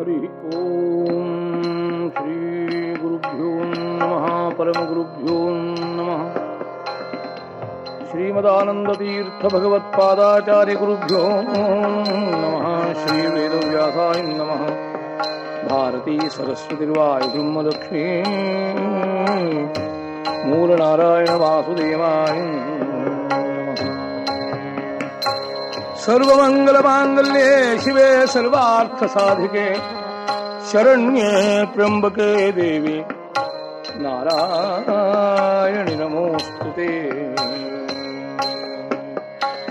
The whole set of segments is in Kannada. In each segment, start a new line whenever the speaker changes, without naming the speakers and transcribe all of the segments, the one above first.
ಹರಿ ಓಂ ಶ್ರೀ ಗುರುಭ್ಯೋ ನಮಃ ಪರಮಗುರುಭ್ಯೋ ನಮಃ ಶ್ರೀಮದಾನಂದತೀರ್ಥ ಭಗವತ್ಪಾದಾಚಾರ್ಯ ಗುರುಭ್ಯೋ ನಮಃ ಶ್ರೀ ವೇದವ್ಯಾಸಾಯ ಶಿವೆ ಸರ್ವಾರ್ಥ ಸಾಧಿಕೆ. ಶರಣ್ಯೆ ತ್ರ್ಯಂಬಕೆ ದೇವಿ. ನಾರಾಯಣಿ ನಮೋಸ್ತುತೆ.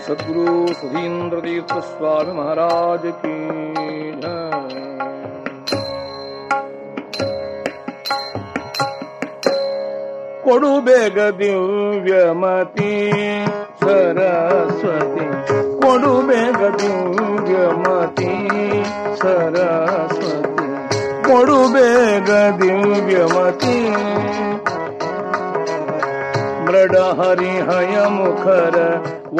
ಸದ್ಗುರು ಸುಧೀಂದ್ರ ತೀರ್ಥ ಸ್ವಾಮಿ ಮಹಾರಾಜ ಕೊಡು ಬೇಗ ದಿವ್ಯಮತಿ. ಸರಸ್ವತಿ. ಕೊಡು ಬೇಗ ದಿವ್ಯಮತಿ ಸರಸ್ವತಿ. ಕೊಡು ಬೇಗ ದಿವ್ಯಮತಿ. ಮೃಡ ಹರಿಹಯ ಮುಖರ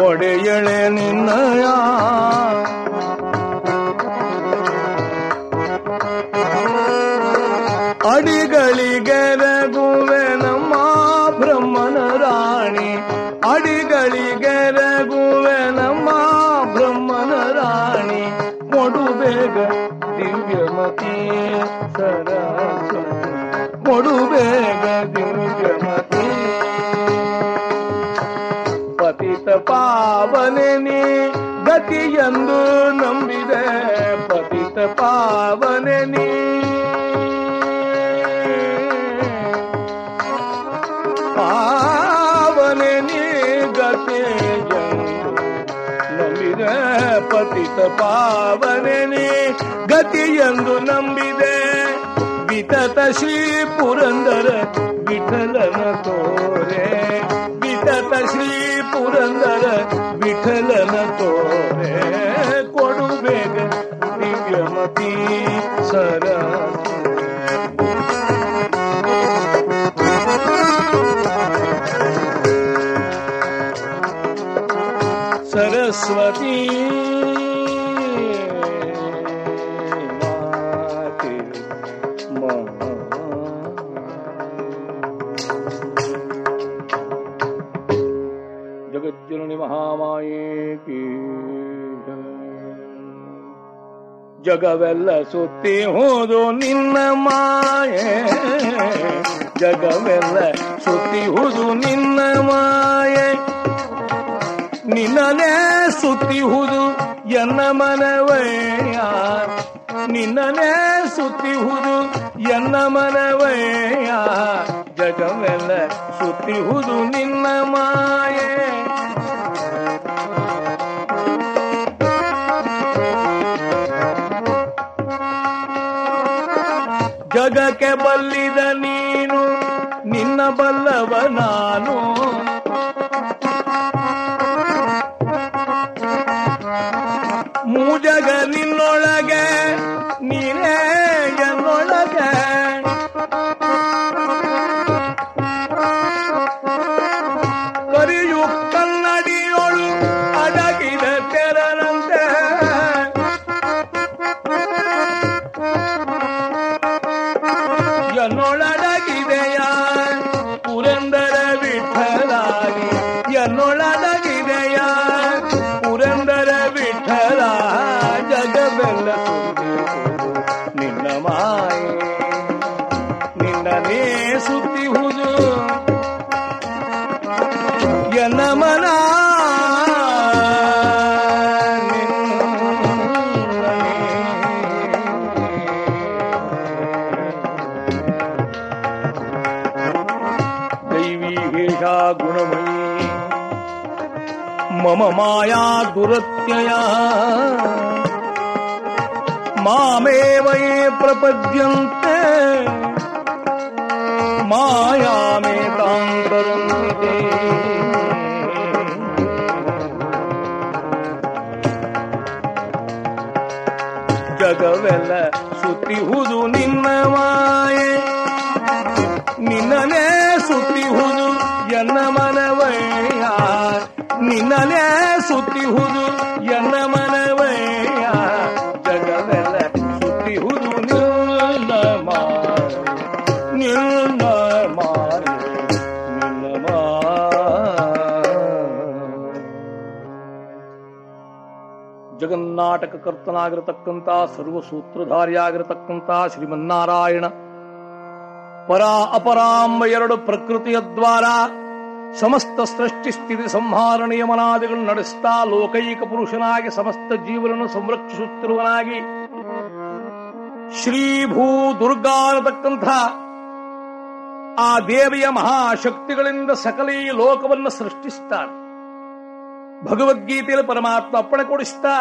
ಒಡೆಯಳೆ ನಿನ್ನಯ. ಗತಿಯೆಂದು ನಂಬಿದೆ, ಪತಿತ ಪಾವನೆ ನೀ. ಪಾವನೆ ನೀ, ಗತಿಯಂದು ನಂಬಿದೆ, ಪತಿತ ಪಾವನೆ ನೀ. ಗತಿಯಂದು ನಂಬಿದೆ, ವಿತತ ಶ್ರೀ ಪುರಂದರ ವಿಠಲನ ತೋರೆ. ವಿತತ ಶ್ರೀ ವಿಠಲನ ತೋರೆ ಕೊಡು ಬೇಗ ದಿವ್ಯಮತಿ ಸರ ಜಗವೆಲ್ಲ ಸುತ್ತಿ ಹೋದು ನಿನ್ನ ಮಾಯೆ. ಜಗವೆಲ್ಲ ಸುತ್ತಿ ಹುದು ನಿನ್ನ ಮಾಯೆ. ನಿನ್ನನೇ ಸುತ್ತಿಹುದು ಎನ್ನ ಮನವಯ್ಯ ನಿನ್ನನೇ ಸುತ್ತಿಹುದು ಎನ್ನ ಮನವಯ್ಯ ಜಗವೆಲ್ಲ ಸುತ್ತಿಹುದು ನಿನ್ನ ಮಾಯೆ. ಜಗಕ್ಕೆ ಬಲ್ಲಿದ ನೀನು ನಿನ್ನ ಬಲ್ಲವ ನಾನು. ಪ್ರಪದ್ಯಂತೆ ಮಾಯಾಮೇ ತಾಂತರಂತೆ ಜಗವೆಲ್ಲ ಸುತ್ತಿಹುದು ನಿನ್ನ ಮಾಯೆ ನಿನ್ನನೇ ಸುತ್ತಿಹುದು ಎನ್ನ ಮನವಯ್ಯ ನಿನ್ನನೇ ಸುತ್ತಿಹುದು ಜಗನ್ನಾಟಕ ಸರ್ವಸೂತ್ರಧಾರಿಯಾಗಿರತಕ್ಕಂಥ ಶ್ರೀಮನ್ನಾರಾಯಣ. ಪರ ಅಪರಾಂಬ ಎರಡು ಪ್ರಕೃತಿಯ ದ್ವಾರ, ಸಮಸ್ತ ಸೃಷ್ಟಿ ಸ್ಥಿತಿ ಸಂಹಾರ ನಿಯಮನಾದಿಗಳನ್ನು ನಡೆಸ್ತಾ ಲೋಕೈಕ ಪುರುಷನಾಗಿ ಸಮಸ್ತ ಜೀವನನ್ನು ಸಂರಕ್ಷಿಸುತ್ತಿರುವನಾಗಿ ಶ್ರೀ ಭೂ ದುರ್ಗಾ ಅನ್ನತಕ್ಕಂಥ ಆ ದೇವಿಯ ಮಹಾಶಕ್ತಿಗಳಿಂದ ಸಕಲ ಈ ಲೋಕವನ್ನು ಸೃಷ್ಟಿಸ್ತಾನೆ. ಭಗವದ್ಗೀತೆಯಲ್ಲಿ ಪರಮಾತ್ಮ ಅಪ್ಪಣೆ ಕೊಡಿಸ್ತಾ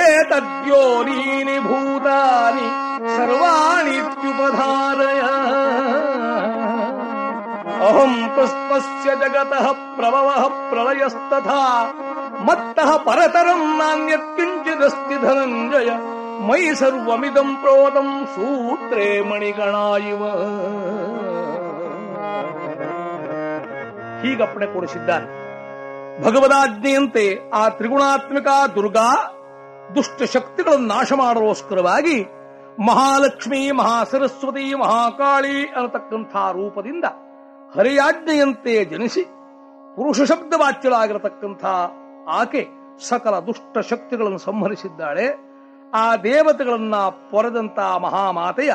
ಏತದ್ಯೋ ನೀನಿ ಭೂತಾನಿ ಸರ್ವಾಣಿತ್ಯುಪಧಾರಯ ಅಹಂ ಪುಷ್ಪಸ್ಯ ಜಗತಃ ಪ್ರಭವಃ ಪ್ರಳಯಸ್ತಥಾ ಮತ್ತಃ ಪರತರಂ ನಾಣ್ಯತ್ಕಿಂಚಿದಸ್ತಿ ಧನಂಜಯ ಮೈ ಸರ್ವಮಿದಂ ಪ್ರೋತಂ ಸೂತ್ರೇ ಮಣಿಗಣ ಇವ ಹೀಗಪ್ಪಣೆ ಕೊಡಿಸಿದ್ದಾನೆ ಭಗವದಾಜ್ಞೆಯಂತೆ ಆ ತ್ರಿಗುಣಾತ್ಮಿಕ ದುರ್ಗಾ ದುಷ್ಟ ಶಕ್ತಿಗಳನ್ನು ನಾಶ ಮಾಡಲೋಸ್ಕರವಾಗಿ ಮಹಾಲಕ್ಷ್ಮಿ, ಮಹಾಸರಸ್ವತಿ, ಮಹಾಕಾಳಿ ಅನ್ನತಕ್ಕಂಥ ರೂಪದಿಂದ ಹರಿಯಾಜ್ಞೆಯಂತೆ ಜನಿಸಿ ಪುರುಷ ಶಬ್ದ ವಾಚ್ಯಳಾಗಿರತಕ್ಕಂಥ ಆಕೆ ಸಕಲ ದುಷ್ಟ ಶಕ್ತಿಗಳನ್ನು ಸಂಹರಿಸಿದ್ದಾಳೆ. ಆ ದೇವತೆಗಳನ್ನ ಪೊರೆದಂತ ಮಹಾಮಾತೆಯ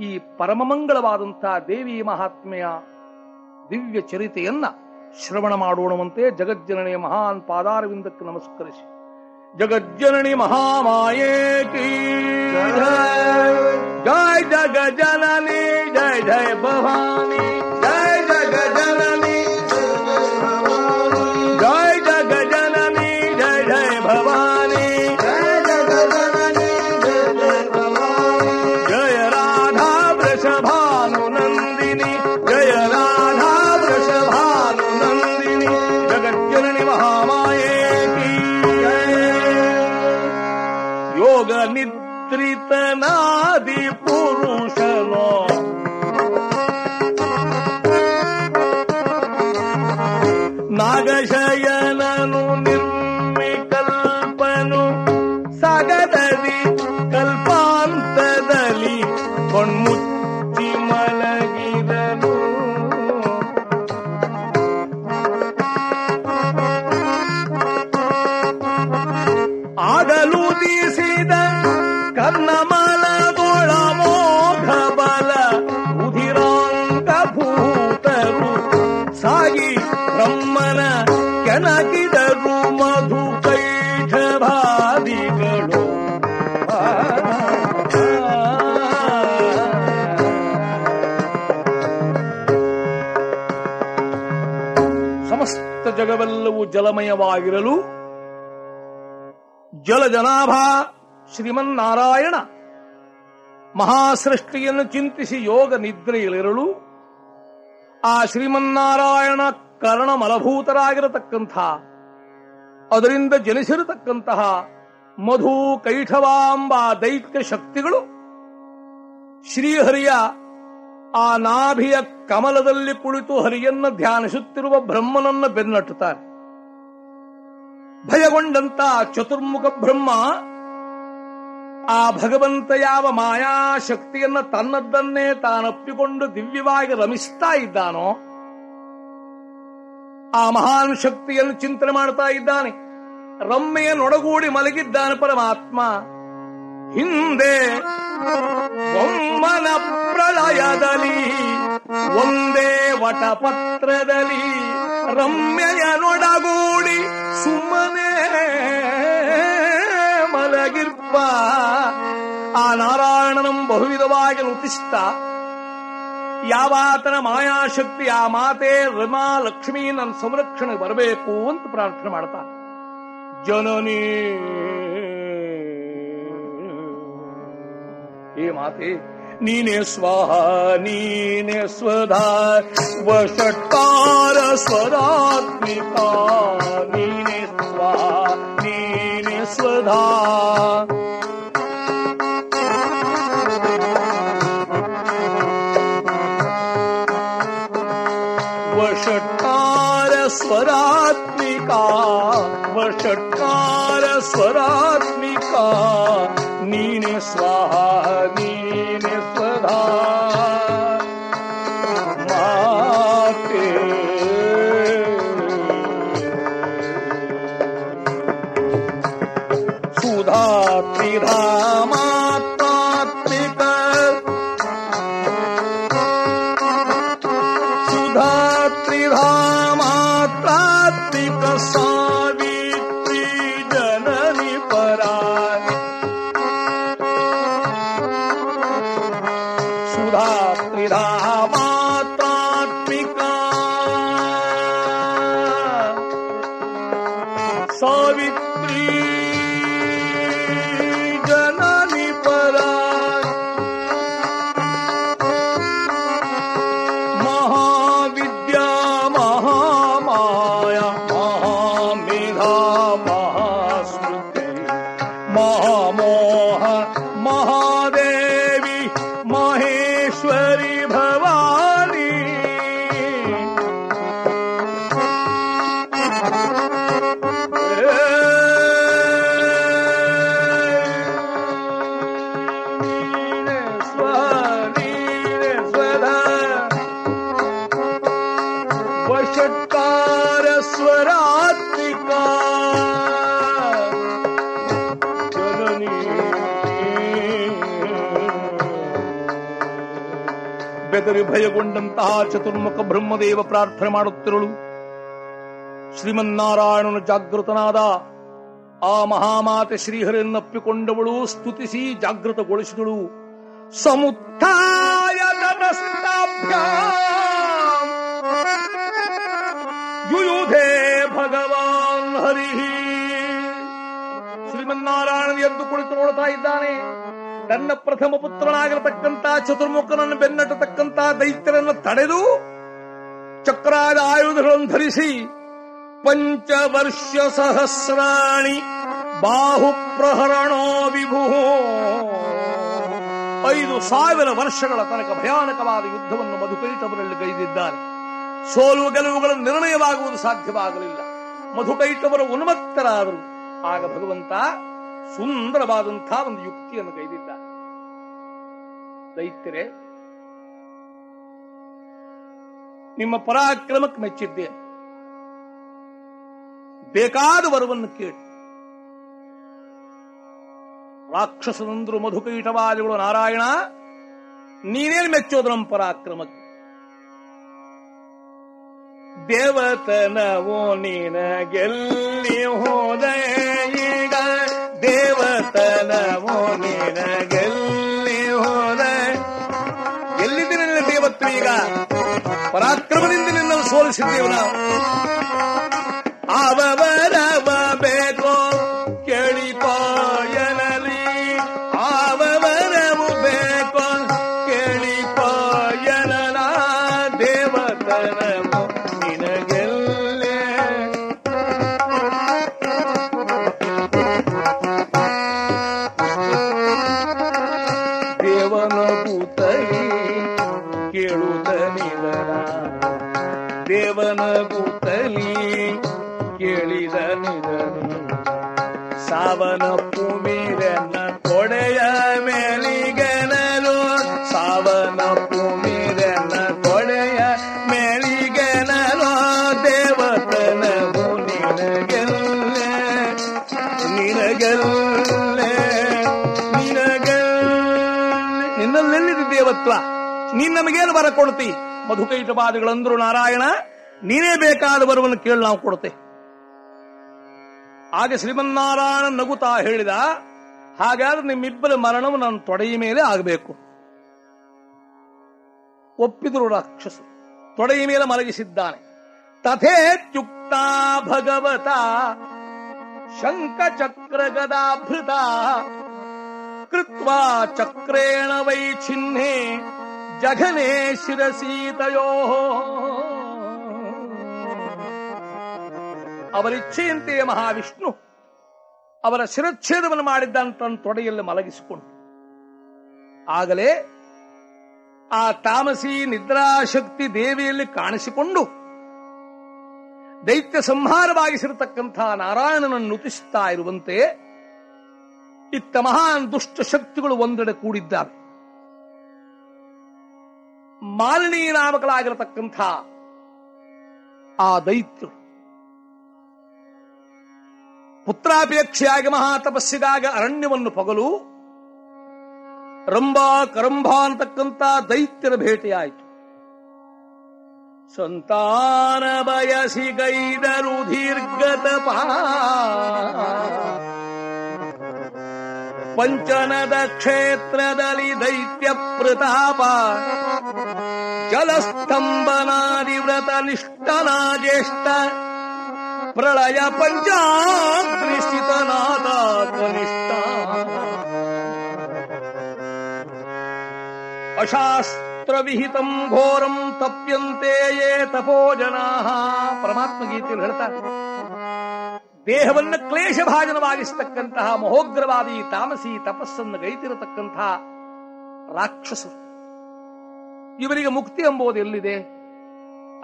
ಈ ಪರಮಮಂಗಳವಾದಂತಹ ದೇವಿ ಮಹಾತ್ಮೆಯ ದಿವ್ಯ ಚರಿತೆಯನ್ನ ಶ್ರವಣ ಮಾಡೋಣವಂತೆ ಜಗಜ್ಜನನೆಯ ಮಹಾನ್ ಪಾದಾರವಿಂದಕ್ಕೆ ನಮಸ್ಕರಿಸಿ. ಜಗಜ್ಜನನಿ ಮಹಾಮಾಯೇ ಕೀ ಜಯ ಜಗ ಜನನಿ ಜಯ ಜಯ ಭವಾನಿ ಸಗದದಿ ಜಗವೆಲ್ಲವೂ ಜಲಮಯವಾಗಿರಲು ಜಲಜನಾಭ ಶ್ರೀಮನ್ನಾರಾಯಣ ಮಹಾಸೃಷ್ಟಿಯನ್ನು ಚಿಂತಿಸಿ ಯೋಗ ನಿದ್ರೆಯಲ್ಲಿರಲು ಆ ಶ್ರೀಮನ್ನಾರಾಯಣ ಕರ್ಣ ಮಲಭೂತರಾಗಿರತಕ್ಕಂಥ ಅದರಿಂದ ಜನಿಸಿರತಕ್ಕಂತಹ ಮಧು ಕೈಠವಾಂಬ ದೈತ್ಯ ಶಕ್ತಿಗಳು ಶ್ರೀಹರಿಯ ಆ ನಾಭಿಯ ಕಮಲದಲ್ಲಿ ಕುಳಿತು ಹರಿಯನ್ನ ಧ್ಯಾನಿಸುತ್ತಿರುವ ಬ್ರಹ್ಮನನ್ನ ಬೆನ್ನಟ್ಟುತ್ತಾರೆ. ಭಯಗೊಂಡಂತ ಚತುರ್ಮುಖ ಬ್ರಹ್ಮ ಆ ಭಗವಂತ ಯಾವ ಮಾಯಾ ಶಕ್ತಿಯನ್ನ ತನ್ನದ್ದನ್ನೇ ತಾನಪ್ಪಿಕೊಂಡು ದಿವ್ಯವಾಗಿ ರಮಿಸ್ತಾ ಇದ್ದಾನೋ, ಆ ಮಹಾನ್ ಶಕ್ತಿಯನ್ನು ಚಿಂತನೆ ಮಾಡ್ತಾ ಇದ್ದಾನೆ. ರಮ್ಮೆಯನ್ನೊಡಗೂಡಿ ಮಲಗಿದ್ದಾನೆ ಪರಮಾತ್ಮ. ಹಿಂದೆ ಬೊಮ್ಮನ ಪ್ರಳಯದಲ್ಲಿ, ಒಂದೇ ವಟಪತ್ರದಲ್ಲಿ ರಮ್ಯಯನೊಡಗೂಡಿ ಸುಮ್ಮನೆ ಮಲಗಿರ್ಪ. ಆ ನಾರಾಯಣನಂ ಬಹುವಿಧವಾಗಿ ನುತಿಸ್ತ. ಯಾವಾತನ ಮಾಯಾಶಕ್ತಿ ಆ ಮಾತೆ ರಮಾ ಲಕ್ಷ್ಮೀ ನನ್ನ ಸಂರಕ್ಷಣೆ ಬರಬೇಕು ಅಂತ ಪ್ರಾರ್ಥನೆ ಮಾಡ್ತಾನೆ. ಜನನಿ हे माते नीने स्वाहा, नीने स्वधा वषटकार स्वरात्मिका, नीने स्वाहा, नीने स्वधा। वषटकार स्वरात्मिका वषट्कार स्वरा ಬೆದರಿ ಭಯಗೊಂಡಂತಹ ಚತುರ್ಮುಖ ಬ್ರಹ್ಮದೇವ ಪ್ರಾರ್ಥನೆ ಮಾಡುತ್ತಿರಳು. ಶ್ರೀಮನ್ನಾರಾಯಣನು ಜಾಗೃತನಾದ ಆ ಮಹಾಮಾತೆ ಶ್ರೀಹರಿಯನ್ನಪ್ಪಿಕೊಂಡವಳು ಸ್ತುತಿಸಿ ಜಾಗೃತಗೊಳಿಸಿದಳು. ಸಮುತ್ಥಾಯ ಯುಯುಧೇ ಭಗವಾನ್ ಹರಿ ಶ್ರೀಮನ್ನಾರಾಯಣನು ಎದ್ದು ಕುಳಿತು ನೋಡ್ತಾ ಇದ್ದಾನೆ. ತನ್ನ ಪ್ರಥಮ ಪುತ್ರನಾಗಿರತಕ್ಕಂತ ಚತುರ್ಮುಖನನ್ನು ಬೆನ್ನಟ್ಟತಕ್ಕಂತ ದೈತ್ಯರನ್ನು ತಡೆದು ಚಕ್ರಾದ ಆಯುಧಗಳನ್ನು ಧರಿಸಿ ಪಂಚವರ್ಷ ಸಹಸ್ರಾಣಿ ಬಾಹು ಪ್ರಹರಣೋ ವಿಭು. ಐದು ಸಾವಿರ ವರ್ಷಗಳ ತನಕ ಭಯಾನಕವಾದ ಯುದ್ಧವನ್ನು ಮಧುಕೈಟವರಲ್ಲಿ ಕೈದಿದ್ದಾರೆ ಸೋಲು ಗೆಲುವುಗಳ ನಿರ್ಣಯವಾಗುವುದು ಸಾಧ್ಯವಾಗಲಿಲ್ಲ. ಮಧುಕೈಟವರು ಉನ್ಮತ್ತರಾದರು. ಆಗ ಭಗವಂತ ಸುಂದರವಾದಂತಹ ಒಂದು ಯುಕ್ತಿಯನ್ನು ಕೈದಿದ್ದ ದೈತ್ಯರೇ, ನಿಮ್ಮ ಪರಾಕ್ರಮಕ್ಕೆ ಮೆಚ್ಚಿದ್ದೇನೆ. ಬೇಕಾದ ವರವನ್ನು ಕೇಳಿ. ರಾಕ್ಷಸನಂದ್ರು ಮಧುಕೈಟವಾದಿಗಳು, ನಾರಾಯಣ, ನೀನೇನು ಮೆಚ್ಚೋದು ನಮ್ಮ ಪರಾಕ್ರಮಕ್ಕೆ? ದೇವತನವೋ ನೀನ ಗೆಲ್ಲಿ ಈಗ ದೇವತನವೋ ನಿನಗೆಲ್ಲಿ ಹೋದ? ಎಲ್ಲಿದ್ದೀನಿ ದೇವತ್ವ ಈಗ ಪರಾಕ್ರಮದಿಂದ ನಿನ್ನನ್ನು ಸೋಲಿಸಿದ್ದೇವೆ ಕೊಡ್ತಿ. ಮಧುಕೈಟವಾದಿಗಳಂದ್ರು ನಾರಾಯಣ, ನೀನೇ ಬೇಕಾದ ವರವನ್ನು ಕೇಳಿ ನಾವು ಕೊಡುತ್ತೆ ಆಗ ಶ್ರೀಮನ್ನಾರಾಯಣ ನಗುತಾ ಹೇಳಿದ, ಹಾಗಾದ್ರೆ ನಿಮ್ಮಿಬ್ಬರ ಮರಣವು ನನ್ನ ತೊಡೆಯ ಮೇಲೆ ಆಗಬೇಕು. ಒಪ್ಪಿದರು ರಾಕ್ಷಸ ತೊಡೆಯ ಮೇಲೆ ಮಲಗಿಸಿದ್ದಾನೆ. ತಥೇತ್ಯುಕ್ತ ಭಗವತ ಶಂಕ ಚಕ್ರ ಗದಾಭೃತ ಕೃತ್ವಾ ಚಕ್ರೇಣ ವೈ ಚಿಹ್ನೆ ಜಘನೆ ಶಿರಸೀತಯೋ. ಮಹಾವಿಷ್ಣು ಅವರ ಶಿರಚ್ಛೇದವನ್ನು ಮಾಡಿದ್ದಂತ ತನ್ನ ತೊಡೆಯಲ್ಲಿ ಮಲಗಿಸಿಕೊಂಡು. ಆಗಲೇ ಆ ತಾಮಸಿ ನಿದ್ರಾಶಕ್ತಿ ದೇವಿಯಲ್ಲಿ ಕಾಣಿಸಿಕೊಂಡು ದೈತ್ಯ ಸಂಹಾರವಾಗಿಸಿರತಕ್ಕಂಥ ನಾರಾಯಣನನ್ನು ನುತಿಸುತ್ತಾ ಇರುವಂತೆ ಇತ್ತ ಮಹಾನ್ ದುಷ್ಟ ಶಕ್ತಿಗಳು ಒಂದೆಡೆ ಕೂಡಿದ್ದಾವೆ ಮಾಲಿನಿ ನಾಮಕಳಾಗಿರತಕ್ಕಂಥ ಆ ದೈತ್ಯರು. ಪುತ್ರಾಪೇಕ್ಷೆಯಾಗಿ ಮಹಾತಪಸ್ಸಿಗಾಗಿ ಅರಣ್ಯವನ್ನು ಪಗಲು ರಂಭಾ ಕರಂಭಾ ಅಂತಕ್ಕಂಥ ದೈತ್ಯರ ಭೇಟಿಯಾಯಿತು. ಸಂತಾನ ಬಯಸಿ ಗೈದರು ದೀರ್ಘತಪ ಪಂಚನದ ಕ್ಷೇತ್ರದಲ್ಲಿ ದೈತ್ಯ ಪ್ರತಾಪ ಜಲಸ್ತಂಭನಾದಿವ್ರತ ನಿಷ್ಠನ ಜ್ಯೇಷ್ಠ. ಪ್ರಳಯ ಪಂಚಾಗ್ನಿಸ್ಥಿತನಾದ ಕನಿಷ್ಠ. ಅಶಾಸ್ತ್ರ ವಿಹಿತಂ ಘೋರಂ ತಪ್ಯಂತೆಯೇ ತಪೋ ಜನಾ. ಪರಮಾತ್ಮ ಗೀತೆಯಲ್ಲಿ ಹೇಳ್ತಾರೆ. ದೇಹವನ್ನು ಕ್ಲೇಶಭಾಜನವಾಗಿಸತಕ್ಕಂತಹ ಮಹೋಗ್ರವಾದಿ ತಾಮಸಿ ತಪಸ್ಸನ್ನು ಗೈತಿರತಕ್ಕಂತಹ ರಾಕ್ಷಸರು. ಇವರಿಗೆ ಮುಕ್ತಿ ಎಂಬುದು ಎಲ್ಲಿದೆ?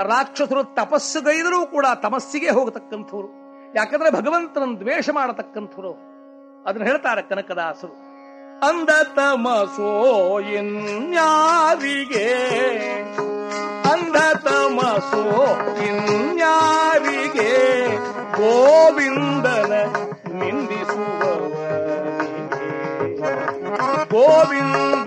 ರಾಕ್ಷಸರು ತಪಸ್ಸುಗೈದರೂ ಕೂಡ ತಮಸ್ಸಿಗೆ ಹೋಗತಕ್ಕಂಥವ್ರು. ಯಾಕಂದ್ರೆ ಭಗವಂತನ ದ್ವೇಷ ಮಾಡತಕ್ಕಂಥವ್ರು. ಅದನ್ನ ಹೇಳ್ತಾರೆ ಕನಕದಾಸರು. ಅಂದ ತಮಸೋ ಇನ್ಯಾರಿಗೆ ಅಂದ ತಮಸೋ ಇನ್ಯಾರಿಗೆ ಗೋವಿಂದನ ನಿಂದಿಸುವ ಗೋವಿಂದನ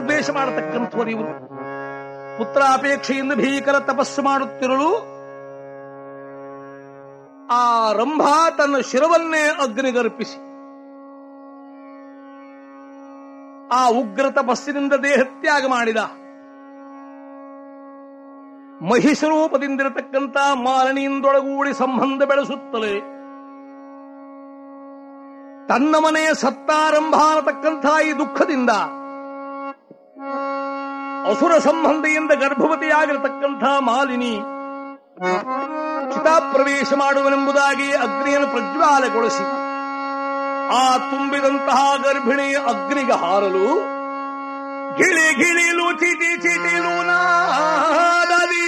ದ್ವೇಷ ಮಾಡತಕ್ಕಂಥವ್ರು ಇವರು. ಪುತ್ರಾಪೇಕ್ಷೆಯಿಂದ ಭೀಕರ ತಪಸ್ಸು ಮಾಡುತ್ತಿರಲು ಆ ರಂಭಾ ತನ್ನ ಶಿರವನ್ನೇ ಅಗ್ನಿಗರ್ಪಿಸಿ. ಆ ಉಗ್ರ ತಪಸ್ಸಿನಿಂದ ದೇಹತ್ಯಾಗ ಮಾಡಿದ. ಮಹಿಷರೂಪದಿಂದಿರತಕ್ಕಂಥ ಮಾರಣಿಯಿಂದೊಳಗೂಡಿ ಸಂಬಂಧ ಬೆಳೆಸುತ್ತಲೇ ತನ್ನ ಮನೆಯ ಸತ್ತಾರಂಭ ಅನ್ನತಕ್ಕಂಥ ಈ ದುಃಖದಿಂದ ಅಸುರ ಸಂಬಂಧಿಯಿಂದ ಗರ್ಭವತಿಯಾಗಿರತಕ್ಕಂಥ ಮಾಲಿನಿ ಚಿತಾಪ್ರವೇಶ ಮಾಡುವನೆಂಬುದಾಗಿ ಅಗ್ನಿಯನ್ನು ಪ್ರಜ್ವಾಲಗೊಳಿಸಿ, ಆ ತುಂಬಿದಂತಹ ಗರ್ಭಿಣಿ ಅಗ್ನಿಗೆ ಹಾರಲು, ಗಿಳಿ ಗಿಳಿಲು ಚಿಟಿ ಚಿಟಿಲು ನಾದದಿ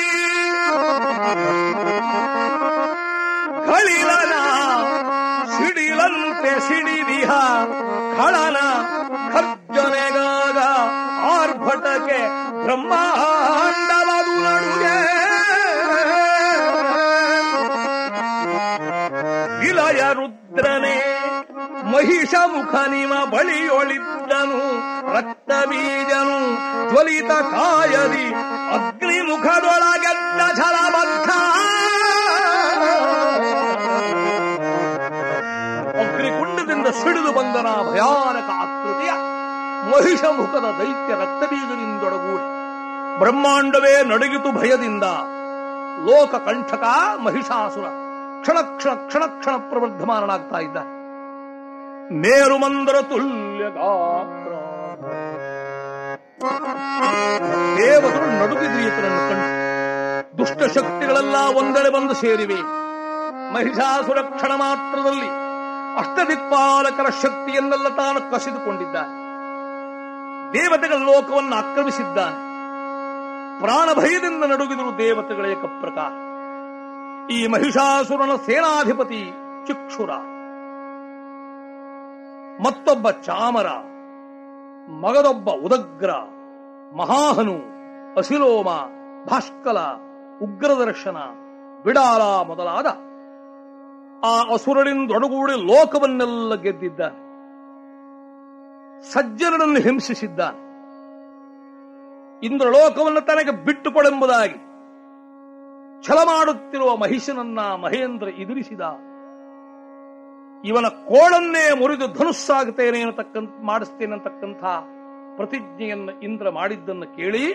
ಗಳಿಲನ ಸಿಡಿಲಂತೆ ಸಿಡಿದಿಹ, ಖಳನ ಖರ್ಜನೆಗಾಗ ಆರ್ಭಟಕ್ಕೆ ಬ್ರಹ್ಮಾಂಡವಾದು ನಡುಗೆ. ವಿಲಯ ರುದ್ರನೇ ಮಹಿಷ ಮುಖ ನಿಮ ಬಳಿಯೊಳಿದ್ದನು ರಕ್ತ ಬೀಜನು ಜ್ವಲಿತ ಕಾಯದಿ ಅಗ್ನಿ ಮುಖದೊಳಗೆದ್ದ ಛಲಬದ್ಧ ಅಗ್ನಿಕುಂಡದಿಂದ ಸಿಡಿದು ಬಂದನ ಭಯಾನಕ ಮಹಿಷ ಮುಖದ ದೈತ್ಯ ರಕ್ತ ಬೀಜದಿಂದೊಡಗೂಡಿ ಬ್ರಹ್ಮಾಂಡವೇ ನಡುಗಿತು ಭಯದಿಂದ. ಲೋಕ ಕಂಠಕ ಮಹಿಷಾಸುರ ಕ್ಷಣ ಕ್ಷಣ ಕ್ಷಣ ಕ್ಷಣ ಪ್ರವರ್ಧಮಾನನಾಗ್ತಾ ಇದ್ದ ನೇರು ಮಂದರ ತುಲ್ಯ ಗಾತ್ರ. ದೇವತರು ನಡುಗಿದ್ರಿ ಈತನನ್ನು ಕಂಡು ದುಷ್ಟ ಶಕ್ತಿಗಳೆಲ್ಲ ಒಂದೆಡೆ ಬಂದು ಸೇರಿವೆ. ಮಹಿಷಾಸುರ ಕ್ಷಣ ಮಾತ್ರದಲ್ಲಿ ಅಷ್ಟದಿಕ್ಪಾಲಕರ ಶಕ್ತಿಯನ್ನೆಲ್ಲ ತಾನು ಕಸಿದುಕೊಂಡಿದ್ದಾನೆ. ದೇವತೆಗಳ ಲೋಕವನ್ನು ಆಕ್ರಮಿಸಿದ್ದಾನೆ. ಪ್ರಾಣಭಯದಿಂದ ನಡುಗಿದರು ದೇವತೆಗಳ ಪ್ರಕಾರ ಈ ಮಹಿಷಾಸುರನ ಸೇನಾಧಿಪತಿ ಚಿಕ್ಷುರ. ಮತ್ತೊಬ್ಬ ಚಾಮರ. ಮಗದೊಬ್ಬ ಉದಗ್ರ. ಮಹಾಹನು. ಅಸಿಲೋಮ ಭಾಷ್ಕಲ. ಉಗ್ರದರ್ಶನ. ಬಿಡಾಲ ಮೊದಲಾದ. ಆ ಅಸುರನಿಂದೊಡಗೂಡಿ ಲೋಕವನ್ನೆಲ್ಲ ಗೆದ್ದಿದ್ದಾನೆ. ಸಜ್ಜನರನ್ನು ಹಿಂಸಿಸಿದ್ದಾನೆ. ಇಂದ್ರ ಲೋಕವನ್ನು ತನಗೆ ಬಿಟ್ಟುಕೊಳೆಂಬುದಾಗಿ ಛಲ ಮಾಡುತ್ತಿರುವ ಮಹಿಷನನ್ನ ಮಹೇಂದ್ರ ಎದುರಿಸಿದ. ಇವನ ಕೋಳನ್ನೇ ಮುರಿದು ಧನುಸ್ಸಾಗುತ್ತೇನೆ ಮಾಡಿಸ್ತೇನೆ ಅಂತಕ್ಕಂಥ ಪ್ರತಿಜ್ಞೆಯನ್ನು ಇಂದ್ರ ಮಾಡಿದ್ದನ್ನು ಕೇಳಿ,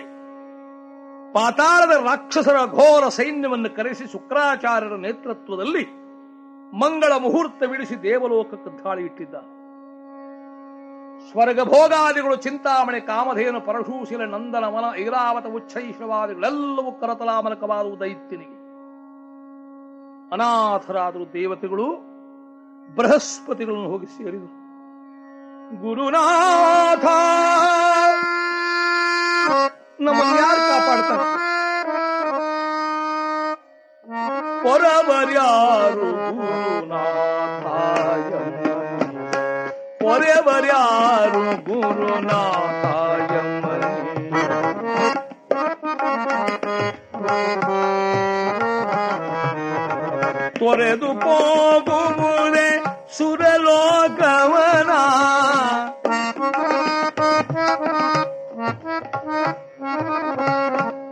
ಪಾತಾಳದ ರಾಕ್ಷಸರ ಘೋರ ಸೈನ್ಯವನ್ನು ಕರೆಸಿ ಶುಕ್ರಾಚಾರ್ಯರ ನೇತೃತ್ವದಲ್ಲಿ ಮಂಗಳ ಮುಹೂರ್ತ ಬಿಡಿಸಿ ದೇವಲೋಕಕ್ಕೆ ದಾಳಿ ಇಟ್ಟಿದ್ದ. ಸ್ವರ್ಗ ಭೋಗಾದಿಗಳು ಚಿಂತಾಮಣಿ ಕಾಮಧೇನು ಪರಶೂಶಿಲ ನಂದನ ಮನ ಐರಾವತ ಉಚ್ಛೈಷವಾದಿಗಳೆಲ್ಲವೂ ಕರತಲಾಮಲಕವಾದವು ದೈತ್ಯನಿಗೆ. ಅನಾಥರಾದರು ದೇವತೆಗಳು, ಬೃಹಸ್ಪತಿಗಳನ್ನು ಹೋಗಿ ಸೇರಿದರು. ಗುರುನಾಥ! ನಮ್ಮನ್ನು ಯಾರು ಕಾಪಾಡ್ತಾರೆ? ಪೊರವರ್ಯಾರು ಗುರುನಾಥಾಯ. ಪೊರೆವರ್ಯಾರು ಗುರುನಾಥಾಯ ತೊರೆದು ಹೋಗುವುದೇ ಸುರಲೋಕವನ.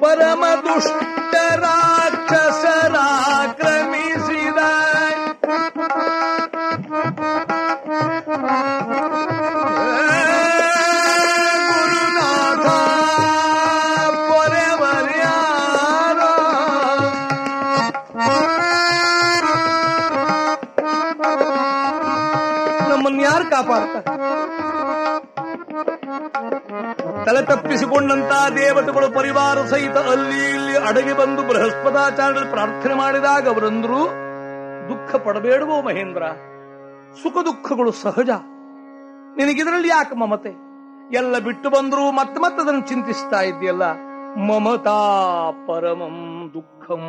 ಪರಮ ದುಷ್ಟ ರಾಕ್ಷಸರಾಕ್ರಮಿಸಿದ ತಪ್ಪಿಸಿಕೊಂಡಂತ ದೇವತೆಗಳು ಪರಿವಾರ ಸಹಿತ ಅಲ್ಲಿ ಇಲ್ಲಿ ಅಡಗಿ ಬಂದು ಬೃಹಸ್ಪತಾಚಾರ್ಯರು ಪ್ರಾರ್ಥನೆ ಮಾಡಿದಾಗ ಅವರಂದ್ರು, ದುಃಖ ಪಡಬೇಡವೋ ಮಹೇಂದ್ರ? ಸುಖ ದುಃಖಗಳು ಸಹಜ. ನಿನಗಿದ್ರಲ್ಲಿ ಯಾಕೆ ಮಮತೆ? ಎಲ್ಲ ಬಿಟ್ಟು ಬಂದ್ರು ಮತ್ತೆ ಮತ್ತೆ ಅದನ್ನು ಚಿಂತಿಸ್ತಾ ಇದೆಯಲ್ಲ ಮಮತಾ ಪರಮಂ ದುಃಖಂ.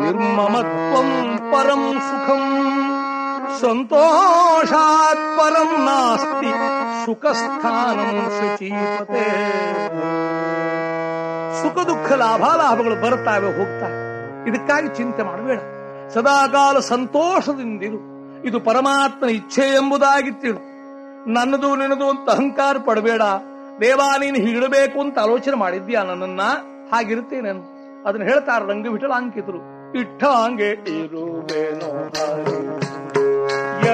ನಿರ್ಮಮತ್ವಂ ಪರಂ ಸುಖಂ. ಸಂತೋಷಾತ್ ಪರಂ ನಾಸ್ತಿ, ಸುಖಸ್ಥಾನಂ ಶುಚೀಪತೆ. ಸುಖ ದುಃಖ ಲಾಭಾಲಾಭಗಳು ಬರ್ತಾವೆ ಹೋಗ್ತಾ ಇದಕ್ಕಾಗಿ ಚಿಂತೆ ಮಾಡಬೇಡ. ಸದಾಕಾಲ ಸಂತೋಷದಿಂದಿರು. ಇದು ಪರಮಾತ್ಮನ ಇಚ್ಛೆ ಎಂಬುದಾಗಿ ತಿಳು ನನ್ನದು ನಿನ್ನದು ಅಂತ ಅಹಂಕಾರ ಪಡಬೇಡ. ದೇವಾ, ನೀನು ಹೀಳಬೇಕು ಅಂತ ಆಲೋಚನೆ ಮಾಡಿದ್ಯಾ ನನ್ನನ್ನ ಹಾಗಿರುತ್ತೇನೆ. ಅದನ್ನ ಹೇಳ್ತಾರ ರಂಗ ವಿಠಲ ಅಂಕಿತರು ಇಟ್ಟ ಹಂಗೆ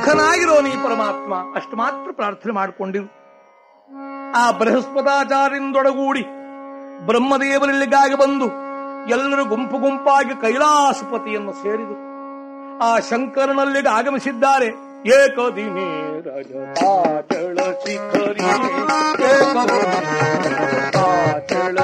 ಸಖನಾಗಿರೋ ನೀ ಪರಮಾತ್ಮ. ಅಷ್ಟು ಮಾತ್ರ ಪ್ರಾರ್ಥನೆ ಮಾಡಿಕೊಂಡಿರು. ಆ ಬೃಹಸ್ಪತಾಚಾರ್ಯಂದೊಡಗೂಡಿ ಬ್ರಹ್ಮದೇವರಿಲ್ಲಿಗಾಗಿ ಬಂದು ಎಲ್ಲರೂ ಗುಂಪು ಗುಂಪಾಗಿ ಕೈಲಾಸಪತಿಯನ್ನು ಸೇರಿದರು. ಆ ಶಂಕರನಲ್ಲಿಗೆ ಆಗಮಿಸಿದ್ದಾರೆ. ಏಕದಿನೇ ರಜತಾಚಳ ಶಿಖರಿ. ಏಕದಿನೇ ರಜತಾಚಳ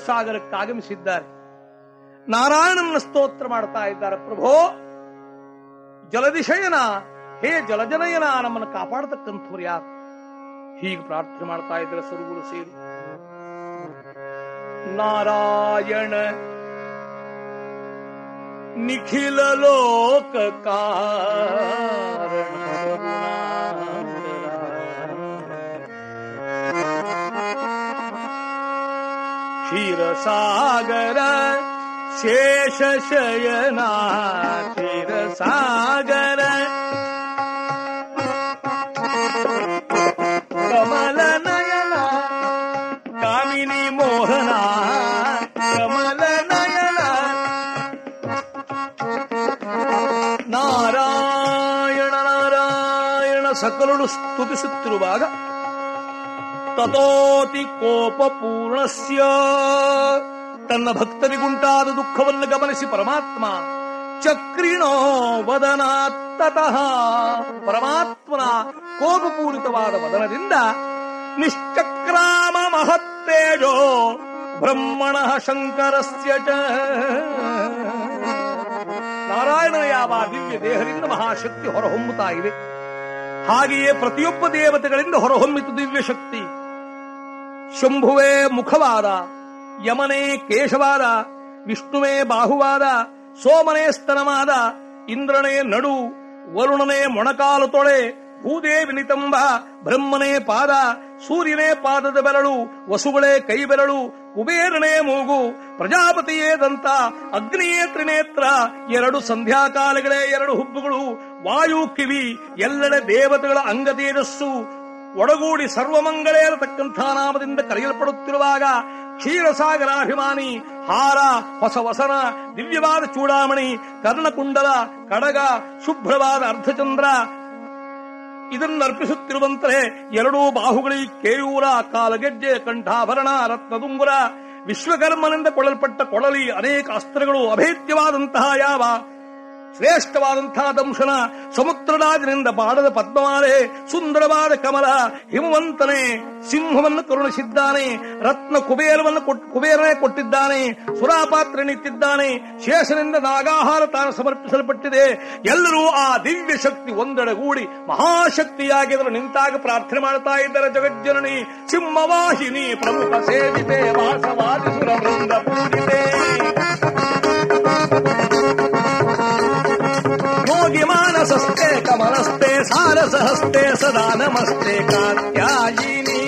ಕ್ಷೀರಸಾಗರಕ್ಕೆ ಆಗಮಿಸಿದ್ದಾರೆ. ನಾರಾಯಣನ ಸ್ತೋತ್ರ ಮಾಡ್ತಾ ಇದ್ದಾರೆ, ಪ್ರಭೋ, ಜಲದಿಶಯನ, ಹೇ ಜಲಜನಯನ, ನಮ್ಮನ್ನು ಕಾಪಾಡತಕ್ಕಂಥವ್ರು ಯಾರು? ಹೀಗೆ ಪ್ರಾರ್ಥನೆ ಮಾಡ್ತಾ ಇದ್ದಾರೆ ಸರುಗುರು ಸೇರಿ. ನಾರಾಯಣ, ನಿಖಿಲ ಲೋಕ ಕಾರಣ. ಕ್ಷೀರಸಾಗರ ಶೇಷ ಶಯನ ಕ್ಷೀರಸಾಗರ ಕಮಲ ನಯನ ಕಾಮಿನಿ ಮೋಹನ ಕಮಲ ನಯನ. ನಾರಾಯಣ ನಾರಾಯಣ ಸಕಲರು ಸ್ತುತಿಸುತ್ತಿರುವಾಗ ತತೋತಿ ಕೋಪ ಪೂರ್ಣಸ್ಯ ತನ್ನ ಭಕ್ತರಿಗುಂಟಾದ ದುಃಖವನ್ನು ಗಮನಿಸಿ ಪರಮಾತ್ಮ, ಚಕ್ರಿಣೋ ವದನಾತ್ತತಃ ಪರಮಾತ್ಮನ ಕೋಪಪೂರಿತವಾದ ವದನದಿಂದ ನಿಶ್ಚಕ್ರಾಮ ಮಹತ್ತೇಜೋ ಬ್ರಹ್ಮಣ ಶಂಕರಸ್ಯ ಚ. ನಾರಾಯಣನ ಯಾವ ದಿವ್ಯ ದೇಹದಿಂದ ಮಹಾಶಕ್ತಿ ಹೊರಹೊಮ್ಮುತ್ತಾ ಇದೆ. ಹಾಗೆಯೇ ಪ್ರತಿಯೊಬ್ಬ ದೇವತೆಗಳಿಂದ ಹೊರಹೊಮ್ಮಿತು ದಿವ್ಯ ಶಕ್ತಿ ಶಂಭುವೇ ಮುಖವಾದ, ಯಮನೇ ಕೇಶವಾದ, ವಿಷ್ಣುವೇ ಬಾಹುವಾದ, ಸೋಮನೇ ಸ್ತನವಾದ ಇಂದ್ರನೇ ನಡು, ವರುಣನೇ ಮೊಣಕಾಲು ತೊಳೆ, ಭೂದೇ ನಿತಂಬ ಬ್ರಹ್ಮನೇ ಪಾದ, ಸೂರ್ಯನೇ ಪಾದದ ಬೆರಳು, ವಸುಗಳೇ ಕೈ ಬೆರಳು ಕುಬೇರನೇ ಮೂಗು, ಪ್ರಜಾಪತಿಯೇ ದಂತ, ಅಗ್ನಿಯೇ ತ್ರಿನೇತ್ರ, ಎರಡು ಸಂಧ್ಯಾಕಾಲಗಳೇ ಎರಡು ಹುಬ್ಬುಗಳು, ವಾಯು ಕಿವಿ, ಎಲ್ಲೆಡೆ ದೇವತೆಗಳ ಅಂಗ ತೇಜಸ್ಸು ಒಡಗೂಡಿ ಸರ್ವಮಂಗಳೇ ಇರತಕ್ಕಂಥ ನಾಮದಿಂದ ಕರೆಯಲ್ಪಡುತ್ತಿರುವಾಗ ಕ್ಷೀರಸಾಗರಾಭಿಮಾನಿ ಹಾರ ಹೊಸ ವಸನ ದಿವ್ಯವಾದ ಚೂಡಾಮಣಿ, ಕರ್ಣಕುಂಡಲ, ಕಡಗ, ಶುಭ್ರವಾದ ಅರ್ಧಚಂದ್ರ ಇದನ್ನರ್ಪಿಸುತ್ತಿರುವಂತೆ ಎರಡೂ ಬಾಹುಗಳಿ ಕೇಯೂರ, ಕಾಲಗೆಜ್ಜೆ, ಕಂಠಾಭರಣ, ರತ್ನದುಂಗುರ, ವಿಶ್ವಕರ್ಮನಿಂದ ಕೊಡಲ್ಪಟ್ಟ ಕೊಳಲಿ ಅನೇಕ ಅಸ್ತ್ರಗಳು ಅಭೇದ್ಯವಾದಂತಹ ಯಾವ ಶ್ರೇಷ್ಠವಾದಂತಹ ದಂಶನ ಸಮುದ್ರರಾಜನಿಂದ ಬಾಡದ ಪದ್ಮಮಾಲೆ ಸುಂದರವಾದ ಕಮಲ, ಹಿಮವಂತನೇ ಸಿಂಹವನ್ನು ಕರುಣಿಸಿದ್ದಾನೆ, ರತ್ನ ಕುಬೇರವನ್ನು ಕುಬೇರನೇ ಕೊಟ್ಟಿದ್ದಾನೆ, ಸುರಾಪಾತ್ರೆ ನಿಂತಿದ್ದಾನೆ, ಶೇಷನಿಂದ ನಾಗಾಹಾರ ತಾನು ಸಮರ್ಪಿಸಲ್ಪಟ್ಟಿದೆ. ಎಲ್ಲರೂ ಆ ದಿವ್ಯ ಶಕ್ತಿ ಒಂದೆಡೆಗೂಡಿ ಮಹಾಶಕ್ತಿಯಾಗಿ ಅದರ ನಿಂತಾಗ ಪ್ರಾರ್ಥನೆ ಮಾಡ್ತಾ ಇದ್ದಾರೆ ಜಗಜ್ಜನನಿ. ಸಿಂಹವಾಹಿನಿ ಪ್ರಮುಖ ಸೇವಿತೆ, ವಾಸವಾದಿ ಸುರ ಪೂಜಿತೆ ಯೋಗಿ ಮಾನಸಸ್ತೆ ಕಮಲಸ್ತೆ ಸಾರಸಹಸ್ತೆ ಸದಾ ನಮಸ್ತೆ ಕಾತ್ಯಾಯಿನಿ.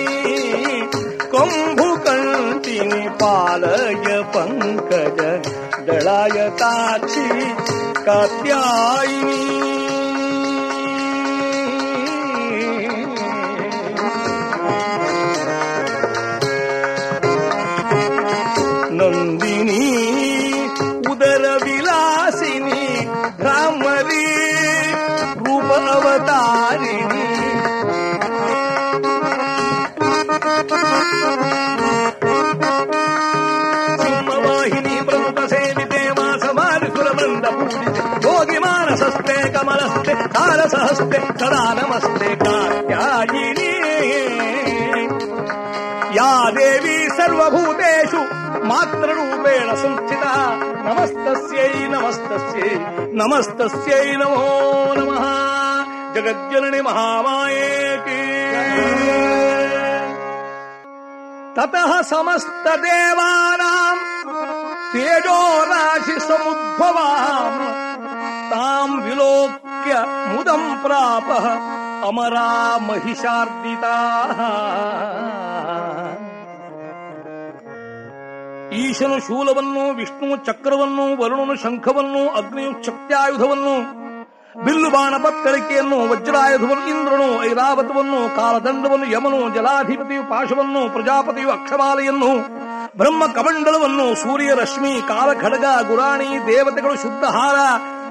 ಕೊಂಭು ಕಂಟಿನಿ ಪಾಲಯ ಪಂಕಜ ಅವತಾರಿಣಿ ಸಿಂಹವಾಹಿನಿ ಪ್ರಮುಖ ಸೇವಿತೆ ಮಾಸಮಾರಿ ಸುರವೃಂದ ಪೂಜಿತೆ ಯೋಗಿ ಮಾನಸಸ್ತೆ ಕಮಲಸ್ತೆ ಕಾಲಸಹಸ್ತೆ ಸದಾ ನಮಸ್ತೆ ಕಾತ್ಯಾಯಿನಿ. ಯಾ ದೇವಿ ಸರ್ವಭೂತೇಷು ಮಾತೃರೂಪೇಣ ಸಂಸ್ಥಿತ ನಮಸ್ತಸ್ಯೈ ನಮಸ್ತಸ್ಯೈ ನಮಸ್ತಸ್ಯೈ ನಮೋ ನಮಃ. ಜಗಜ್ಜನನಿ ಮಹಾಮಾಯೇಕಿ ತತಃ ಸಮಸ್ತ ದೇವಾನಾಂ ತೇಜೋ ರಾಶಿ ಸಮುದ್ಭವಾಂ. ತಾಂ ವಿಲೋಕ್ಯ ಮುದಂ ಪ್ರಾಪ ಅಮರಾ ಮಹಿಷಾರ್ದಿತಾ. ಈಶನು ಶೂಲವನ್ನು, ವಿಷ್ಣು ಚಕ್ರವನ್ನು, ವರುಣನು ಶಂಖವನ್ನು, ಅಗ್ನಿಯು ಶಕ್ತ್ಯಾಯುಧವನ್ನು ಬಿಲ್ಲು ಬಾಣ ಪತ್ತಳಿಕೆಯನ್ನು, ವಜ್ರಾಯುಧವನ್ನು, ಇಂದ್ರನು, ಐರಾವತವನ್ನು, ಕಾಲದಂಡವನ್ನು, ಯಮನು, ಜಲಾಧಿಪತಿಯು, ಪಾಶವನ್ನು, ಪ್ರಜಾಪತಿಯು, ಅಕ್ಷಮಾಲೆಯನ್ನು ಬ್ರಹ್ಮ ಕಮಂಡಲವನ್ನು ಸೂರ್ಯ ರಶ್ಮಿ ಕಾಲ ಖಡ್ಗ ಗುರಾಣಿ, ದೇವತೆಗಳು, ಶುದ್ಧಹಾರ,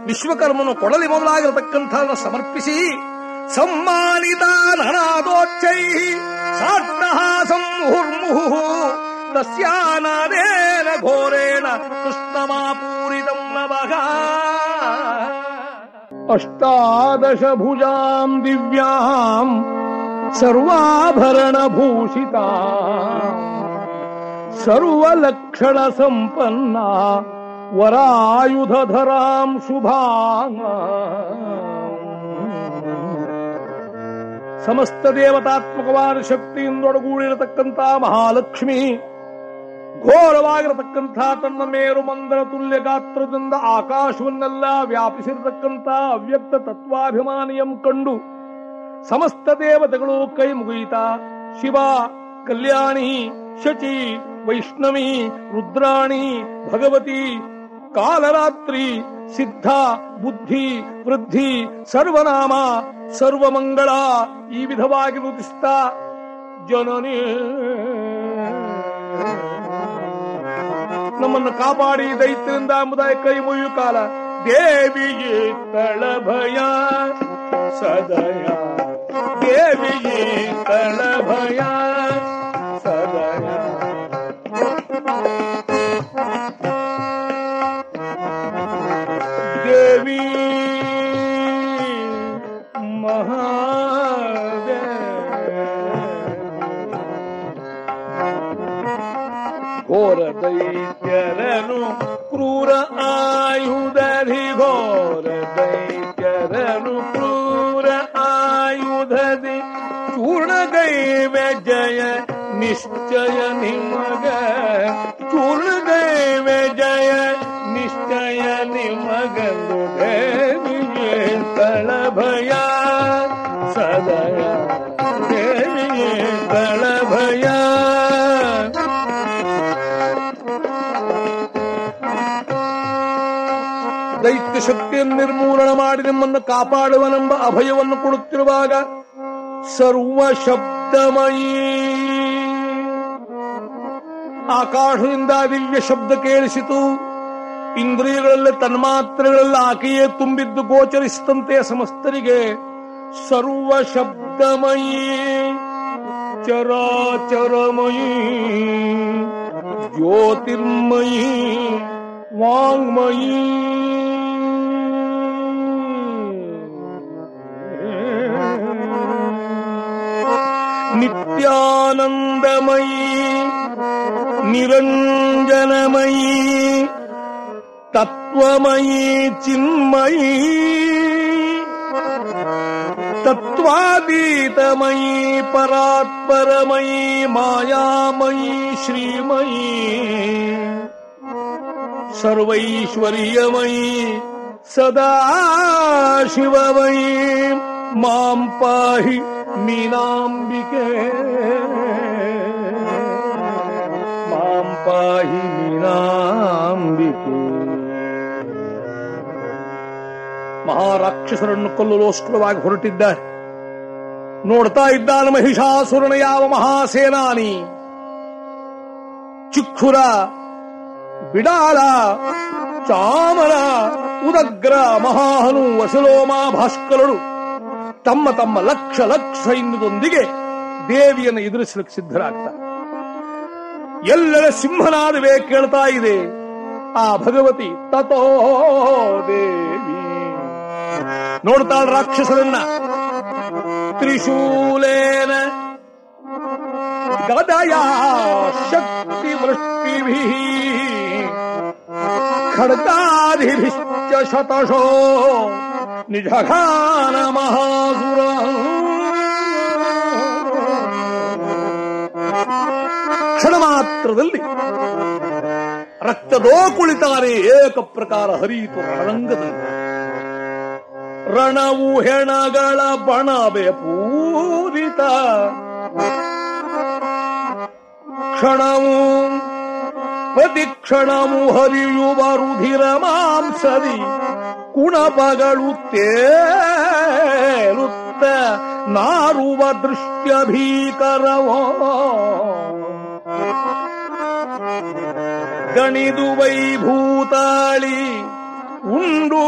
ವಿಶ್ವಕರ್ಮನು ಕೊಡಲಿ ಮೊದಲಾಗಿರತಕ್ಕಂಥ ಸಮರ್ಪಿಸಿ, ಸಮ್ಮಾನಿತ ನನಾದೋಚ್ಚೈ ಸಾಹುರ್ಮುಹು ತಸ್ಯಾನಾದೇನ ಘೋರೇಣ ಕೃಷ್ಣಮಾಪೂರಿತಂ ನವಃ ಸರ್ವಾಭರಣ ಭೂಷಿತಾ ಸರ್ವಲಕ್ಷಣ ಸಂಪನ್ನ ವರಾಯುಧಧರಾಂ ಶುಭಾಂಗ ಸಮಸ್ತ ದೇವತಾತ್ಮಕವಾದ ಶಕ್ತಿಯಿಂದೊಡಗೂಡಿರತಕ್ಕಂಥ ಮಹಾಲಕ್ಷ್ಮಿ ಘೋರವಾಗಿರತಕ್ಕಂಥ ತನ್ನ ಮೇರು ಮಂದರ ತುಲ್ಯ ಗಾತ್ರದಿಂದ ಆಕಾಶವನ್ನೆಲ್ಲ ವ್ಯಾಪಿಸಿರತಕ್ಕಂಥ ಅವ್ಯಕ್ತ ತತ್ವಾಭಿಮಾನಿಯಂ ಕಂಡು ಸಮಸ್ತ ದೇವತೆಗಳು ಕೈ ಮುಗಿಯಿತ. ಶಿವ, ಕಲ್ಯಾಣಿ, ಶಚಿ, ವೈಷ್ಣವಿ, ರುದ್ರಾಣಿ, ಭಗವತಿ, ಕಾಲರಾತ್ರಿ, ಸಿದ್ಧ, ಬುದ್ಧಿ, ವೃದ್ಧಿ, ಸರ್ವನಾಮ, ಸರ್ವಮಂಗಳ ಈ ವಿಧವಾಗಿ ರುದಿಸ್ತಾ ಜನನಿ. ನಮ್ಮನ್ನು ಕಾಪಾಡಿ ದೈತ್ಯರಿಂದ ಮುದಾಯ ಕೈ ಮುಯ್ಯು ಕಾಲ. ದೇವಿಗೆ ತಳಭಯ ಸದಯ. ದೇವಿಗೆ ತಳಭಯ ಸದಯ. ದೇವಿ ಕ್ರೂರ ಆಯುಧರಿ ಘೋರ ದೈತ್ಯರನು ಕ್ರೂರ ಆಯುಧದಿ ಚೂರ್ಣಗೈವೆ ಜಯ ನಿಶ್ಚಯ ನಿಮಗ ಚೂರ್ಣಗೈವೆ ಜಯ ನಿಶ್ಚಯ ನಿಮಗಂದು ದೇವಿಗೆ ತಳಭಯ ಸದಯ ಶಕ್ತಿಯನ್ನು ನಿರ್ಮೂಲನ ಮಾಡಿ ನಿಮ್ಮನ್ನು ಕಾಪಾಡುವನೆಂಬ ಅಭಯವನ್ನು ಕೊಡುತ್ತಿರುವಾಗ ಸರ್ವ ಶಬ್ದಮಯೀ ಆಕಾಶದಿಂದ ದಿವ್ಯ ಶಬ್ದ ಕೇಳಿಸಿತು. ಇಂದ್ರಿಯಗಳಲ್ಲಿ ತನ್ಮಾತ್ರೆಗಳೆಲ್ಲ ಆಕೆಯೇ ತುಂಬಿದ್ದು ಗೋಚರಿಸಿದಂತೆ ಸಮಸ್ತರಿಗೆ ಸರ್ವ ಶಬ್ದಮಯೀ ಚರಾಚರಮಯೀ. ಜ್ಯೋತಿರ್ಮಯೀ. ವಾಂಗ್ಮಯೀ. ನಿತ್ಯಾನಂದಮಯೀ ನಿರಂಜನಮಯೀ ತತ್ವಮಯೀ ಚಿನ್ಮಯೀ ತತ್ವಾತೀತಮಯೀ ಪರಾತ್ಪರಮಯೀ ಮಾಯಾಮಯೀ ಶ್ರೀಮಯೀ ಸರ್ವೈಶ್ವರ್ಯಮಯೀ ಸದಾ ಶಿವಮಯೀ ಮಾಂ ಪಾಹಿ ಮೀನಾಂಬಿಕೆ ಮಾಂ ಪಾಹಿ ಮೀನಾಂಬಿಕೆ ಮಹಾರಾಕ್ಷಸರನ್ನು ಕೊಲ್ಲಲೋಸ್ಕರವಾಗಿ ಹೊರಟಿದ್ದಾರೆ. ನೋಡ್ತಾ ಇದ್ದಾನೆ ಮಹಿಷಾಸುರನ ಯಾವ ಮಹಾಸೇನಾನಿ. ಚಿಕ್ಕುರ ಬಿಡಾಲ ಚಾಮರ, ಉದಗ್ರ, ಮಹಾಹನು ವಸಲೋಮ ಭಾಸ್ಕರರು. ತಮ್ಮ ತಮ್ಮ ಲಕ್ಷ ಲಕ್ಷ ಸೈನ್ಯದೊಂದಿಗೆ ದೇವಿಯನ್ನು ಎದುರಿಸಲಿಕ್ಕೆ ಸಿದ್ಧರಾಗ್ತಾರೆ. ಎಲ್ಲರ ಸಿಂಹನಾದವೇ ಕೇಳ್ತಾ ಇದೆ, ಆ ಭಗವತಿ ತಥೋ ದೇವಿ. ನೋಡ್ತಾಳ ರಾಕ್ಷಸರನ್ನ ತ್ರಿಶೂಲೇನ ಗದಯ ಶಕ್ತಿ ವೃಷ್ಟಿಭಿ ಖಡ್ಗಾಧಿಭಿಶ್ಚ ಶತಶೋ ನಿಜಘಾನ ಮಹಾಸುರ. ಕ್ಷಣ ಮಾತ್ರದಲ್ಲಿ ರಕ್ತದೋ ಕುಳಿತಾರೆ ಏಕ ಪ್ರಕಾರ ಹರಿಯಿತು ರಣರಂಗದಲ್ಲಿ ರಣವು ಹೆಣಗಳ ಬಣಬೆ ಪೂರಿತ. ಕ್ಷಣವು ಪ್ರತಿಕ್ಷಣವು ಹರಿಯುವ ರುಧಿರ ಮಾಂಸದಿ. ಕುಣಪಗಳುತ್ತೇರುತ್ತ ನಾರುವ ದೃಶ್ಯ ಭೀಕರವೋ ಗಣಿದು ವೈಭೂತಾಳಿ ಉಂಡು,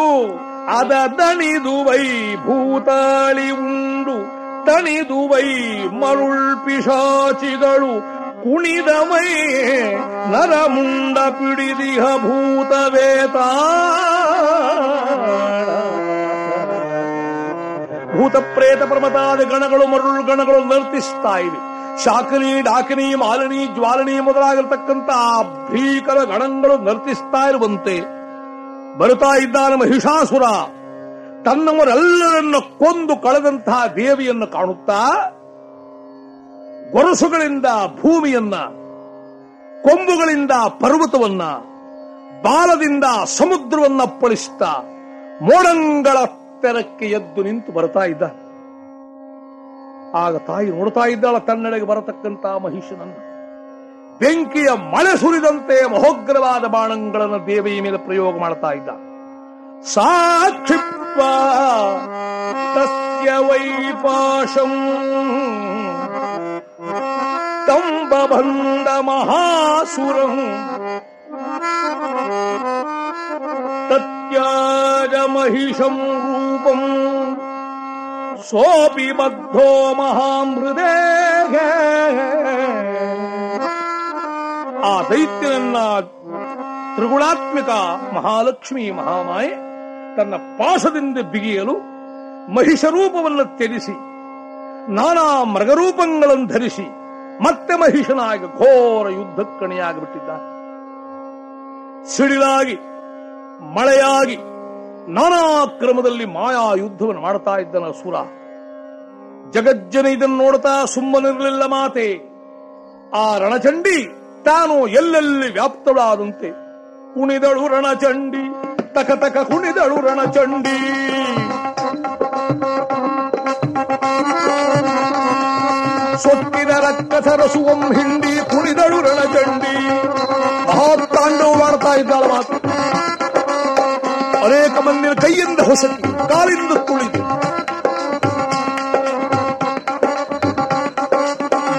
ಅದ ದಣಿದು ವೈಭೂತಾಳಿ ಉಂಡು. ತಣಿದು ವೈ ಮರುಳ್ ಪಿಶಾಚಿಗಳು ಕುಣಿದವೈ ನರಮುಂಡ ಪಿಡಿದಿಹ ಭೂತವೇತ. ಭೂತ ಪ್ರೇತ ಪರ್ವತಾದ ಗಣಗಳು ಮರುಳು ಗಣಗಳು ನರ್ತಿಸ್ತಾ ಇವೆ. ಶಾಕಿನಿ ಡಾಕಿನಿ, ಮಾಲಿನಿ, ಜ್ವಾಲಿನಿ ಮೊದಲಾಗಿರ್ತಕ್ಕಂಥ ಭೀಕರ ಗಣಗಳು ನರ್ತಿಸ್ತಾ ಇರುವಂತೆ ಬರುತ್ತಾ ಇದ್ದಾನೆ ಮಹಿಷಾಸುರ. ತನ್ನವರೆಲ್ಲರನ್ನು ಕೊಂದು ಕಳೆದಂತಹ ದೇವಿಯನ್ನು ಕಾಣುತ್ತಾ ಗೊರಸುಗಳಿಂದ ಭೂಮಿಯನ್ನ, ಕೊಂಬುಗಳಿಂದ ಪರ್ವತವನ್ನ, ಬಾಲದಿಂದ ಸಮುದ್ರವನ್ನ ಪಳಿಸ್ತಾ ಮೋಡಂಗಳ ತೆರಕ್ಕೆ ಎದ್ದು ನಿಂತು ಬರ್ತಾ ಇದ್ದ. ಆಗ ತಾಯಿ ನೋಡ್ತಾ ಇದ್ದಾಳ, ತನ್ನೆಡೆಗೆ ಬರತಕ್ಕಂತ ಮಹಿಷನನ್ನು. ಬೆಂಕಿಯ ಮಳೆ ಸುರಿದಂತೆ ಮಹೋಗ್ರವಾದ ಬಾಣಗಳನ್ನು ದೇವಿಯ ಮೇಲೆ ಪ್ರಯೋಗ ಮಾಡ್ತಾ ಇದ್ದ. ಸಾಕ್ಷಿಪ್ಪ ತಸ್ಯ ವೈಪಾಶಂ. ತಂಬಬಂಧ ಮಹಾಸುರಂ. ತತ್ಯಾಜ ಮಹಿಷಂ ರೂಪಂ. ಸೋಪಿ ಬದ್ಧೋ ಮಹಾಮೃದೇ ಆ ದೈತ್ಯನನ್ನ ತ್ರಿಗುಣಾತ್ಮಿಕ ಮಹಾಲಕ್ಷ್ಮಿ ಮಹಾಮಾಯೆ ತನ್ನ ಪಾಶದಿಂದ ಬಿಗಿಯಲು ಮಹಿಷರೂಪವನ್ನು ತ್ಯಜಿಸಿ ನಾನಾ ಮೃಗರೂಪಗಳನ್ನು ಧರಿಸಿ ಮತ್ತೆ ಮಹಿಷನಾಗಿ ಘೋರ ಯುದ್ಧಕ್ಕಣಿಯಾಗಿಬಿಟ್ಟಿದ್ದಾನೆ ಸಿಡಿಲಾಗಿ, ಮಳೆಯಾಗಿ ನಾನಾ ಕ್ರಮದಲ್ಲಿ ಮಾಯಾ ಯುದ್ಧವನ್ನು ಮಾಡ್ತಾ ಇದ್ದನ ಸುರ ಜಗಜ್ಜನ ಇದನ್ನು ನೋಡ್ತಾ ಸುಮ್ಮನಿರಲಿಲ್ಲ ಮಾತೆ. ಆ ರಣಚಂಡಿ ತಾನು ಎಲ್ಲೆಲ್ಲಿ ವ್ಯಾಪ್ತಳಾದಂತೆ ಕುಣಿದಳು ರಣಚಂಡಿ ತಕ ತಕ ಕುಣಿದಳು ರಣಚಂಡಿ. ಸೊಕ್ಕಿದ ರಕ್ಕಸರಸುವಂ ಹಿಂಡಿ ಕುಣಿದಳು ರಣಚಂಡಿ ಮಹಾತಾಂಡವ ಮಾಡ್ತಾ ಇದ್ದಾಳ ಮಾತು ಅನೇಕ ಮಂದಿನ ಕೈಯಿಂದ ಹೊಸಕಿ ಕಾಲಿಂದ ತುಳಿದು.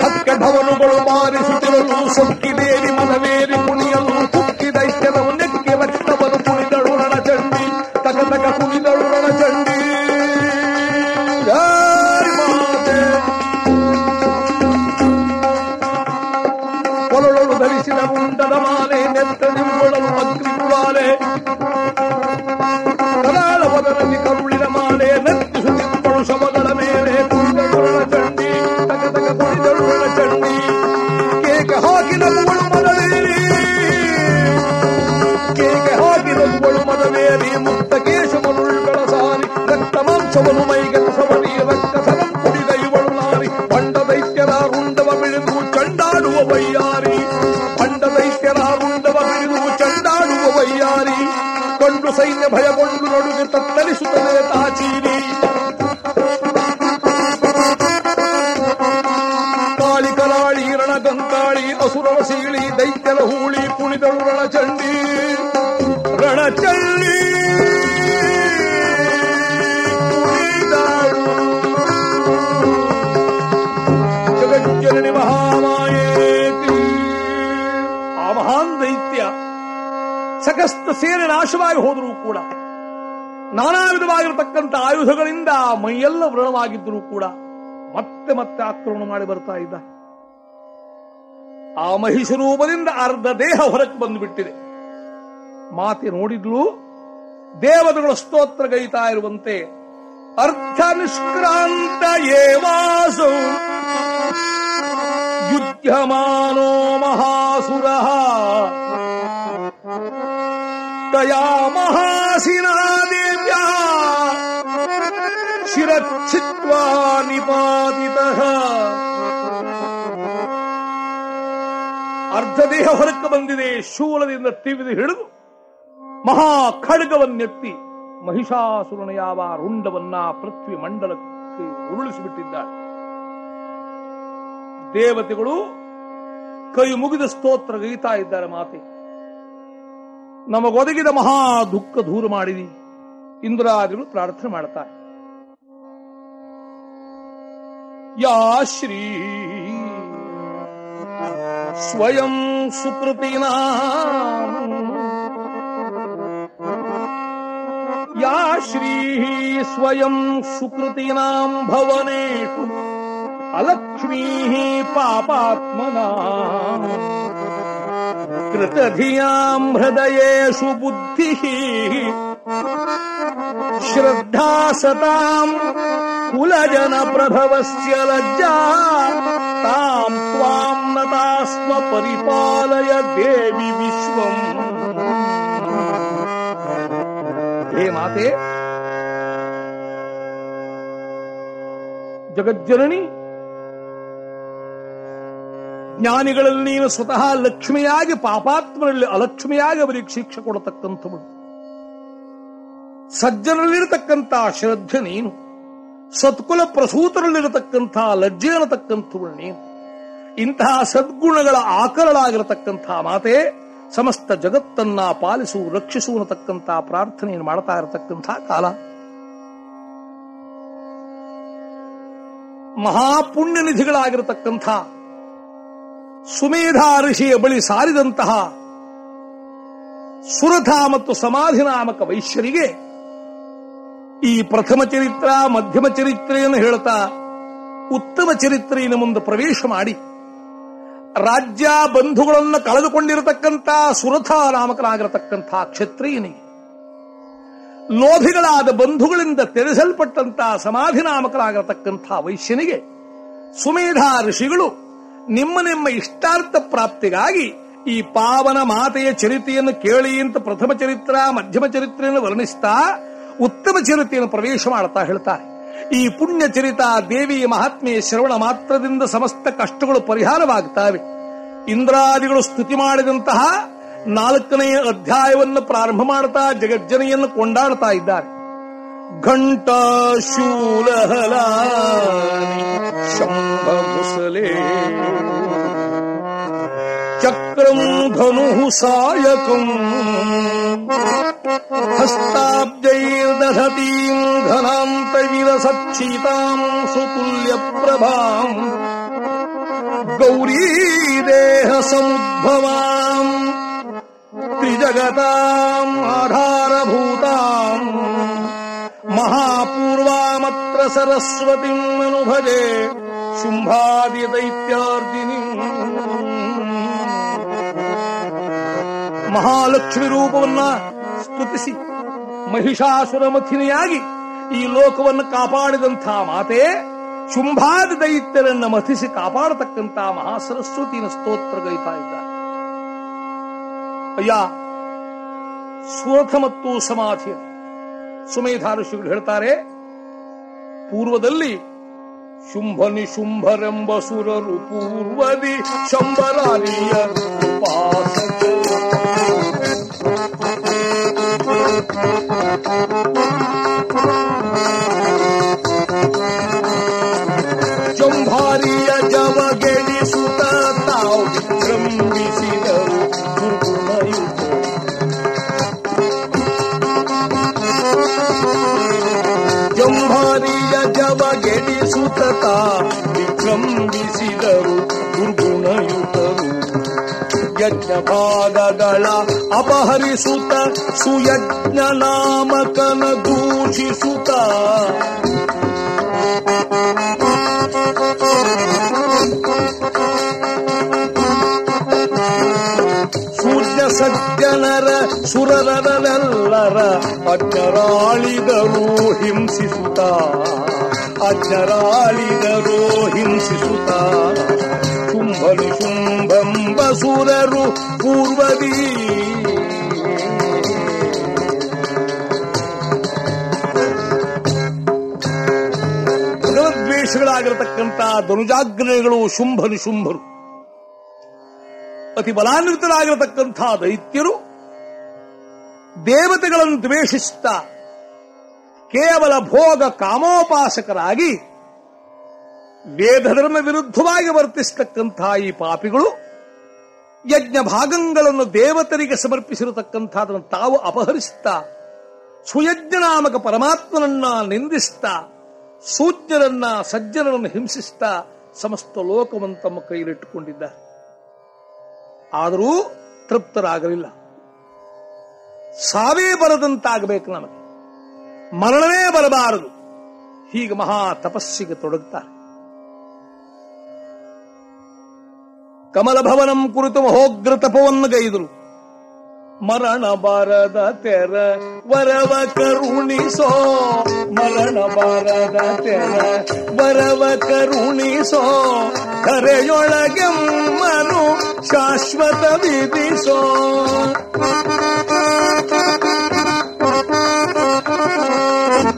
ಭಕ್ತ ಭವನುಗಳು ಮಾರಿಸುತ್ತಿರಲು ಸೊಕ್ಕಿದೇರಿ ಮನವೇರಿ. somos ವಿಧವಾಗಿರತಕ್ಕಂಥ ಆಯುಧಗಳಿಂದ ಮೈಯೆಲ್ಲ ವ್ರಣವಾಗಿದ್ದರೂ ಕೂಡ ಮತ್ತೆ ಮತ್ತೆ ಆಕ್ರಮಣ ಮಾಡಿ ಬರ್ತಾ ಇದ್ದ. ಆ ಮಹಿಷ ರೂಪದಿಂದ ಅರ್ಧ ದೇಹ ಹೊರಕ್ಕೆ ಬಂದುಬಿಟ್ಟಿದೆ. ಮಾತೆ ನೋಡಿದ್ಲು, ದೇವತೆಗಳ ಸ್ತೋತ್ರ ಗೈತಾ ಇರುವಂತೆ, ಅರ್ಥ ನಿಷ್ಕ್ರಾಂತ ಏವಾಸು, ಯುದ್ಧಮಾನೋ ಮಹಾಸುರ, ತಯಾ ಮಹಾಸಿನಾ ಅರ್ಧ ದೇಹ ಹೊರಕ್ಕೆ ಬಂದಿದೆ, ಶೂಲದಿಂದ ತಿವಿದು ಹಿಡಿದು ಮಹಾ ಖಡ್ಗವನ್ನೆತ್ತಿ ಮಹಿಷಾಸುರನ ಯಾವ ರುಂಡವನ್ನ ಪೃಥ್ವಿ ಮಂಡಲಕ್ಕೆ ಉರುಳಿಸಿಬಿಟ್ಟಿದ್ದಾಳೆ ದೇವತೆಗಳು ಕೈ ಮುಗಿದ ಸ್ತೋತ್ರ ಗೈತಾ ಇದ್ದಾರೆ ಮಾತೆ. ನಮಗೊದಗಿದ ಮಹಾ ದುಃಖ ದೂರು ಮಾಡಿದಿ. ಇಂದ್ರಾದಿಗಳು ಪ್ರಾರ್ಥನೆ ಮಾಡ್ತಾರೆ. ಯಾ ಶ್ರೀ ಸ್ವಯಂ ಸುಕೃತಿನಾ ಯಾ ಶ್ರೀ ಸ್ವಯಂ ಸುಕೃತಿನಾಂ ಭವನೇಷು ಅಲಕ್ಷ್ಮೀ ಪಾಪಾತ್ಮನಾ ಕೃತಧಿಯಾಂ ಹೃದಯೇಷು ಬುದ್ಧಿ ಶ್ರದ್ಧಾ ಸತಾ ಕುಲಜನ ಪ್ರಭವಸ್ಯ ಲಜ್ಜಾ, ತಾಂ ತ್ವಾಂ ನತಾಸ್ಮ ಪರಿಪಾಲಯ ದೇವಿ ವಿಶ್ವಂ. ಹೇ ಮಾತೆ, ಜಗಜ್ಜನನಿ, ಜ್ಞಾನಿಗಳಲ್ಲಿ ನೀನು ಸ್ವತಃ ಲಕ್ಷ್ಮಿಯಾಗಿ, ಪಾಪಾತ್ಮರಲ್ಲಿ ಅಲಕ್ಷ್ಮಿಯಾಗಿ ಅವರಿಗೆ ಶಿಕ್ಷೆ ಕೊಡತಕ್ಕಂಥವಳು. ಸಜ್ಜನರಲ್ಲಿರತಕ್ಕಂಥ ಶ್ರದ್ಧೆ ನೀನು. ಸತ್ಕುಲ ಪ್ರಸೂತರಲ್ಲಿರತಕ್ಕಂಥ ಲಜ್ಜೆ ಅನ್ನತಕ್ಕಂಥವಳು ನೀನು. ಇಂತಹ ಸದ್ಗುಣಗಳ ಆಕರಳಾಗಿರತಕ್ಕಂಥ ಮಾತೆ ಸಮಸ್ತ ಜಗತ್ತನ್ನ ಪಾಲಿಸು, ರಕ್ಷಿಸು ಅನ್ನತಕ್ಕಂಥ ಪ್ರಾರ್ಥನೆಯನ್ನು ಮಾಡ್ತಾ ಇರತಕ್ಕಂಥ ಕಾಲ. ಮಹಾಪುಣ್ಯ ನಿಧಿಗಳಾಗಿರತಕ್ಕಂಥ ಸುಮೇಧಾ ಋಷಿಯ ಬಳಿ ಸಾರಿದಂತಹ ಸುರಥ ಮತ್ತು ಸಮಾಧಿ ನಾಮಕ ವೈಶ್ಯರಿಗೆ ಈ ಪ್ರಥಮ ಚರಿತ್ರ, ಮಧ್ಯಮ ಚರಿತ್ರೆಯನ್ನು ಹೇಳ್ತಾ ಉತ್ತಮ ಚರಿತ್ರೆಯನ್ನು ಮುಂದೆ ಪ್ರವೇಶ ಮಾಡಿ ರಾಜ್ಯ ಬಂಧುಗಳನ್ನು ಕಳೆದುಕೊಂಡಿರತಕ್ಕಂಥ ಸುರಥ ನಾಮಕನಾಗಿರತಕ್ಕಂಥ ಕ್ಷತ್ರಿಯನಿಗೆ ಲೋಭಿಗಳಾದ ಬಂಧುಗಳಿಂದ ತೆರೆಸಲ್ಪಟ್ಟಂತ ಸಮಾಧಿ ನಾಮಕನಾಗಿರತಕ್ಕಂಥ ವೈಶ್ಯನಿಗೆ ಸುಮೇಧಾ ಋಷಿಗಳು ನಿಮ್ಮ ನಿಮ್ಮ ಇಷ್ಟಾರ್ಥ ಪ್ರಾಪ್ತಿಗಾಗಿ ಈ ಪಾವನ ಮಾತೆಯ ಚರಿತೆಯನ್ನು ಕೇಳಿ ಅಂತ ಪ್ರಥಮ ಚರಿತ್ರ, ಮಧ್ಯಮ ಚರಿತ್ರೆಯನ್ನು ವರ್ಣಿಸ್ತಾ ಉತ್ತಮ ಚರಿತೆಯನ್ನು ಪ್ರವೇಶ ಮಾಡುತ್ತಾ ಹೇಳ್ತಾರೆ. ಈ ಪುಣ್ಯ ಚರಿತ ದೇವಿಯ ಮಹಾತ್ಮೆಯ ಶ್ರವಣ ಮಾತ್ರದಿಂದ ಸಮಸ್ತ ಕಷ್ಟಗಳು ಪರಿಹಾರವಾಗುತ್ತವೆ. ಇಂದ್ರಾದಿಗಳು ಸ್ತುತಿ ಮಾಡಿದಂತಹ ನಾಲ್ಕನೆಯ ಅಧ್ಯಾಯವನ್ನು ಪ್ರಾರಂಭ ಮಾಡುತ್ತಾ ಜಗಜ್ಜನೆಯನ್ನು ಕೊಂಡಾಡ್ತಾ ಇದ್ದಾರೆ. ಘಂಟ ಶೂಲಹಲ ಶಂಭ ಮುಸಲೇ ಚಕ್ರಂ ಧನು ಸಾಯಕಂ. हस्ताब्जैर्दधतीम् धनान्तविरसक्षिताम् सुतुल्यप्रभाम् गौरीदेहसमुद्भवाम् त्रिजगताम् आधारभूताम् महापूर्वामत्र सरस्वतीम् अनुभजे शुम्भादिदैत्यार्दिनीम् ಮಹಾಲಕ್ಷ್ಮಿ ರೂಪವನ್ನ ಸ್ತುತಿಸಿ ಮಹಿಷಾಸುರ ಮಥಿನಿಯಾಗಿ ಈ ಲೋಕವನ್ನು ಕಾಪಾಡಿದಂಥ ಮಾತೆ ಶುಂಭಾದ ದೈತ್ಯರನ್ನ ಮಥಿಸಿ ಕಾಪಾಡತಕ್ಕಂಥ ಮಹಾಸರಸ್ವತಿನ ಸ್ತೋತ್ರ ಗೈತಾ ಇದ್ದಾರೆ. ಅಯ್ಯ ಸ್ವರ್ಥ ಮತ್ತು ಸಮಾಧಿ ಸುಮೇಧಾ ಋಷಿಗಳು ಹೇಳ್ತಾರೆ, ಪೂರ್ವದಲ್ಲಿ ಶುಂಭ ನಿಶುಂಭರೆಂಬ ಸುರರು ಪೂರ್ವದಿ ಶಂಬರಾರಿಯ ಉಪಾಸಕರು ಯಜ್ಞ ಭಾಗಗಳ ಅಪಹರಿಸುತ್ತ ಸುಯಜ್ಞ ನಾಮಕನ ದೂಷಿಸುತ್ತ. ಸೂರ್ಯ ಸಜ್ಜನರ ಸುರರರೆಲ್ಲರ ಅಜ್ಜರಾಳಿದರು ಹಿಂಸಿಸುತ್ತ. ಅಜ್ಜರಾಳಿದರು ಹಿಂಸಿಸುತ್ತ. ಶುಂಭನು ಶುಂಭಂಬಸುರರು ಪೂರ್ವದಿ. ಭಗವದ್ವೇಷಗಳಾಗಿರತಕ್ಕಂಥ ಧನುಜಾಗ್ರಗಳು ಶುಂಭನು ಶುಂಭರು ಅತಿ ಬಲಾನ್ವಿತರಾಗಿರತಕ್ಕಂಥ ದೈತ್ಯರು ದೇವತೆಗಳನ್ನು ದ್ವೇಷಿಸುತ್ತ ಕೇವಲ ಭೋಗ ಕಾಮೋಪಾಸಕರಾಗಿ ವೇದಧರ್ಮ ವಿರುದ್ಧವಾಗಿ ವರ್ತಿಸತಕ್ಕಂತಹ ಈ ಪಾಪಿಗಳು, ಯಜ್ಞ ಭಾಗಗಳನ್ನು ದೇವತರಿಗೆ ಸಮರ್ಪಿಸಿರತಕ್ಕಂಥದನ್ನು ತಾವು ಅಪಹರಿಸುತ್ತಾ ಸುಯಜ್ಞ ನಾಮಕ ಪರಮಾತ್ಮನನ್ನ ನಿಂದಿಸ್ತಾ ಸೂಜ್ಞರನ್ನ ಸಜ್ಜನರನ್ನು ಹಿಂಸಿಸ್ತಾ ಸಮಸ್ತ ಲೋಕವನ್ನು ತಮ್ಮ ಕೈಲಿಟ್ಟುಕೊಂಡಿದ್ದಾರೆ ಆದರೂ ತೃಪ್ತರಾಗಲಿಲ್ಲ. ಸಾವೇ ಬರದಂತಾಗಬೇಕು ನಮಗೆ. ಮರಣವೇ ಬರಬಾರದು. ಹೀಗೆ ಮಹಾ ತಪಸ್ಸಿಗೆ ತೊಡಗುತ್ತಾರೆ ಕಮಲಭವನಂ ಕುರಿತು ಮಹೋಗ್ರ ತಪವನ್ನು ಗೈದರು. ಮರಣ ಬಾರದ ತೆರ, ವರವ ಕರುಣಿಸೋ. ಮರಣ ಬಾರದ ತೆರ, ವರವ ಕರುಣಿಸೋ. ಕರೆಯೊಳಗೆಮ್ಮನು ಶಾಶ್ವತ ವಿಧಿಸೋ.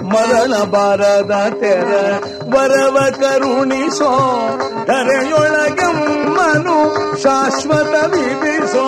ಮರಣ ಬಾರದ ತೆರ, ವರವ ಕರುಣಿಸೋ. ಕರೆಯೊಳಗೆಮ್ಮನು ಶಾಶ್ವತ ವಿಧಿಸೋ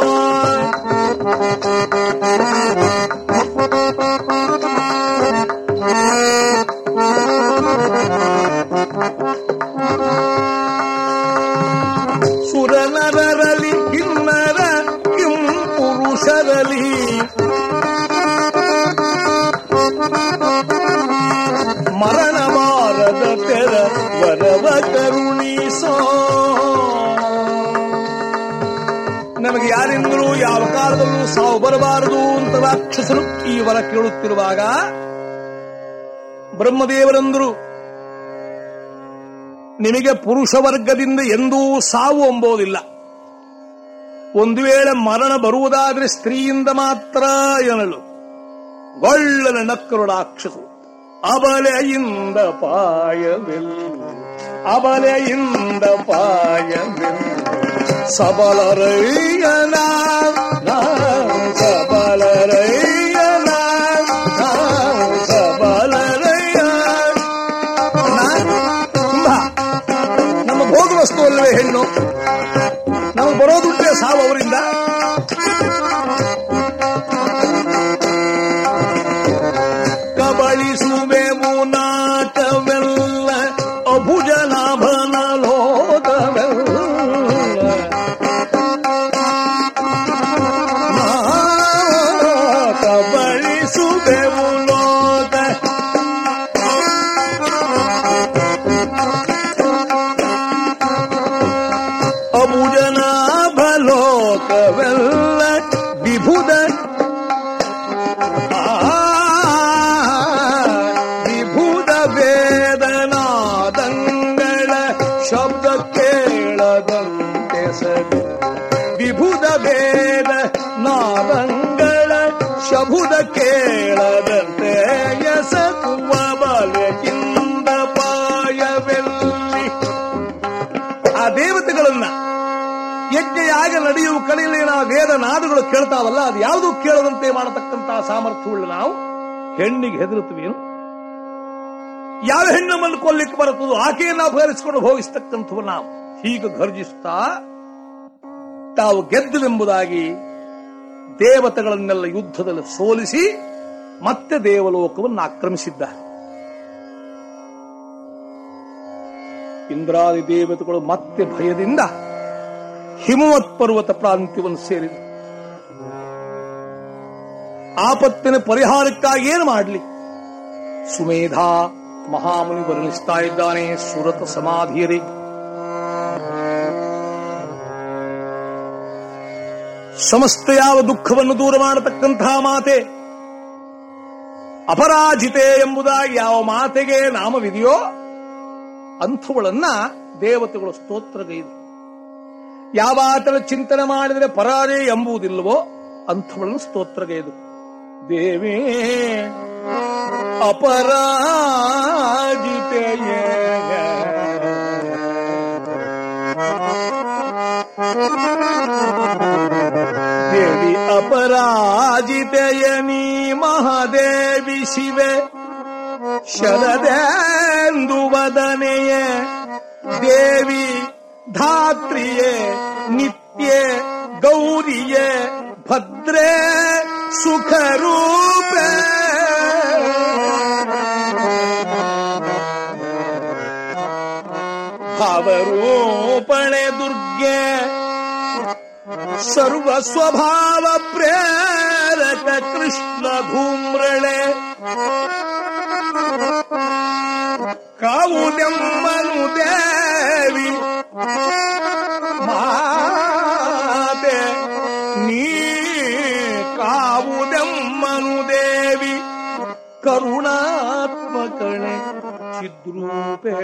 ಯಾವ ಕಾಲದಲ್ಲೂ ಸಾವು ಬರಬಾರದು ಅಂತ ರಾಕ್ಷಸರು ಈ ವರ ಕೇಳುತ್ತಿರುವಾಗ ಬ್ರಹ್ಮದೇವರಂದರು ನಿಮಗೆ ಪುರುಷ ವರ್ಗದಿಂದ ಎಂದೂ ಸಾವು ಅಂಬೋದಿಲ್ಲ. ಒಂದು ವೇಳೆ ಮರಣ ಬರುವುದಾದ್ರೆ ಸ್ತ್ರೀಯಿಂದ ಮಾತ್ರ ಎನ್ನಲು. ಒಳ್ಳನ ನಕ್ಕರು ರಾಕ್ಷಸರು. ಅಬಲೆಯಿಂದ ಪಾಯವೆಲ್ಲ. ಅಬಲೆಯಿಂದ ಪಾಯವೆಲ್ಲ. ಸಬಲರಯ್ಯನ ಕೇಳ್ತಾವಲ್ಲ, ಅದು ಯಾವುದು ಕೇಳದಂತೆ ಮಾಡತಕ್ಕಂತಹ ಸಾಮರ್ಥ್ಯವುಳ್ಳ ನಾವು ಹೆಣ್ಣಿಗೆ ಹೆದರುತ್ತವೇನು ಯಾವ ಹೆಣ್ಣನ್ನು ಕೊಲ್ಲಿಕ್ಕೆ ಬರುತ್ತದೋ ಆಕೆಯನ್ನು ಅಪಹರಿಸಿಕೊಂಡು ಹೋಗಿಸ್ತಕ್ಕಂಥವು ನಾವು. ಹೀಗೆ ಘರ್ಜಿಸುತ್ತಾ ತಾವು ಗೆದ್ದಲೆಂಬುದಾಗಿ ದೇವತೆಗಳನ್ನೆಲ್ಲ ಯುದ್ಧದಲ್ಲಿ ಸೋಲಿಸಿ ಮತ್ತೆ ದೇವಲೋಕವನ್ನು ಆಕ್ರಮಿಸಿದ್ದಾರೆ. ಇಂದ್ರಾದಿ ದೇವತೆಗಳು ಮತ್ತೆ ಭಯದಿಂದ ಹಿಮವತ್ ಪರ್ವತ ಪ್ರಾಂತ್ಯವನ್ನು ಸೇರಿದರು. ಆಪತ್ತಿನ ಪರಿಹಾರಕ್ಕಾಗಿ ಏನು ಮಾಡಲಿ? ಸುಮೇಧಾ ಮಹಾಮುನಿ ವರ್ಣಿಸ್ತಾ ಇದ್ದಾನೆ, ಸುರತ ಸಮಾಧಿಯರಿ. ಸಮಸ್ತ ಯಾವ ದುಃಖವನ್ನು ದೂರ ಮಾಡತಕ್ಕಂತಹ ಮಾತೆ? ಅಪರಾಜಿತೆ ಎಂಬುದಾಗಿ ಯಾವ ಮಾತೆಗೆ ನಾಮವಿದೆಯೋ ಅಂಥವುಗಳನ್ನ ದೇವತೆಗಳು ಸ್ತೋತ್ರಗೈದು ಯಾವ ಆತನ ಚಿಂತನೆ ಮಾಡಿದರೆ ಪರಾಜಯ ಎಂಬುದಿಲ್ಲವೋ ಅಂಥವುಗಳನ್ನು ಸ್ತೋತ್ರಗೈದು ದೇವೇ ಅಪರಾಜಿತೆಯೇ ದೇವಿ ಅಪರಾಜಿತೆಯ ನೀ ಮಹಾದೇವಿ ಶಿವೆ ಶರದೇಂದು ವದನೆಯೇ ದೇವಿ ಸರ್ವ ಸ್ವಭಾವ ಪ್ರೇರಕ ಕೃಷ್ಣ ಧೂಮ್ರಳೆ ಕಾವುದೆಮ್ಮನು ದೇವಿ. ಮಾತೆ ನೀ ಕಾವುದೆಮ್ಮನು ದೇವಿ. ಕರುಣಾತ್ಮಕಣೆ ಚಿದ್ರೂಪೇ.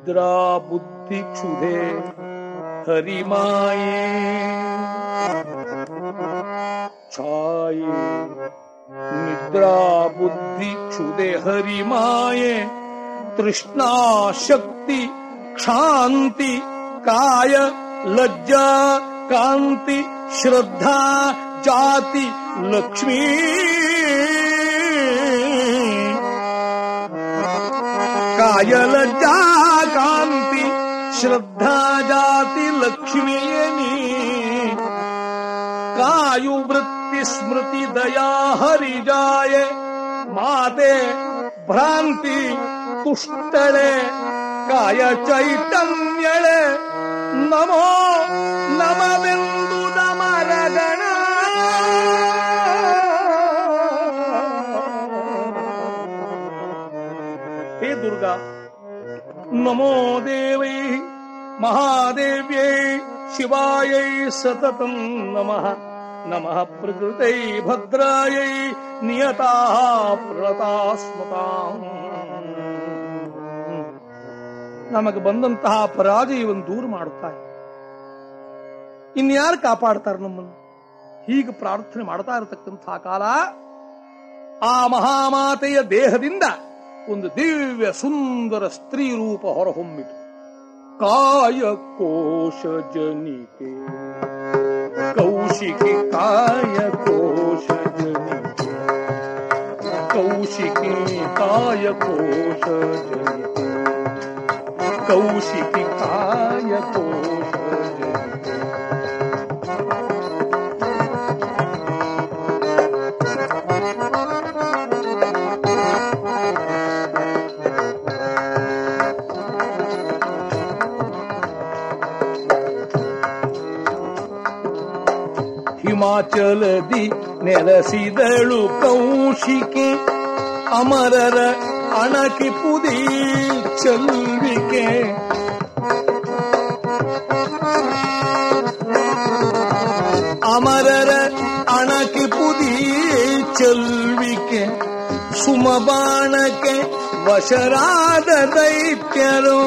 ನಿದ್ರಾ ಬುದ್ಧಿ ಕ್ಷುಧೆ ಹರಿಮಾಯೇ. ಛಾಯೆ ನಿದ್ರಾ ಬುದ್ಧಿ ಕ್ಷುದೆ ಹರಿಮಾಯೆ. ತೃಷ್ಣಾ ಶಕ್ತಿ ಕ್ಷಾಂತಿ ಕಾಯ ಲಜ್ಜಾ ಕಾಂತಿ ಶ್ರದ್ಧಾ ಜಾತಿ ಶ್ರದ್ಧಾ ಜಾತಿ ಲಕ್ಷ್ಮಿಯೇ ಕಾಯು ವೃತ್ತಿ ಸ್ಮೃತಿ ದಯಾ ಹರಿಜಾಯ ಮಾತೆ ಭ್ರಾಂತಿ ತುಷ್ಟಳೆ ಕಾಯ ಚೈತನ್ಯಳೆ ನಮೋ ನಮವೆಂದು ನಮರಗಣ ಹೇ ದುರ್ಗಾ ನಮೋ ದೇವೈ ಮಹಾದೇವ್ಯೈ ಶಿವಾಯೈ ಸತತಂ ನಮಃ. ನಮಃ ಪ್ರಕೃತೈ ಭದ್ರಾಯೈ ನಿಯತಾ ಪ್ರತಾಸ್ಮತಾಂ ನಮಗೆ ಬಂದಂತಹ ಪರಾಜಯವನ್ನು ದೂರ ಮಾಡುತ್ತಾ ಇನ್ಯಾರು ಕಾಪಾಡ್ತಾರೆ ನಮ್ಮನ್ನು? ಹೀಗೆ ಪ್ರಾರ್ಥನೆ ಮಾಡ್ತಾ ಇರತಕ್ಕಂತಹ ಕಾಲ ಆ ಮಹಾಮಾತೆಯ ದೇಹದಿಂದ ಒಂದು ದಿವ್ಯ ಸುಂದರ ಸ್ತ್ರೀ ರೂಪ ಹೊರಹೊಮ್ಮಿತು. ಕಾಯ ಕೋಶ ಜನಿಕೆ ಕೌಶಿಕಿ ಕಾಯ ಕೋಶ ಜನಿಕೆ ಕೌಶಿಕಿ ಕಾಯ ಕೋಶ ಜನಿಕೆ ಹಿಮಾಚಲದಿ ನೆಲೆಸಿದಳು ಕೌಶಿಕೆ. ಅಮರರ ಅಣಕಿ ಪುದಿ ಚಲ್ವಿಕೆ ಅಮರರ ಅಣಕಿ ಪುದಿ ಚಲ್ವಿಕೆ. ಸುಮಬಾಣಕ್ಕೆ ವಶರಾದ ದೈತ್ಯರು.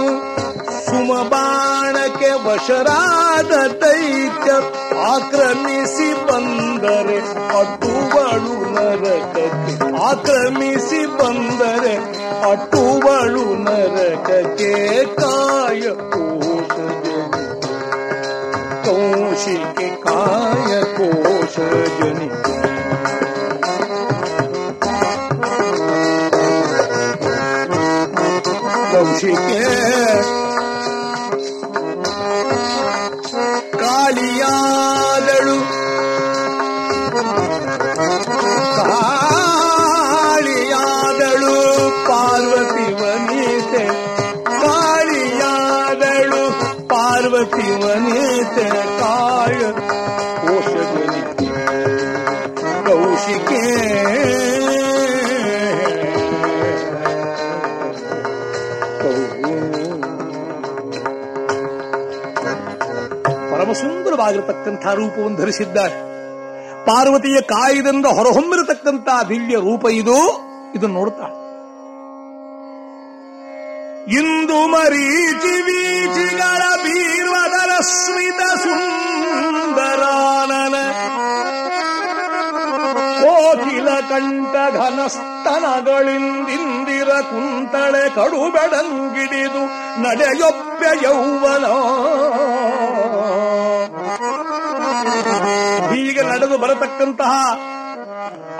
ಸುಮಬಾಣಕ್ಕೆ ವಶರಾದ ದೈತ್ಯ ಆಕ್ರಮಿಸಿ ಬಂದರೆ ಅಟ್ಟುವಳು ನರಕಕ್ಕೆ. ಆಕ್ರಮಿಸಿ ಬಂದರೆ ಅಟ್ಟುವಳು ನರಕಕ್ಕೆ ಕಾಯ ಕೋಶ ಕೌಶಿಕೆ ಕಾಯ ಕೋಶ ಜನಿ ಕೌಶಿಕೆ ಸುಂದರವಾಗಿರತಕ್ಕಂಥ ರೂಪವನ್ನು ಧರಿಸಿದ್ದಾರೆ. ಪಾರ್ವತಿಯ ಕಾಯದಿಂದ ಹೊರಹೊಮ್ಮಿರತಕ್ಕಂಥ ದಿವ್ಯ ರೂಪ ಇದು. ಇದನ್ನು ನೋಡುತ್ತಾಳೆ ಇಂದು ಮರೀಚಿ ಬೀಚಿಗಳ ಬೀರ್ವದರ ಸ್ಮಿತ ಸುಂದರಾನನ. ಕೋಕಿಲ ಕಂಠ ಘನಸ್ತನಗಳಿಂದಿಂದಿರ ಕುಂತಳೆ ಕಡುಬೆಡಂಗಿಡಿದು ನಡೆಯೊಪ್ಪೆ ಯೌವನ. ನಡೆದು ಬರತಕ್ಕಂತಹ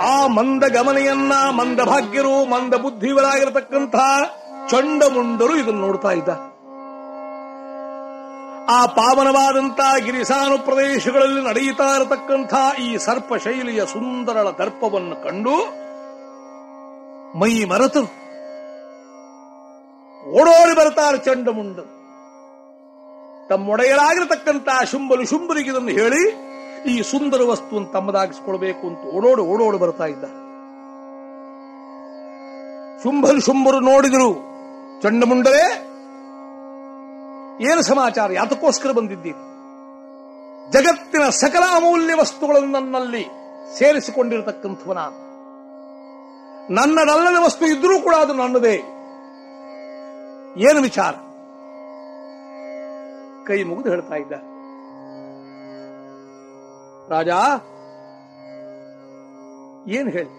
ಆ ಮಂದ ಗಮನೆಯನ್ನ, ಮಂದ ಭಾಗ್ಯರು, ಮಂದ ಬುದ್ಧಿಗಳಾಗಿರತಕ್ಕಂತಹ ಚಂಡಮುಂಡರು ಇದನ್ನು ನೋಡ್ತಾ ಇದ್ದ. ಆ ಪಾವನವಾದಂತಹ ಗಿರಿಸಾನು ಪ್ರದೇಶಗಳಲ್ಲಿ ನಡೆಯುತ್ತಾ ಇರತಕ್ಕಂಥ ಈ ಸರ್ಪ ಶೈಲಿಯ ಸುಂದರಳ ದರ್ಪವನ್ನು ಕಂಡು ಮೈ ಮರೆತರು ಓಡೋಡಿ ಬರುತ್ತಾರೆ ಚಂಡಮುಂಡರು. ತಮ್ಮೊಡೆಯರಾಗಿರತಕ್ಕಂತಹ ಶುಂಬಲು ಶುಂಬರಿಗೆ ಇದನ್ನು ಹೇಳಿ ಈ ಸುಂದರ ವಸ್ತುವನ್ನು ತಮ್ಮದಾಗಿಸಿಕೊಳ್ಬೇಕು ಅಂತ ಓಡೋಡಿ ಓಡೋಡಿ ಬರ್ತಾ ಇದ್ದ ಶುಂಭರು ಶುಂಭರು ನೋಡಿದರು. ಚಂಡಮುಂಡರೆ ಏನು ಸಮಾಚಾರ? ಯಾತಕ್ಕೋಸ್ಕರ ಬಂದಿದ್ದೀರಿ? ಜಗತ್ತಿನ ಸಕಲ ಅಮೂಲ್ಯ ವಸ್ತುಗಳನ್ನು ನನ್ನಲ್ಲಿ ಸೇರಿಸಿಕೊಂಡಿರತಕ್ಕಂಥವ ನಾನು. ನನ್ನದಲ್ಲದ ವಸ್ತು ಇದ್ರೂ ಕೂಡ ಅದು ನನ್ನದೇ. ಏನು ವಿಚಾರ? ಕೈ ಮುಗಿದು ಹೇಳ್ತಾ ಇದ್ದ ರಾಜ, ಏನ್ ಹೇಳಿ?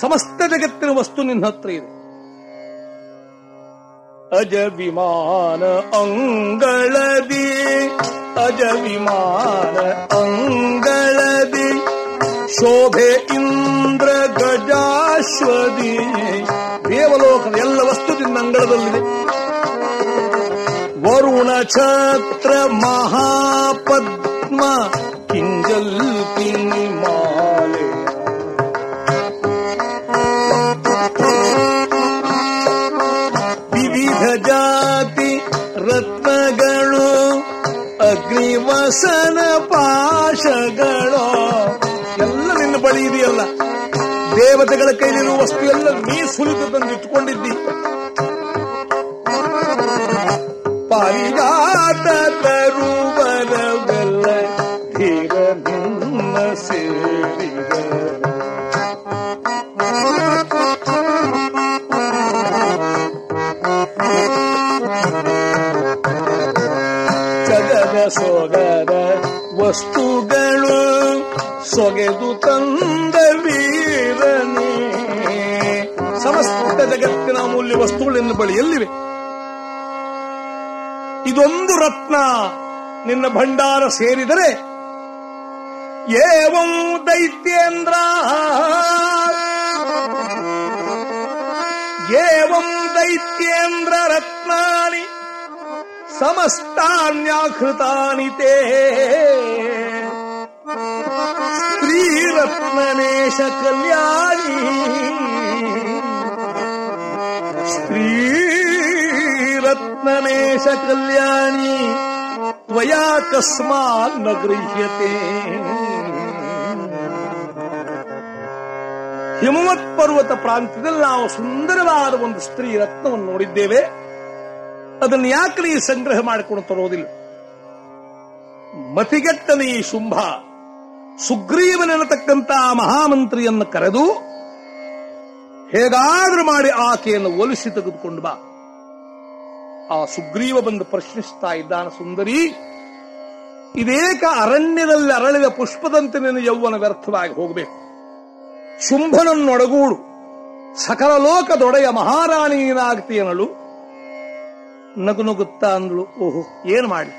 ಸಮಸ್ತ ಜಗತ್ತಿನ ವಸ್ತು ನಿನ್ನ ಹತ್ರ ಇದೆ. ಅಜ ವಿಮಾನ ಅಂಗಳದಿ ಅಜ ವಿಮಾನ ಅಂಗಳದಿ, ಶೋಭೆ ಇಂದ್ರ ಗಜಾಶ್ವದಿ, ದೇವಲೋಕದ ಎಲ್ಲ ವಸ್ತು ನಿನ್ನ ಅಂಗಳದಲ್ಲಿದೆ. ವರುಣ ಛತ್ರ ಮಹಾಪದ್ಮ ಕಿಂಜಲ್ ಮಾಲೆ. ವಿವಿಧ ಜಾತಿ, ರತ್ನಗಳು, ಅಗ್ನಿವಸನ ಪಾಶಗಳು. ಎಲ್ಲ ನಿನ್ನ ಬಳಿ ಇದೆಯಲ್ಲ. ದೇವತೆಗಳ ಕೈಲಿರುವ ವಸ್ತು ಎಲ್ಲ ನೀ ಸುಲಿದು ಇಟ್ಕೊಂಡಿದ್ದಿ ಪಾರಿಜಾತ ಸೊಗದ ವಸ್ತುಗಳು ಸೊಗೆದು ತಂದ ವೀರನೇ. ಸಮಸ್ತ ಜಗತ್ತಿನ ಅಮೂಲ್ಯ ವಸ್ತುಗಳು ನಿನ್ನ ಬಳಿ ಎಲ್ಲಿವೆ? ಇದೊಂದು ರತ್ನ ನಿನ್ನ ಭಂಡಾರ ಸೇರಿದರೆ ಏವಂ ದೈತ್ಯೇಂದ್ರ? ಏವಂ ದೈತ್ಯೇಂದ್ರ ರತ್ನಾನಿ ಸಮಸ್ತಾನ್ಯಾಕೃತಾನಿ ತೇ. ಸ್ತ್ರೀರತ್ನನೇಶ ಕಲ್ಯಾಣಿ. ಸ್ತ್ರೀರತ್ನೇಶ ಕಲ್ಯಾಣಿ ತ್ವಯಾ ಕಸ್ಮಾನ್ ಗೃಹ್ಯತೆ. ಹಿಮವತ್ ಪರ್ವತ ಪ್ರಾಂತ್ಯದಲ್ಲಿ ನಾವು ಸುಂದರವಾದ ಒಂದು ಸ್ತ್ರೀ ರತ್ನವನ್ನು ನೋಡಿದ್ದೇವೆ. ಅದನ್ನು ಯಾಕೆ ನೀ ಸಂಗ್ರಹ ಮಾಡಿಕೊಂಡು ತರೋದಿಲ್ಲ? ಮತಿಗೆಟ್ಟನ ಈ ಶುಂಭ. ಸುಗ್ರೀವನೆನ್ನತಕ್ಕಂತ ಮಹಾಮಂತ್ರಿಯನ್ನು ಕರೆದು ಹೇಗಾದ್ರೂ ಮಾಡಿ ಆಕೆಯನ್ನು ಒಲಿಸಿ ತೆಗೆದುಕೊಂಡು ಬಾ. ಆ ಸುಗ್ರೀವ ಬಂದು ಪ್ರಶ್ನಿಸ್ತಾ ಇದ್ದಾನ, ಸುಂದರಿ. ಇದೇಕ ಅರಣ್ಯದಲ್ಲಿ ಅರಳಿದ ಪುಷ್ಪದಂತೆ ನಿನ್ನ ಯೌವನ ವ್ಯರ್ಥವಾಗಿ ಹೋಗಬೇಕು. ಶುಂಭನನ್ನೊಡಗೂಡು. ಸಕಲ ಲೋಕದೊಡೆಯ ಮಹಾರಾಣಿ ನಗು ನಗುತ್ತಾ ಅಂದ್ಳು, ಓಹೋ, ಏನ್ ಮಾಡಿ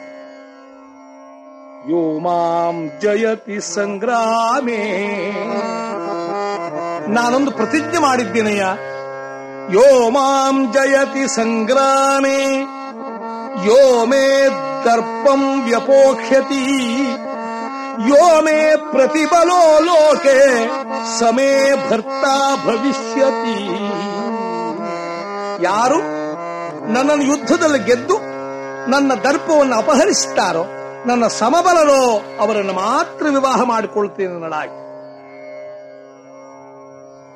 ಯೋ ಮಾಂ ಜಯತಿ ಸಂಗ್ರಾಮೇ. ನಾನೊಂದು ಪ್ರತಿಜ್ಞೆ ಮಾಡಿದ್ದೇನೆಯ ಯೋ ಮಾಂ ಜಯತಿ ಸಂಗ್ರಾಮೇ. ಯೋ ಮೇ ದರ್ಪಂ ವ್ಯಪೋಕ್ಷ್ಯತಿ. ಯೋ ಮೇ ಪ್ರತಿಬಲೋ ಲೋಕೆ ಸಮೇ ಭರ್ತಾ ಭವಿಷ್ಯತಿ. ಯಾರು? ನನ್ನನ್ನು ಯುದ್ಧದಲ್ಲಿ ಗೆದ್ದು ನನ್ನ ದರ್ಪವನ್ನು ಅಪಹರಿಸುತ್ತಾರೋ, ನನ್ನ ಸಮಬಲರೋ ಅವರನ್ನು ಮಾತ್ರ ವಿವಾಹ ಮಾಡಿಕೊಳ್ತೇನೆ ನಡಾಗಿ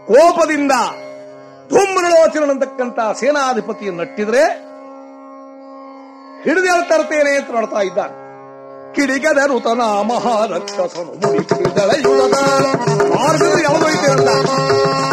ಕೋಪದಿಂದ ಧೂಮ್ರಲೋಚನಂತಕ್ಕಂತ ಸೇನಾಧಿಪತಿಯನ್ನು ನಟ್ಟಿದ್ರೆ ಹಿಡಿದು ತರ್ತೇನೆ ಅಂತ ನೋಡ್ತಾ ಇದ್ದಾನೆ. ಕಿಡಿಗದ ಋತನ ಮಹಾರಕ್ಷಸನು ಯಾವುದೋ ಇದೆ ಮಾರ್ಗದಲ್ಲಿ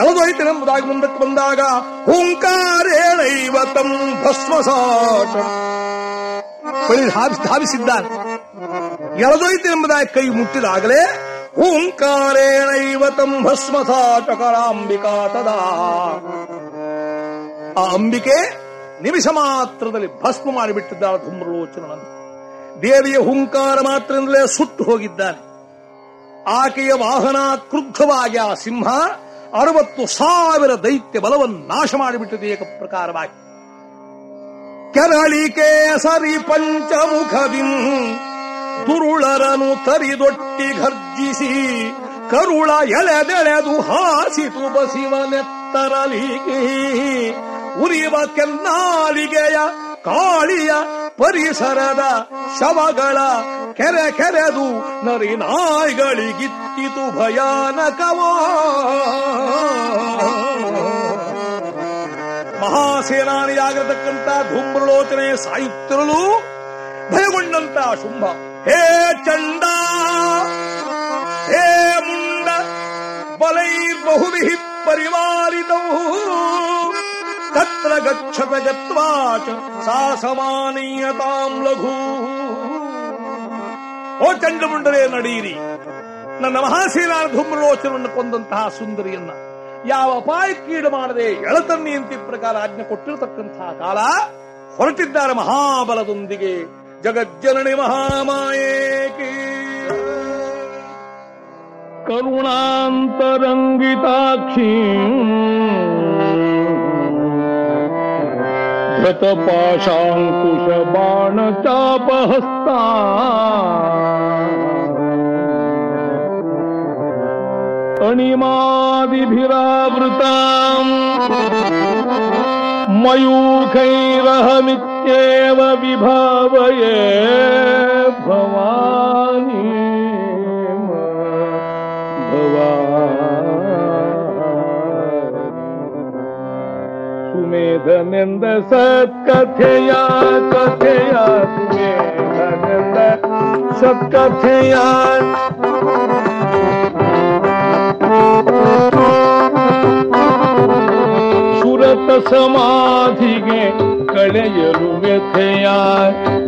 ಎಳೆದೊಯ್ತೇನೆ ಎಂಬುದಾಗಿ ಮುಂದಕ್ಕೆ ಬಂದಾಗ ಹುಂಕಾರೇಣೈವ ತಂ ಭಸ್ಮಸಾಟ ಧಾವಿ ಧಾವಿಸಿ ಧಾವಿಸಿದ್ದಾನೆ. ಎಳೆದೊಯ್ತೇನೆ ಎಂಬುದಾಗಿ ಕೈ ಮುಟ್ಟಿದಾಗಲೇ ಹುಂಕಾರೇಣೈವ ತಂ ಭಸ್ಮಸಾಟಕರಾಂಬಿಕಾ ತದಾ. ಆ ಅಂಬಿಕೆ ನಿಮಿಷ ಮಾತ್ರದಲ್ಲಿ ಭಸ್ಮ ಮಾಡಿಬಿಟ್ಟಿದ್ದಾಳೆ ಧೂಮ್ರಲೋಚನವನ್ನು ದೇವಿಯ ಹುಂಕಾರ ಮಾತ್ರದಿಂದಲೇ ಸುಟ್ಟು ಹೋಗಿದ್ದಾನೆ. ಆಕೆಯ ವಾಹನ ಕ್ರುದ್ಧವಾಗಿ ಆ ಸಿಂಹ ಅರವತ್ತು ಸಾವಿರ ದೈತ್ಯ ಬಲವನ್ನು ನಾಶ ಮಾಡಿಬಿಟ್ಟಿದೆ ಏಕ ಪ್ರಕಾರವಾಗಿ ಕೆರಳಿಕೆ ಸರಿ ಪಂಚಮುಖದಿಂ ತುರುಳರನು ತರಿದೊಟ್ಟಿ ಘರ್ಜಿಸಿ, ಕರುಳ ಎಳೆದೆಳೆದು ಹಾಸಿತು ಬಸಿವನೆತ್ತರಲಿ. ಉರಿಯುವ ಕೆನ್ನಾಲಿಗೆಯ ಕಾಳಿಯ ಪರಿಸರದ ಶವಗಳ ಕೆರೆ ಕೆರೆದು ನರಿ ನಾಯಿಗಳಿಗಿತ್ತಿತು ಭಯಾನಕವೋ. ಮಹಾಸೇನಾನಿಯಾಗಿರತಕ್ಕಂತ ಧೂಮ್ರಲೋಚನೆ ಸಾಯುತ್ತಿರಲು ಭಯಗೊಂಡಂತ ಶುಂಭ. ಹೇ ಚಂಡ, ಹೇ ಮುಂಡ ಬಲೈರ್ಬಹುವಿಃ ಪರಿವಾರಿತವು. ತತ್ರ ಗಚ್ಚತ ಗತ್ವಾಚ ಸಾ ಸಮಾನೀಯತಾಂ ಲಘು ಓ ಚಂಡಮುಂಡರೇ ನಡೆಯಿರಿ ನನ್ನ ಮಹಾಸೇನಾನ ಧೂಮ್ರಲೋಚನವನ್ನು ಕೊಂದಂತಹ ಸುಂದರಿಯನ್ನ ಯಾವ ಅಪಾಯಕ್ಕೀಡು ಮಾಡದೆ ಎಳತನ್ನಿ ಅಂತ ಪ್ರಕಾರ ಆಜ್ಞೆ ಕೊಟ್ಟಿರತಕ್ಕಂತಹ ಕಾಲ ಹೊರಟಿದ್ದಾರೆ ಮಹಾಬಲದೊಂದಿಗೆ. ಜಗಜ್ಜನನಿ ಮಹಾಮಾಯೇಕಿ
ಕರುಣಾಂತರಂಗಿತಾಕ್ಷಿ शत पाशांकुश बाण चाप हस्ता अणिमादिभिरावृता मयूखैरहमित्येव विभावये भवानी। ಸುಮೇಧನೆಂದ ಸತ್ಕಥೆಯ ಕಥೆಯ ಸುಮೇಧನೆಂದ ಸತ್ಕಥೆಯ ಸುರತ ಸಮಾಧಿಗೆ ಕಳೆಯಲು ವ್ಯಥೆಯ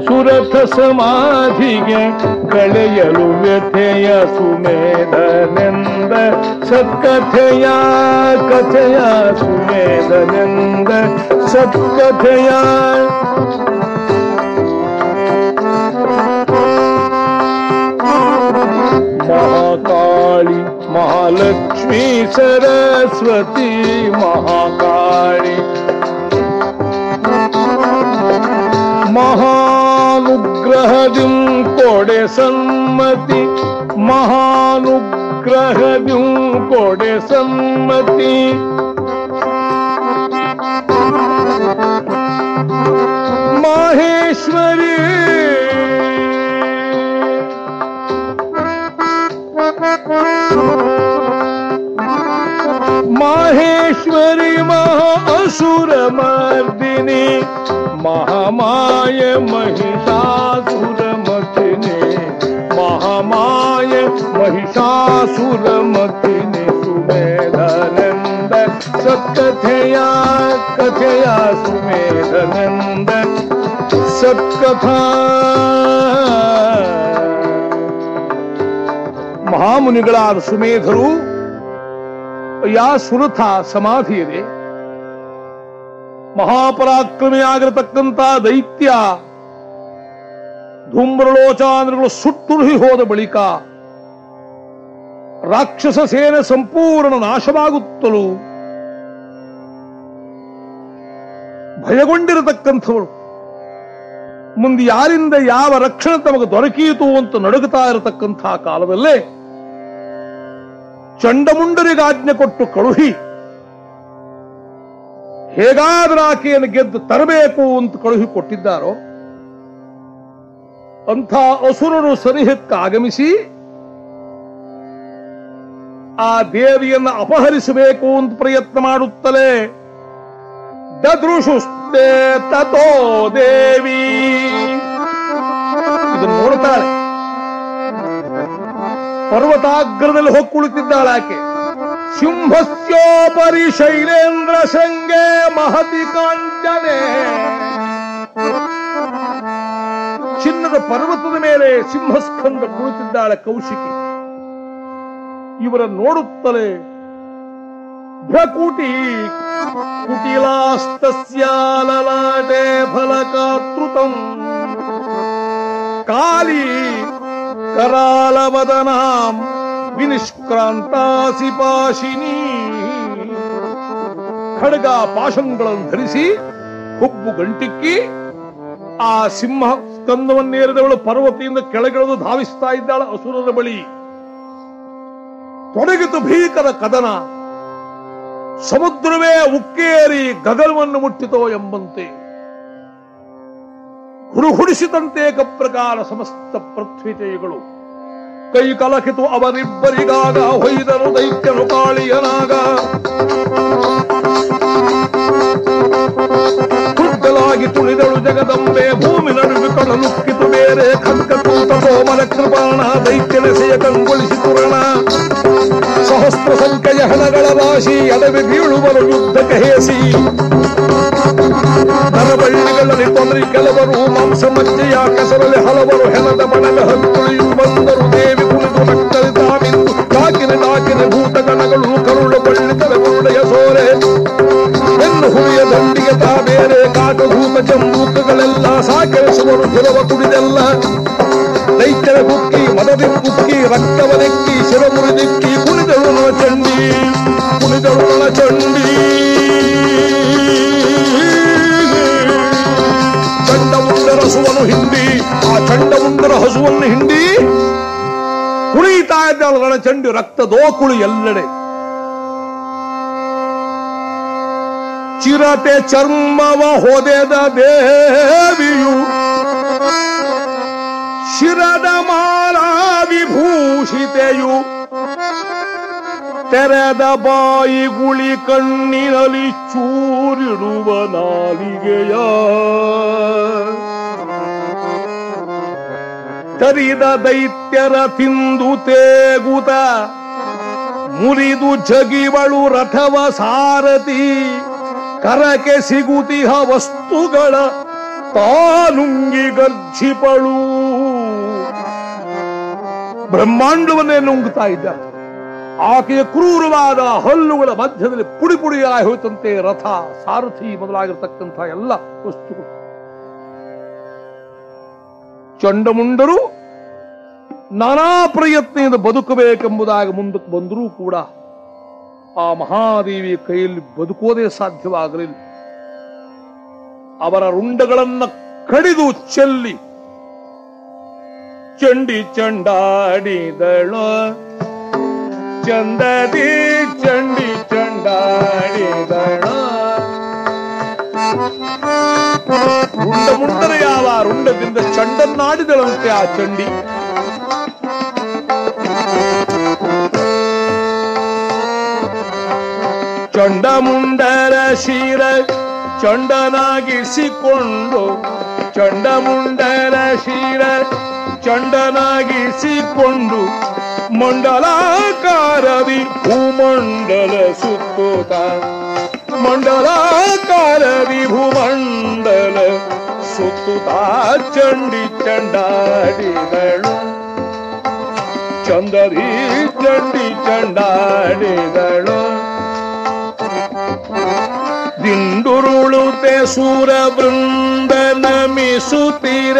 ಸುರಥ ಸಮಾಧಿಗೆ ಕಳೆಯಲು ವ್ಯಥೆಯ ಸುಮೇಧನೆಂದ ಸತ್ಕಥೆಯ ಕಥೆಯ ಸುಮೇಧನೆಂದ ಸತ್ಕಥೆಯ ಮಹಾಕಾಳಿ ಮಹಾಲಕ್ಷ್ಮೀ ಸರಸ್ವತಿ ಮಹಾಕಾಳಿ ಮಹಾನುಗ್ರಹದಿಂ ಕೊಡೆ ಸನ್ಮತಿ ಮಹಾನುಗ್ರಹದಿಂ ಕೊಡೆ ಸಮ್ಮತಿ. ಮಾಹೇಶ್ವರಿ. ಮಾಹೇಶ್ವರಿ ಮಹಾ ಅಸುರ ಮರ್ದಿನಿ ಮಹಾಮಾಯ ಮಹಿಷಾಸುರ ಮಹಾಮಾಯ ಮಹಿಷಾಸುರ ಮಥಿನಿ ಸುಮೇಧನಂದ ಸತ್ಕಥೆಯ ಕಥೆಯ ಸುಮೇಧನಂದ ಸತ್ಕಥಾ
ಮಹಾಮುನಿಗಳಾದ ಸುಮೇಧರು ಯಾ ಸುರಥ ಸಮಾಧಿ ಇದೆ ಮಹಾಪರಾಕ್ರಮಿಯಾಗಿರತಕ್ಕಂತ ದೈತ್ಯ ಧೂಮ್ರಲೋಚಾಂದ್ರಗಳು ಸುಟ್ಟುರುಹಿ ಹೋದ ಬಳಿಕ ರಾಕ್ಷಸ ಸೇನೆ ಸಂಪೂರ್ಣ ನಾಶವಾಗುತ್ತಲೂ ಭಯಗೊಂಡಿರತಕ್ಕಂಥವಳು. ಮುಂದೆ ಯಾರಿಂದ ಯಾವ ರಕ್ಷಣೆ ತಮಗೆ ದೊರಕೀತು ಅಂತ ನಡುಗುತ್ತಾ ಇರತಕ್ಕಂಥ ಕಾಲದಲ್ಲೇ ಚಂಡಮುಂಡರಿಗೆ ಆಜ್ಞೆ ಕೊಟ್ಟು ಕಳುಹಿ ಹೇಗಾದರೂ ಆಕೆಯನ್ನು ಗೆದ್ದು ತರಬೇಕು ಅಂತ ಕಳುಹಿ ಕೊಟ್ಟಿದ್ದಾರೋ ಅಂಥ ಅಸುರರು ಸರಿಹಕ್ಕೆ ಆಗಮಿಸಿ ಆ ದೇವಿಯನ್ನು ಅಪಹರಿಸಬೇಕು ಅಂತ ಪ್ರಯತ್ನ ಮಾಡುತ್ತಲೇ ದದೃಶುಸ್ತೆ ತಥೋ ದೇವಿ. ಇದನ್ನು ನೋಡುತ್ತಾಳೆ. ಪರ್ವತಾಗ್ರದಲ್ಲಿ ಹೋಗಿ ಕುಳಿತಿದ್ದಾಳೆ ಆಕೆ. ಸಿಂಹಸ್ಯೋಪರಿ ಶೈಲೇಂದ್ರ ಮಹತಿ ಕಾಂಚನೆ. ಚಿನ್ನದ ಪರ್ವತದ ಮೇಲೆ ಸಿಂಹಸ್ಕಂದ ಕುಳಿತಿದ್ದಾಳೆ ಕೌಶಿಕಿ. ಇವರ ನೋಡುತ್ತಲೇ ಭ್ರಕೂಟಿ ಕುಟಿಲಾಸ್ತಸ್ಯಾಲಲಾಟೆ ಫಲಕಾತೃತಂ. ಕಾಲಿ ಕರಾಲವದನಾಂ ವಿನಿಷ್ಕ್ರಾಂತಾಸಿ ಪಾಶಿನಿ. ಖಡ್ಗ ಪಾಶಂಗಳನ್ನು ಧರಿಸಿ ಹುಬ್ಬು ಗಂಟಿಕ್ಕಿ ಆ ಸಿಂಹ ಸ್ಕಂದವನ್ನೇರಿದವಳು ಪರ್ವತಿಯಿಂದ ಕೆಳಗಿಳಿದು ಧಾವಿಸ್ತಾ ಇದ್ದಾಳೆ ಅಸುರರ ಬಳಿ. ತೊಡಗಿತು ಭೀಕರ ಕದನ. ಸಮುದ್ರವೇ ಉಕ್ಕೇರಿ ಗಗನವನ್ನು ಮುಟ್ಟಿತೋ ಎಂಬಂತೆ. ಹುಡುಹುಡಿಸಿದಂತೆ ಪ್ರಕಾರ ಸಮಸ್ತ ಪೃಥ್ವಿಜಯಗಳು ಕೈ ಕಲಕಿತು ಅವರಿಬ್ಬರಿಗಾಗ ಹೊಯ್ದನು ದೈತ್ಯನು ಕಾಳಿಯನಾಗ ಕುಡ್ಡಲಾಗಿ ತುಳಿದಳು ಜಗದಂಬೆ ಭೂಮಿ ನಡುವೆ ಕಳನುಕ್ಕಿತು ಬೇರೆ ಖಡ್ಗ ಕೂತ ಸೋಮನ ಕೃಪಾಣ ದೈತ್ಯನೆಸೆಯ ಕಂಗೊಳಿಸಿತು ರಣ ಸಹಸ್ರ ಸಂಖ್ಯೆಯ ಹಣಗಳ ರಾಶಿ ಅಡವಿ ಬೀಳುವರು ಯುದ್ಧಕ್ಕೆ ಹೇಸಿ ನರಬಳ್ಳಿಗಳಲ್ಲಿ ತೊಂದರೆ ಕೆಲವರು ಮಾಂಸ ಮಜ್ಜೆಯ ಕೆಸರಲ್ಲಿ ಹಲವರು ಹೆಣದ ಬಣಗ ಹತ್ತುಳಿಯು ಬಂದರು ಡಾಕಿನ ಭೂತ ಗಣಗಳು ಕರುಳು ಬಳ್ಳಿತರ ಗುರುಡೆಯ ಸೋರೆ. ಹೆಣ್ಣು ಹುಳಿಯ ದಂಡಿಗೆ ತಾ ಬೇರೆ ಜಂಬೂಕಗಳೆಲ್ಲ ಸಾಕರಿಸುವರು ಧ್ರುವ ಕುಡಿದೆಲ್ಲ. ದೈತ್ಯರ ಕುಕ್ಕಿ ಮದದಿ ಕುಕ್ಕಿ, ರಕ್ತವನೆಕ್ಕಿ ಶಿರ ಮುರಿದಿಕ್ಕಿ ಕುಣಿದಳು ಚಂಡಿ, ಕುಣಿದಳು ನಳ ಚಂಡಿ. ಚಂಡಮುಂಡರ ಹಸುವನು ಹಿಂಡಿ, ಆ ಚಂಡಮುಂಡರ ಹಸುವನ್ನು ಹಿಂಡಿ. ಕುಣಿತಾ ಇದ್ದಾಳು ರಣಚಂಡಿ ರಕ್ತ ದೋಕುಳು ಎಲ್ಲೆಡೆ. ಚಿರತೆ ಚರ್ಮವ ಹೊದೆದ ದೇವಿಯು ಶಿರದ ಮಾಲಾ ವಿಭೂಷಿತೆಯು ತೆರೆದ ಬಾಯಿ ಗುಳಿ ಕಣ್ಣಿನಲ್ಲಿ ಚೂರಿಡುವ ನಾಲಿಗೆಯ ತರಿದ ದೈತ್ಯರ ತಿಂದು ತೇಗುತ, ಮುರಿದು ಜಗಿವಳು ರಥವ ಸಾರಥಿ, ಕರಕೆ ಸಿಗುತಿಹ ವಸ್ತುಗಳ ತಾನುಂಗಿ ಗರ್ಜಿಪಳು. ಬ್ರಹ್ಮಾಂಡವನ್ನೇ ನುಂಗುತ್ತಾ ಇದ್ದ. ಆಕೆಯ ಕ್ರೂರವಾದ ಹಲ್ಲುಗಳ ಮಧ್ಯದಲ್ಲಿ ಪುಡಿ ಪುಡಿಯಾಗಿ ಹೋಯ್ತಂತೆ ರಥ, ಸಾರಥಿ ಮೊದಲಾಗಿರ್ತಕ್ಕಂಥ ಎಲ್ಲ ವಸ್ತುಗಳು. ಚಂಡಮುಂಡರು ನಾನಾ ಪ್ರಯತ್ನದಿಂದ ಬದುಕಬೇಕೆಂಬುದಾಗಿ ಮುಂದಕ್ಕೆ ಬಂದರೂ ಕೂಡ ಆ ಮಹಾದೇವಿ ಕೈಯಲ್ಲಿ ಬದುಕೋದೇ ಸಾಧ್ಯವಾಗಲಿಲ್ಲ. ಅವರ ರುಂಡಗಳನ್ನ ಕಡಿದು ಚೆಲ್ಲಿ ಚಂಡಿ ಚಂಡಾಡಿದಳು. ಚಂದದಿ ಚಂಡಿ ಚಂಡಾಡಿದಳು. ರುಂಡ ಮುಂಡರ ಯಾವ ರುಂಡದಿಂದ ಚಂಡನ್ನಾಡಿದಳಂತೆ ಆ ಚಂಡಿ. ಚಂಡಮುಂಡರ ಶಿರ ಚಂಡನಾಗಿಸಿಕೊಂಡು, ಚಂಡಮುಂಡರ ಶಿರ ಚಂಡನಾಗಿಸಿಕೊಂಡು, ಮಂಡಲಾಕಾರವಿ ಭೂಮಂಡಲ ಸುತ್ತೋತ. ಮಂಡಲಾಕಾರವಿ ಭೂಮಂಡಲ ಸುತ್ತುತ್ತಾ ಚಂಡಿ ಚಂಡಾಡಿದಳು ಚಂದರಿ ಚಂಡಿ ಚಂಡಾಡಿದಳು ದಿಂಡುರುಳುತೆ ಸೂರ ಬೃಂದ ನಮಿಸುತ್ತೀರ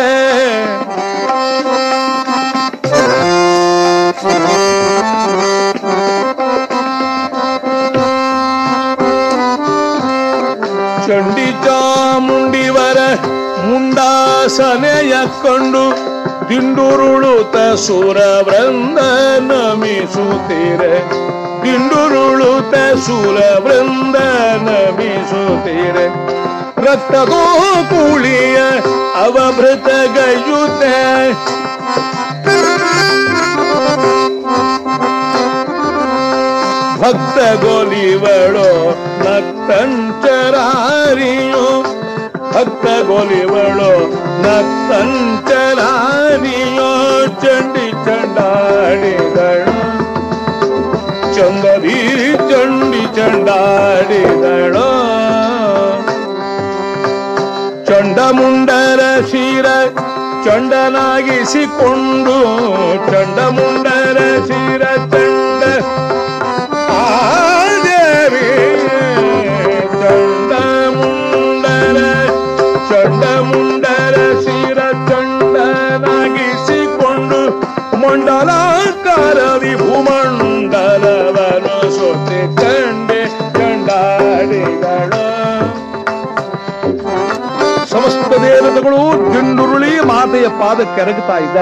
ಮುಂಡಾಸನೆಯ ಕಂಡು ದಿಂಡುರುಳುತ ಸುರ ವೃಂದ ನಮಿಸುತ್ತೀರೆ ದಿಂಡುರುಳುತ ಸುರ ವೃಂದ ನಮಿಸುತ್ತೀರೆ ರಕ್ತದೋ ಕೂಳಿಯ ಅವಭೃತಗಯುತೆ ಭಕ್ತ ಗೋಲಿವಳೋ ನಕ್ತಂಚರಾರಿಯೋ. ಭಕ್ತ ಗೋಲಿವಳೋ ನಕ್ತಂಚರಾರಿಯೋ ಚಂಡಿ ಚಂಡಾಡಿದಳು. ಚಂದದಿ ಚಂಡಿ ಚಂಡಾಡಿದಳು. ಚಂಡಮುಂಡರ ಶಿರ ಚಂಡನಾಗಿಸಿಕೊಂಡು ಚಂಡಮುಂಡರ ಶಿರ ಚಂಡ ದೇವತೆಗಳು ದಿಂಡುರುಳಿ ಮಾತೆಯ ಪಾದ ಕೆರಗುತ್ತಾ ಇದ್ದ.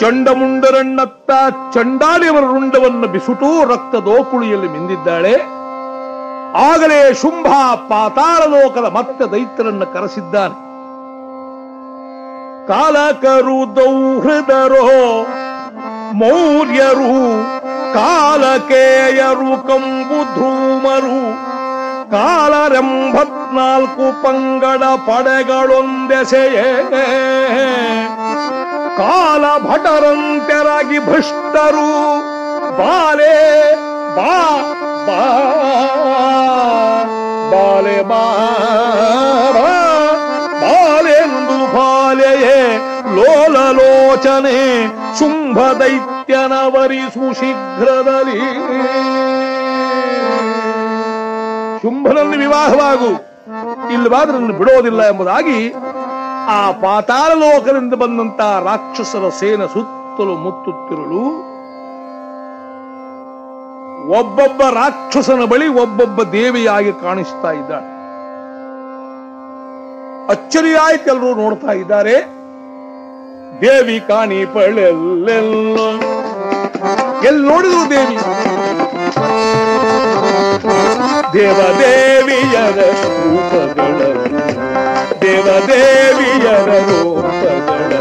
ಚಂಡಮುಂಡರಣ್ಣತ್ತ ಚಂಡಾಲಿಯವರ ರುಂಡವನ್ನು ಬಿಸುಟು ರಕ್ತದೋಕುಳಿಯಲ್ಲಿ ಮಿಂದಿದ್ದಾಳೆ. ಆಗಲೇ ಶುಂಭ ಪಾತಾಳ ಲೋಕದ ಮತ್ತೆ ದೈತ್ಯರನ್ನು ಕರೆಸಿದ್ದಾನೆ. ಕಾಲಕರು ದೌಹೃದರೋ ಮೌರ್ಯರು, ಕಾಲಕೇಯರು ಕಂಬು ಧೂಮರು ಕಾಲರೆಂಬತ್ನಾಲ್ಕು ಪಂಗಡ ಪಡೆಗಳೊಂದೆಸೆಯೇ. ಕಾಲ ಭಟರಂತೆರಾಗಿ ಭ್ರಷ್ಟರು ಬಾಲೆ, ಬಾ ಬಾಲೆ, ಬಾ ಬಾಲೆಂದು ಬಾಲೆಯೇ, ಲೋಲಲೋಚನೆ ಶುಂಭ ದೈತ್ಯನ ವರಿಸು ಶೀಘ್ರದಲ್ಲಿ. ಶುಂಭನಲ್ಲಿ ವಿವಾಹವಾಗು. ಇಲ್ಲವಾದ್ರೆ ನನ್ನ ಬಿಡೋದಿಲ್ಲ ಎಂಬುದಾಗಿ ಆ ಪಾತಾಳ ಲೋಕದಿಂದ ಬಂದಂತ ರಾಕ್ಷಸರ ಸೇನ ಸುತ್ತಲೂ ಮುತ್ತುತ್ತಿರಲು ಒಬ್ಬೊಬ್ಬ ರಾಕ್ಷಸನ ಬಳಿ ಒಬ್ಬೊಬ್ಬ ದೇವಿಯಾಗಿ ಕಾಣಿಸ್ತಾ ಇದ್ದಾಳೆ. ಅಚ್ಚರಿಯಾಯ್ತು ಎಲ್ಲರೂ ನೋಡ್ತಾ ಇದ್ದಾರೆ. ದೇವಿ ಕಾಣಿ ಪಳೆಲ್ಲೆಲ್ಲೋ ಎಲ್ಲಿ ನೋಡಿದ್ರು ದೇವಿ? ದೇವದೇವಿಯರ ರೂಪಗಳನ್ನು ದೇವದೇವಿಯರ ರೂಪಗಳನ್ನು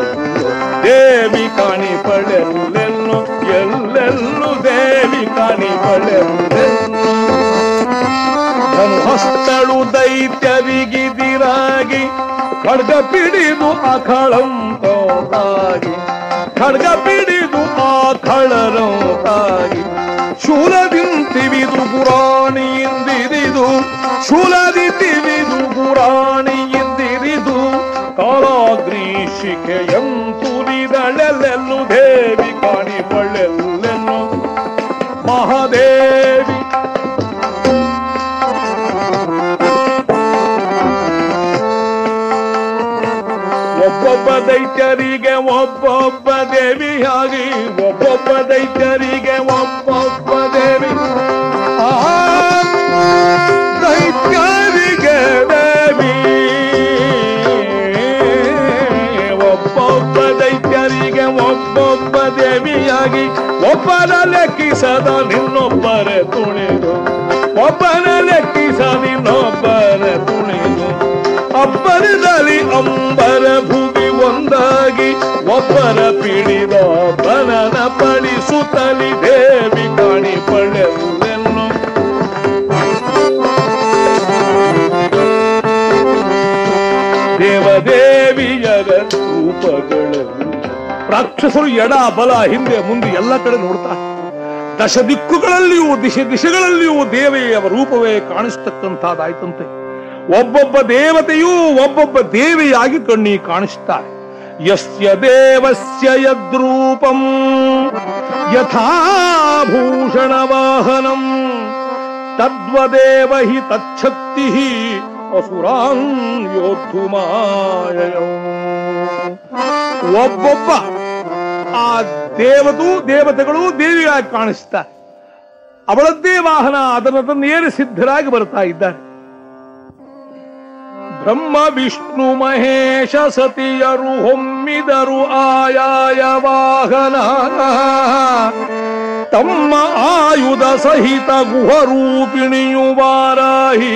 ದೇವಿ ಕಾಣಿ ಪಡೆಲ್ಲೆಲ್ಲೋ ಎಲ್ಲೆಲ್ಲೂ ದೇವಿ ಕಾಣಿ ಪಡೆಲ್ಲೆಲ್ಲೋ ಹೊಸ್ತಳು ದೈತ್ಯರಿಗಿದಿರಾಗಿ ಖಡ್ಗ ಪಿಡಿದು ಅಖಳಂತಾಗಿ ಖಡ್ಗ ಪಿಡಿದು ಆಖಳರಂತಾಗಿ ಶೂಲದಿಂತಿವಿದು ಪುರಾಣಿಯಿಂದಿರಿದು ಶೂಲದಿಂತಿವಿದು ಪುರಾಣಿಯಿಂದಿರಿದು ಕಾಲಾಗ್ರೀಶಿಕೆಯಂತುರಿದಳೆಲ್ಲೆಲ್ಲು ದೇವಿ ಕಾಣಿ ಪಳ್ಳೆಲ್ಲೆಲ್ಲು ಮಹಾದೇವಿ. ಒಬ್ಬೊಬ್ಬ ದೈತ್ಯರಿಗೆ ಒಬ್ಬೊಬ್ಬ ಒಬ್ಬನ ಲೆಕ್ಕಿಸದ ನಿನ್ನೊಬ್ಬರ ತುಣಿದು ಒಬ್ಬನ ಲೆಕ್ಕಿಸ ನಿನ್ನೊಬ್ಬರ ತುಣಿದು ಅಬ್ಬರದಲ್ಲಿ ಅಂಬರ ಭೂಮಿ ಒಂದಾಗಿ ಒಬ್ಬರ ಪಿಡಿದ ಬನನ ಪಡಿಸುತ್ತಲಿ ದೇವಿ ಕಾಣಿ ಪಡೆಯುವೆನ್ನು ರಾಕ್ಷಸರು ಎಡ, ಬಲ, ಹಿಂದೆ, ಮುಂದೆ ಎಲ್ಲ ಕಡೆ ನೋಡ್ತಾ ದಶ ದಿಕ್ಕುಗಳಲ್ಲಿಯೂ ದಿಶೆ ದಿಶೆಗಳಲ್ಲಿಯೂ ದೇವೆಯ ರೂಪವೇ ಕಾಣಿಸ್ತಕ್ಕಂಥದ್ದಾಯ್ತಂತೆ. ಒಬ್ಬೊಬ್ಬ ದೇವತೆಯೂ ಒಬ್ಬೊಬ್ಬ ದೇವಿಯಾಗಿ ಕಣ್ಣಿ ಕಾಣಿಸ್ತಾರೆ. ಯಸ್ಯ ದೇವಸ್ಯ ಯದ್ರೂಪಂ ಯಥಾಭೂಷಣ ವಾಹನಂ, ತದ್ವದೇವ ಹಿ ತಚ್ಛಕ್ತಿ ಅಸುರಾನ್ ಮಾಯ ಒಬ್ಬೊಬ್ಬ ಆ ದೇವತು ದೇವತೆಗಳು ದೇವಿಯಾಗಿ ಕಾಣಿಸ್ತಾರೆ. ಅವಳದ್ದೇ ವಾಹನ ಅದನ್ನು ಏರಿ ಸಿದ್ಧರಾಗಿ ಬರ್ತಾ ಇದ್ದಾರೆ. ಬ್ರಹ್ಮ, ವಿಷ್ಣು, ಮಹೇಶ, ಸತಿಯರು ಹೊಮ್ಮಿದರು ಆಯಾಯ ವಾಹನ. ತಮ್ಮ ಆಯುಧ ಸಹಿತ ಗುಹರೂಪಿಣಿಯು ವಾರಾಹಿ.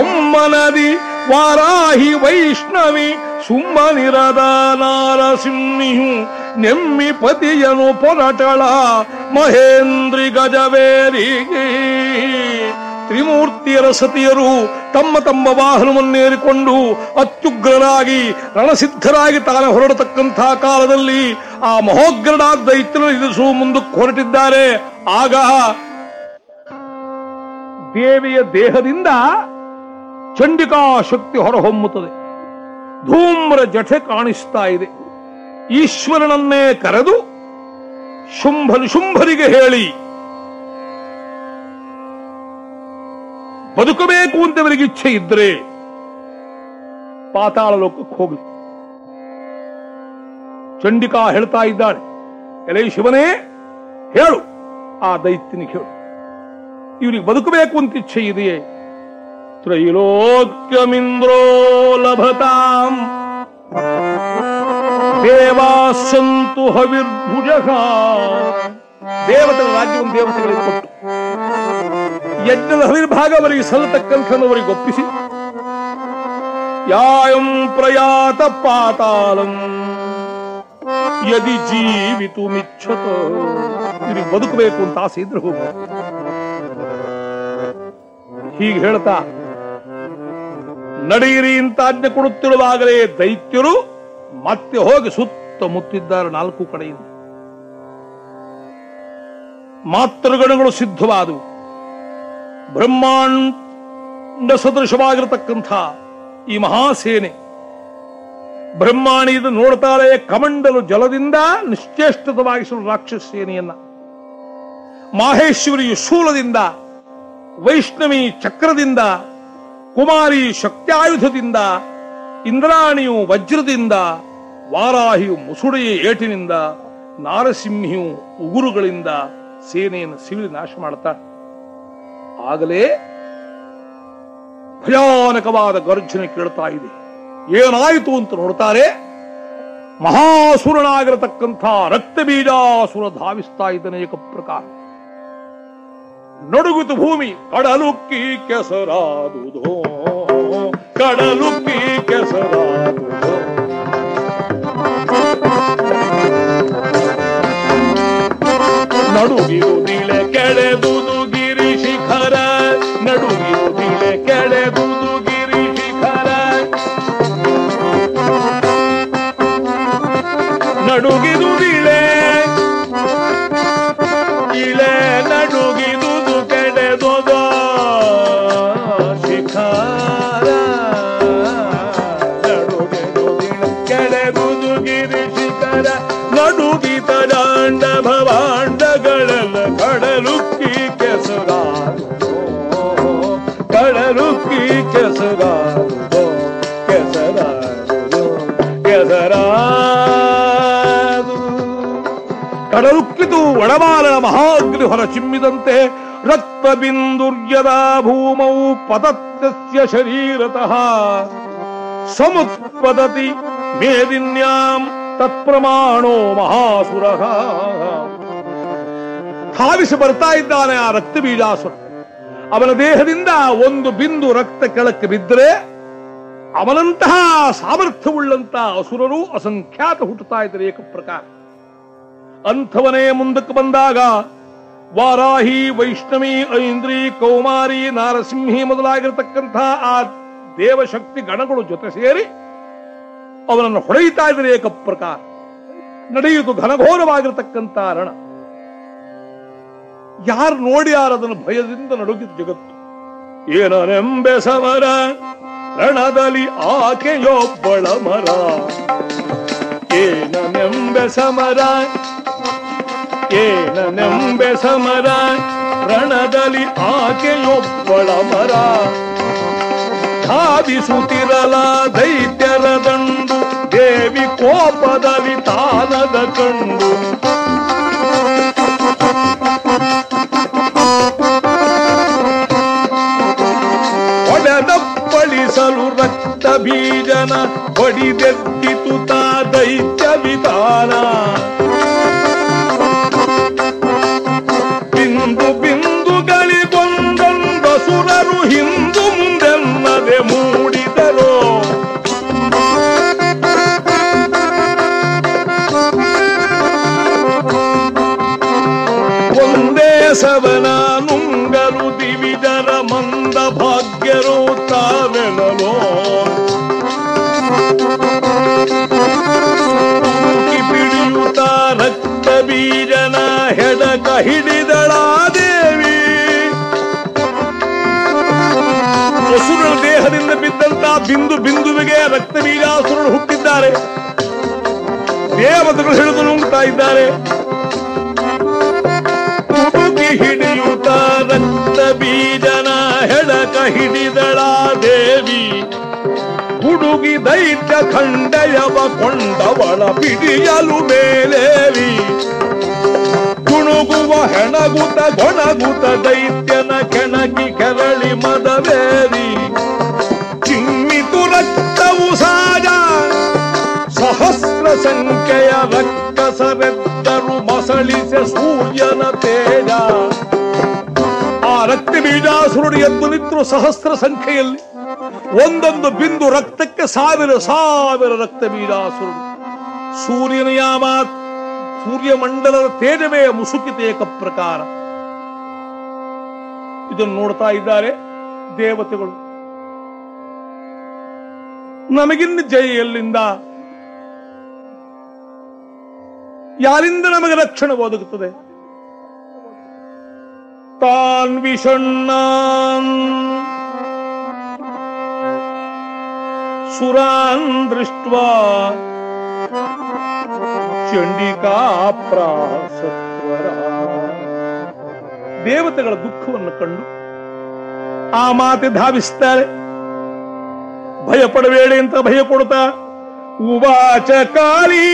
ಒಮ್ಮನದಿ ವಾರಾಹಿ ವೈಷ್ಣವಿ ಸುಮ್ಮನಿರದ ನಾರಸಿಂಹಿಯು ನೆಮ್ಮಿ ಪತಿಯನು ಪೊರಟಳ ಮಹೇಂದ್ರಿ ಗಜವೇರಿ ತ್ರಿಮೂರ್ತಿಯರ ಸತಿಯರು ತಮ್ಮ ತಮ್ಮ ವಾಹನವನ್ನೇರಿಕೊಂಡು ಅತ್ಯುಗ್ರರಾಗಿ ರಣಸಿದ್ಧರಾಗಿ ತಾನ ಹೊರಡತಕ್ಕಂತಹ ಕಾಲದಲ್ಲಿ ಆ ಮಹೋಗ್ರಡ ದೈತ್ಯರು ಎದುರಿಸುವ ಮುಂದಕ್ಕೆ ಹೊರಟಿದ್ದಾರೆ. ಆಗ ದೇವಿಯ ದೇಹದಿಂದ ಚಂಡಿಕಾ ಶಕ್ತಿ ಹೊರಹೊಮ್ಮುತ್ತದೆ. ಧೂಮ್ರ ಜಠೆ ಕಾಣಿಸ್ತಾ ಇದೆ. ಈಶ್ವರನನ್ನೇ ಕರೆದು ಶುಂಭ ಶುಂಭರಿಗೆ ಹೇಳಿ. ಬದುಕಬೇಕು ಅಂತ ಅವರಿಗೆ ಇಚ್ಛೆ ಇದ್ರೆ ಪಾತಾಳ ಲೋಕಕ್ಕೆ ಹೋಗಲಿ. ಚಂಡಿಕಾ ಹೇಳ್ತಾ ಇದ್ದಾಳೆ ಎಲೆ ಶಿವನೇ, ಹೇಳು. ಆ ದೈತ್ಯನಿಗೆ ಹೇಳು. ಇವರಿಗೆ ಬದುಕಬೇಕು ಅಂತ ಇಚ್ಛೆ ಇದೆಯೇ? ತ್ರೈಲೋಕ್ಯಮಿಂದ್ರೋ ಲಭತಾಂ ದೇವಾಸಂತು ಹವಿರ್ಭುಜಃ ದೇವತೆಗಳ ರಾಜ್ಯವನ್ನು ದೇವತೆಗಳಿಗೆ ಕೊಟ್ಟು। ಯಜ್ಞದ ಹವಿರ್ಭಾಗ ಅವರಿಗೆ ಸಲ್ಲತಕ್ಕಂಥವರಿಗೆ ಒಪ್ಪಿಸಿ। ಯಾಯಂ ಪ್ರಯಾತ ಪಾತಾಳಂ ಯದಿ ಜೀವಿತು ಮಿಚ್ಚತ ಇದು ಬದುಕಬೇಕು ಅಂತ ಆಸೆ ಇದ್ರೆ ಹೋಗ. ಹೀಗೆ ಹೇಳ್ತಾ ನಡೆಯಿರಿ ಅಂತ ಆಜ್ಞೆ ಕೊಡುತ್ತಿರುವಾಗಲೇ ದೈತ್ಯರು ಮತ್ತೆ ಹೋಗಿ ಸುತ್ತ ಮುತ್ತಿದ್ದಾರೆ ನಾಲ್ಕು ಕಡೆಯಿಂದ. ಮಾತೃಗಣಗಳು ಸಿದ್ಧವಾದವು. ಬ್ರಹ್ಮಾಂಡ ಸದೃಶವಾಗಿರತಕ್ಕಂಥ ಈ ಮಹಾಸೇನೆ ಬ್ರಹ್ಮಾಣಿ ಇದು ನೋಡ್ತಾಳೆ ಕಮಂಡಲು ಜಲದಿಂದ ನಿಶ್ಚೇಷ್ಟತವಾಗಿಸಲು ರಾಕ್ಷಸ ಸೇನೆಯನ್ನ ಮಾಹೇಶ್ವರಿಯು ಶೂಲದಿಂದ, ವೈಷ್ಣವಿ ಚಕ್ರದಿಂದ ಕುಮಾರಿ ಶಕ್ತ್ಯಾಯುಧದಿಂದ, ಇಂದ್ರಾಣಿಯು ವಜ್ರದಿಂದ, ವಾರಾಹಿಯು ಮುಸುಡೆಯ ಏಟಿನಿಂದ, ನಾರಸಿಂಹಿಯು ಉಗುರುಗಳಿಂದ ಸೇನೆಯನ್ನು ಸಿಳಿ ನಾಶ ಮಾಡುತ್ತಾಳೆ ಆಗಲೇ ಭಯಾನಕವಾದ ಗರ್ಜನೆ ಕೇಳ್ತಾ ಇದೆ. ಏನಾಯಿತು ಅಂತ ನೋಡ್ತಾರೆ. ಮಹಾಸುರನಾಗಿರತಕ್ಕಂಥ ರಕ್ತ ಬೀಜಾಸುರ ಧಾವಿಸ್ತಾ ಇದ್ದಾನೆ ಏಕ ಪ್ರಕಾರ ನಡುಗುತು ಭೂಮಿ ಕಡಲುಕ್ಕಿ ಕೆಸರಾದುದೋ. ಕಡಲುಕ್ಕಿ ಕೆಸರಾದುದೋ. ನಡುಗಿರು ನೀಳೆ ಗಿರಿ ಒಳಬಾಲನ ಮಹಾಗ್ನಿ ಹೊರ ಚಿಮ್ಮಿದಂತೆ ರಕ್ತ ಬಿಂದುರ್ಯದ ಭೂಮೌ ಪದತ್ಯಸ್ಯ ಶರೀರತಃ. ಸಮುತ್ಪದತಿ ಮೇದಿನ್ಯಾಂ ತತ್ಪ್ರಮಾಣೋ ಮಹಾಸುರ. ಧಾವಿಸಿ ಬರ್ತಾ ಇದ್ದಾನೆ ಆ ರಕ್ತ ಬೀಜಾಸುರ ಅವನ ದೇಹದಿಂದ ಒಂದು ಬಿಂದು ರಕ್ತ ಕೆಳಕ್ಕೆ ಬಿದ್ದರೆ ಅವನಂತಹ ಸಾಮರ್ಥ್ಯವುಳ್ಳಂತಹ ಅಸುರರು ಅಸಂಖ್ಯಾತ ಹುಟ್ಟುತ್ತಾ ಇದ್ದಾರೆ ಏಕಪ್ರಕಾರ. ಅಂಥವನೇ ಮುಂದಕ್ಕೆ ಬಂದಾಗ ವಾರಾಹಿ, ವೈಷ್ಣವಿ, ಐಂದ್ರಿ, ಕೌಮಾರಿ, ನಾರಸಿಂಹಿ ಮೊದಲಾಗಿರತಕ್ಕಂಥ ಆ ದೇವಶಕ್ತಿ ಗಣಗಳು ಜೊತೆ ಸೇರಿ ಅವನನ್ನು ಹೊಡೆಯುತ್ತಾ ಇದ್ದರೆ ಏಕ ಪ್ರಕಾರ. ನಡೆಯುವುದು ಘನಘೋರವಾಗಿರತಕ್ಕಂಥ ರಣ ಯಾರು ನೋಡಿ ಅದನ್ನು ಭಯದಿಂದ ನಡುಗಿದ ಜಗತ್ತು? ಏನನೆಂಬೆ ಸಮರ, ರಣದಲ್ಲಿ ಆಕೆಯೊಬ್ಬಳ ಮರ. ಏನನೆಂಬೆ ಸಮರ ಏನನೆಂಬೆ ಸಮರ ರಣದಲ್ಲಿ ಆಕೆಯೊಬ್ಬಳ ಮರ. ಧಾವಿಸುತ್ತಿರಲ ದೈತ್ಯರ ದಂಡು, ದೇವಿ ಕೋಪದಲ್ಲಿ ತಾನದ ಕಂಡು. ಒಡೆದಪ್ಪಳಿಸಲು ರಕ್ತ ಬೀಜನ ಹೊಡಿದೆದ್ದಿತು ತಾ ದೈತ್ಯ ವಿಧಾನ. ಬಿಂದು ಬಿಂದುಗಳಿ ಸುರರು ಹಿಂದು ಮುಂದೆನ್ನದೆ ಮೂಡಿದರು. ಒಂದೇ ಸವನ ದೇವಿ ಹಸುರನ ದೇಹದಿಂದ ಬಿದ್ದಂತ ಬಿಂದು ಬಿಂದುವಿಗೆ ರಕ್ತ ಬೀಜಾಸುರರು ಹುಟ್ಟಿದ್ದಾರೆ. ದೇವತೆಗಳು ಹಿಡಿದು ನುಂಗ್ತಾ ಇದ್ದಾರೆ ಹಿಡಿಯುತ್ತ ರಕ್ತ ಬೀಜನ ಹೆಡಕ ಹಿಡಿದಳ ದೇವಿ. ಹುಡುಗಿ ದೈತ್ಯ ಖಂಡಯವ ಕೊಂಡವಳ ಪಿಡಿಯಲು ಮೇಲೇವಿ. ಕುಣುಗುವ ಹೆಣಗುತ ಗೊಣಗುತ ದೈತ್ಯನ ಕೆಣಕಿ ಕೆರಳಿ ಮದವೇರಿ. ಚಿಮ್ಮಿತು ರಕ್ತವು ಸಾಜ ಸಹಸ್ರ ಸಂಖ್ಯೆಯ
ರಕ್ತ ಸವೆತ್ತರು ಮಸಳಿಸ ಸೂರ್ಯನ ತೇಜ. ಆ ರಕ್ತ ಬೀಜಾಸುರುಡು ಎದ್ದು ನಿಂತರು ಸಹಸ್ರ ಸಂಖ್ಯೆಯಲ್ಲಿ ಒಂದೊಂದು ಬಿಂದು ರಕ್ತಕ್ಕೆ ಸಾವಿರ ಸಾವಿರ ರಕ್ತ ಬೀಜಾಸುರುಡು ಸೂರ್ಯನ ಯಾಮ ಸೂರ್ಯಮಂಡಲದ ತೇಜವೇ ಮುಸುಕಿತ ಏಕ ಪ್ರಕಾರ. ಇದನ್ನು ನೋಡ್ತಾ ಇದ್ದಾರೆ ದೇವತೆಗಳು. ನಮಗಿನ್ನು ಜಯ ಎಲ್ಲಿಂದ? ಯಾರಿಂದ ನಮಗೆ ರಕ್ಷಣೆ ಒದಗುತ್ತದೆ? ತಾನ್ ವಿಷಣ್ಣಾನ್ ಸುರಾನ್ ದೃಷ್ಟ ಚಂಡಿಕಾ ಪ್ರಾಸತ್ವರ. ದೇವತೆಗಳ ದುಃಖವನ್ನು ಕಂಡು ಆ ಮಾತೆ ಧಾವಿಸ್ತಾರೆ ಭಯ ಪಡಬೇಡಿ ಅಂತ ಭಯ ಕೊಡ್ತಾ ಉವಾಚ ಕಾಲಿ.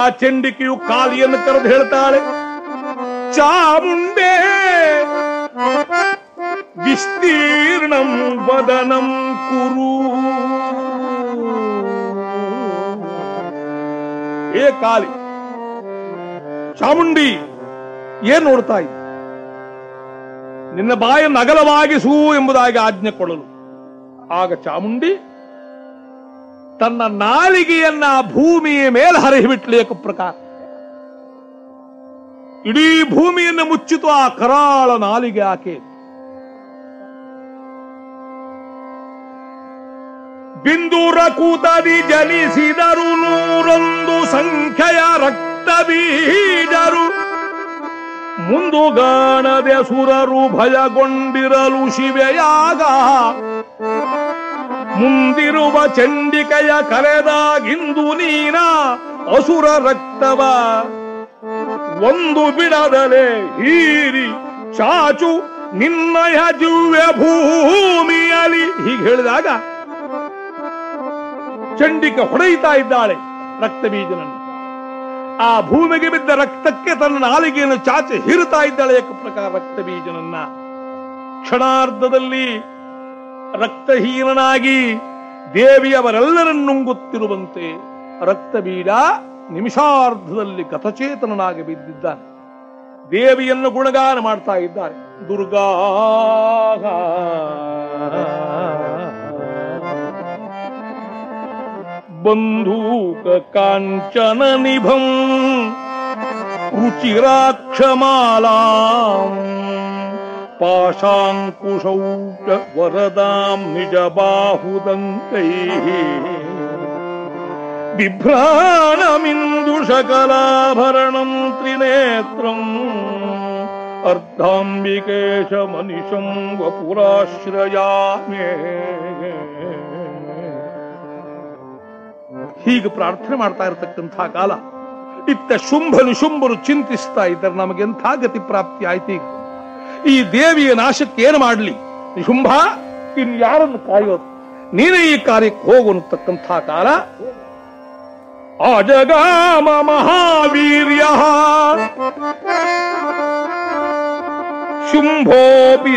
ಆ ಚಂಡಿಕೆಯು ಕಾಲಿಯನ್ನು ಕರೆದು ಹೇಳ್ತಾಳೆ, ಚಾಮುಂಡೆ, ವಿಸ್ತೀರ್ಣಂ ವದನಂ ಕುರು. ಏ ಕಾಲಿ, ಚಾಮುಂಡಿ, ಏನ್ ನೋಡ್ತಾ ಇದ್ದ? ನಿನ್ನ ಬಾಯನ್ನು ಅಗಲವಾಗಿಸು ಎಂಬುದಾಗಿ ಆಜ್ಞೆ ಕೊಡಲು. ಆಗ ಚಾಮುಂಡಿ, ತನ್ನ ನಾಲಿಗೆಯನ್ನ ಭೂಮಿಯ ಮೇಲೆ ಹರಿಬಿಟ್ಲು ಏಕ ಪ್ರಕಾರ. ಇಡೀ ಭೂಮಿಯನ್ನು ಮುಚ್ಚಿತು ಆ ಕರಾಳ ನಾಲಿಗೆ ಆಕೆ. ಬಿಂದೂರ ಕೂತದಿ ಜನಿಸಿದರು ನೂರೊಂದು ಸಂಖ್ಯೆಯ ರಕ್ತ ಬೀಜರು. ಮುಂದುಗಾಣದೆ ಸುರರು ಭಯಗೊಂಡಿರಲು ಶಿವೆಯಾಗ. ಮುಂದಿರುವ ಚಂಡಿಕೆಯ ಕರೆದಾಗಿಂದು ನೀನ ಅಸುರ ರಕ್ತವ. ಒಂದು ಬಿಡದಲೆ ಹೀರಿ ಚಾಚು ನಿನ್ನಯ ದಿವ್ಯ ಭೂಮಿಯಲ್ಲಿ ಹೀಗೆ ಹೇಳಿದಾಗ ಚಂಡಿಕೆ ಹೊಡೆಯುತ್ತಾ ಇದ್ದಾಳೆ. ರಕ್ತ ಬೀಜನನ್ನು. ಆ ಭೂಮಿಗೆ ಬಿದ್ದ ರಕ್ತಕ್ಕೆ ತನ್ನ ನಾಲಿಗೆಯನ್ನು ಚಾಚಿ ಹೀರುತ್ತಾ ಇದ್ದಾಳೆ ಏಕ ಪ್ರಕಾರ ರಕ್ತ ಬೀಜನನ್ನ. ಕ್ಷಣಾರ್ಧದಲ್ಲಿ ರಕ್ತಹೀನನಾಗಿ ದೇವಿಯವರೆಲ್ಲರನ್ನುಂಗುತ್ತಿರುವಂತೆ ರಕ್ತ ಬೀಜ ನಿಮಿಷಾರ್ಧದಲ್ಲಿ ಗತಚೇತನನಾಗಿ ಬಿದ್ದಿದ್ದಾನೆ. ದೇವಿಯನ್ನು ಗುಣಗಾನ ಮಾಡ್ತಾ ಇದ್ದಾರೆ. ದುರ್ಗಾ ಬಂಧೂಕ ಕಾಂಚನ ನಿಭಂ ರುಚಿರಾಕ್ಷಮಾಲಾಂ ಪಾಶಾಂಕುಶೌ ಚ ವರದಾಂ ನಿಜ ಬಾಹುದಂಕೈ ಬಿಭ್ರಾಣಮಿಂದು ಹೀಗೆ ಪ್ರಾರ್ಥನೆ ಮಾಡ್ತಾ ಇರತಕ್ಕಂತಹ ಕಾಲ. ಇತ್ತ ಶುಂಭನು ಶುಂಭರು ಚಿಂತಿಸ್ತಾ ಇದ್ದಾರೆ ನಮಗೆಂಥ ಗತಿ ಪ್ರಾಪ್ತಿ ಆಯ್ತು ಈ ದೇವಿಯ ನಾಶಕ್ಕೆ ಏನು ಮಾಡಲಿ? ಶುಂಭ, ಇನ್ನು ಯಾರನ್ನು ಕಾಯೋದು? ನೀನೇ ಈ ಕಾರ್ಯಕ್ಕೆ ಹೋಗು ಅನ್ನತಕ್ಕಂಥ ಕಾಲ. ಅಜಗಾಮ ಮಹಾವೀರ್ಯ. ಶುಂಭೋಪಿ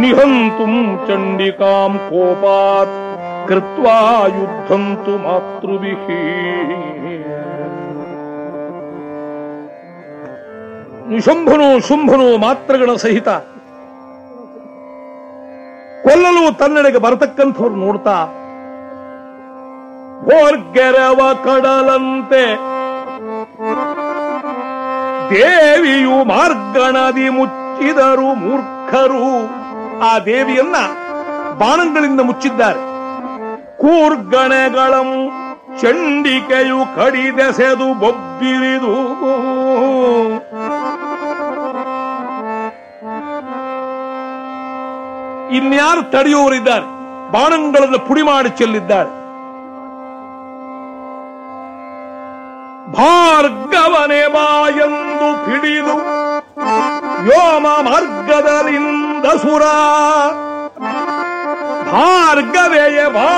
ನಿಹಂತುಂ ಚಂಡಿಕಾಂ ಕೋಪಾತ್ ಕೃತ್ವಾ ಯುದ್ಧಂತು ಮಾತೃಭಿಃ ನಿಶಂಭನು ಶುಂಭನು ಮಾತ್ರಗಳ ಸಹಿತ ಕೊಲ್ಲಲು ತನ್ನೆಡೆಗೆ ಬರತಕ್ಕಂಥವ್ರು ನೋಡ್ತಾ, ಭೋರ್ಗೆರವ ಕಡಲಂತೆ ದೇವಿಯು ಮಾರ್ಗಣದಿ ಮುಚ್ಚಿದರು ಮೂರ್ಖರು. ಆ ದೇವಿಯನ್ನ ಬಾಣಗಳಿಂದ ಮುಚ್ಚಿದ್ದಾರೆ. ಕೂರ್ಗಣಗಳ ಚಂಡಿಕೆಯು ಕಡಿದೆಸೆದು ಬೊಬ್ಬಿರಿದು. ಇನ್ಯಾರು ತಡೆಯುವವರಿದ್ದಾರೆ? ಬಾಣಗಳನ್ನು ಪುಡಿ ಮಾಡಿ ಚೆಲ್ಲಿದ್ದಾರೆ. ಬಾ ಎಂದು ಪಿಡಿದು ವ್ಯೋಮ ಮಾರ್ಗದಲ್ಲಿಂದ ಸುರ. ಭಾರ್ಗವೇಯ ಬಾ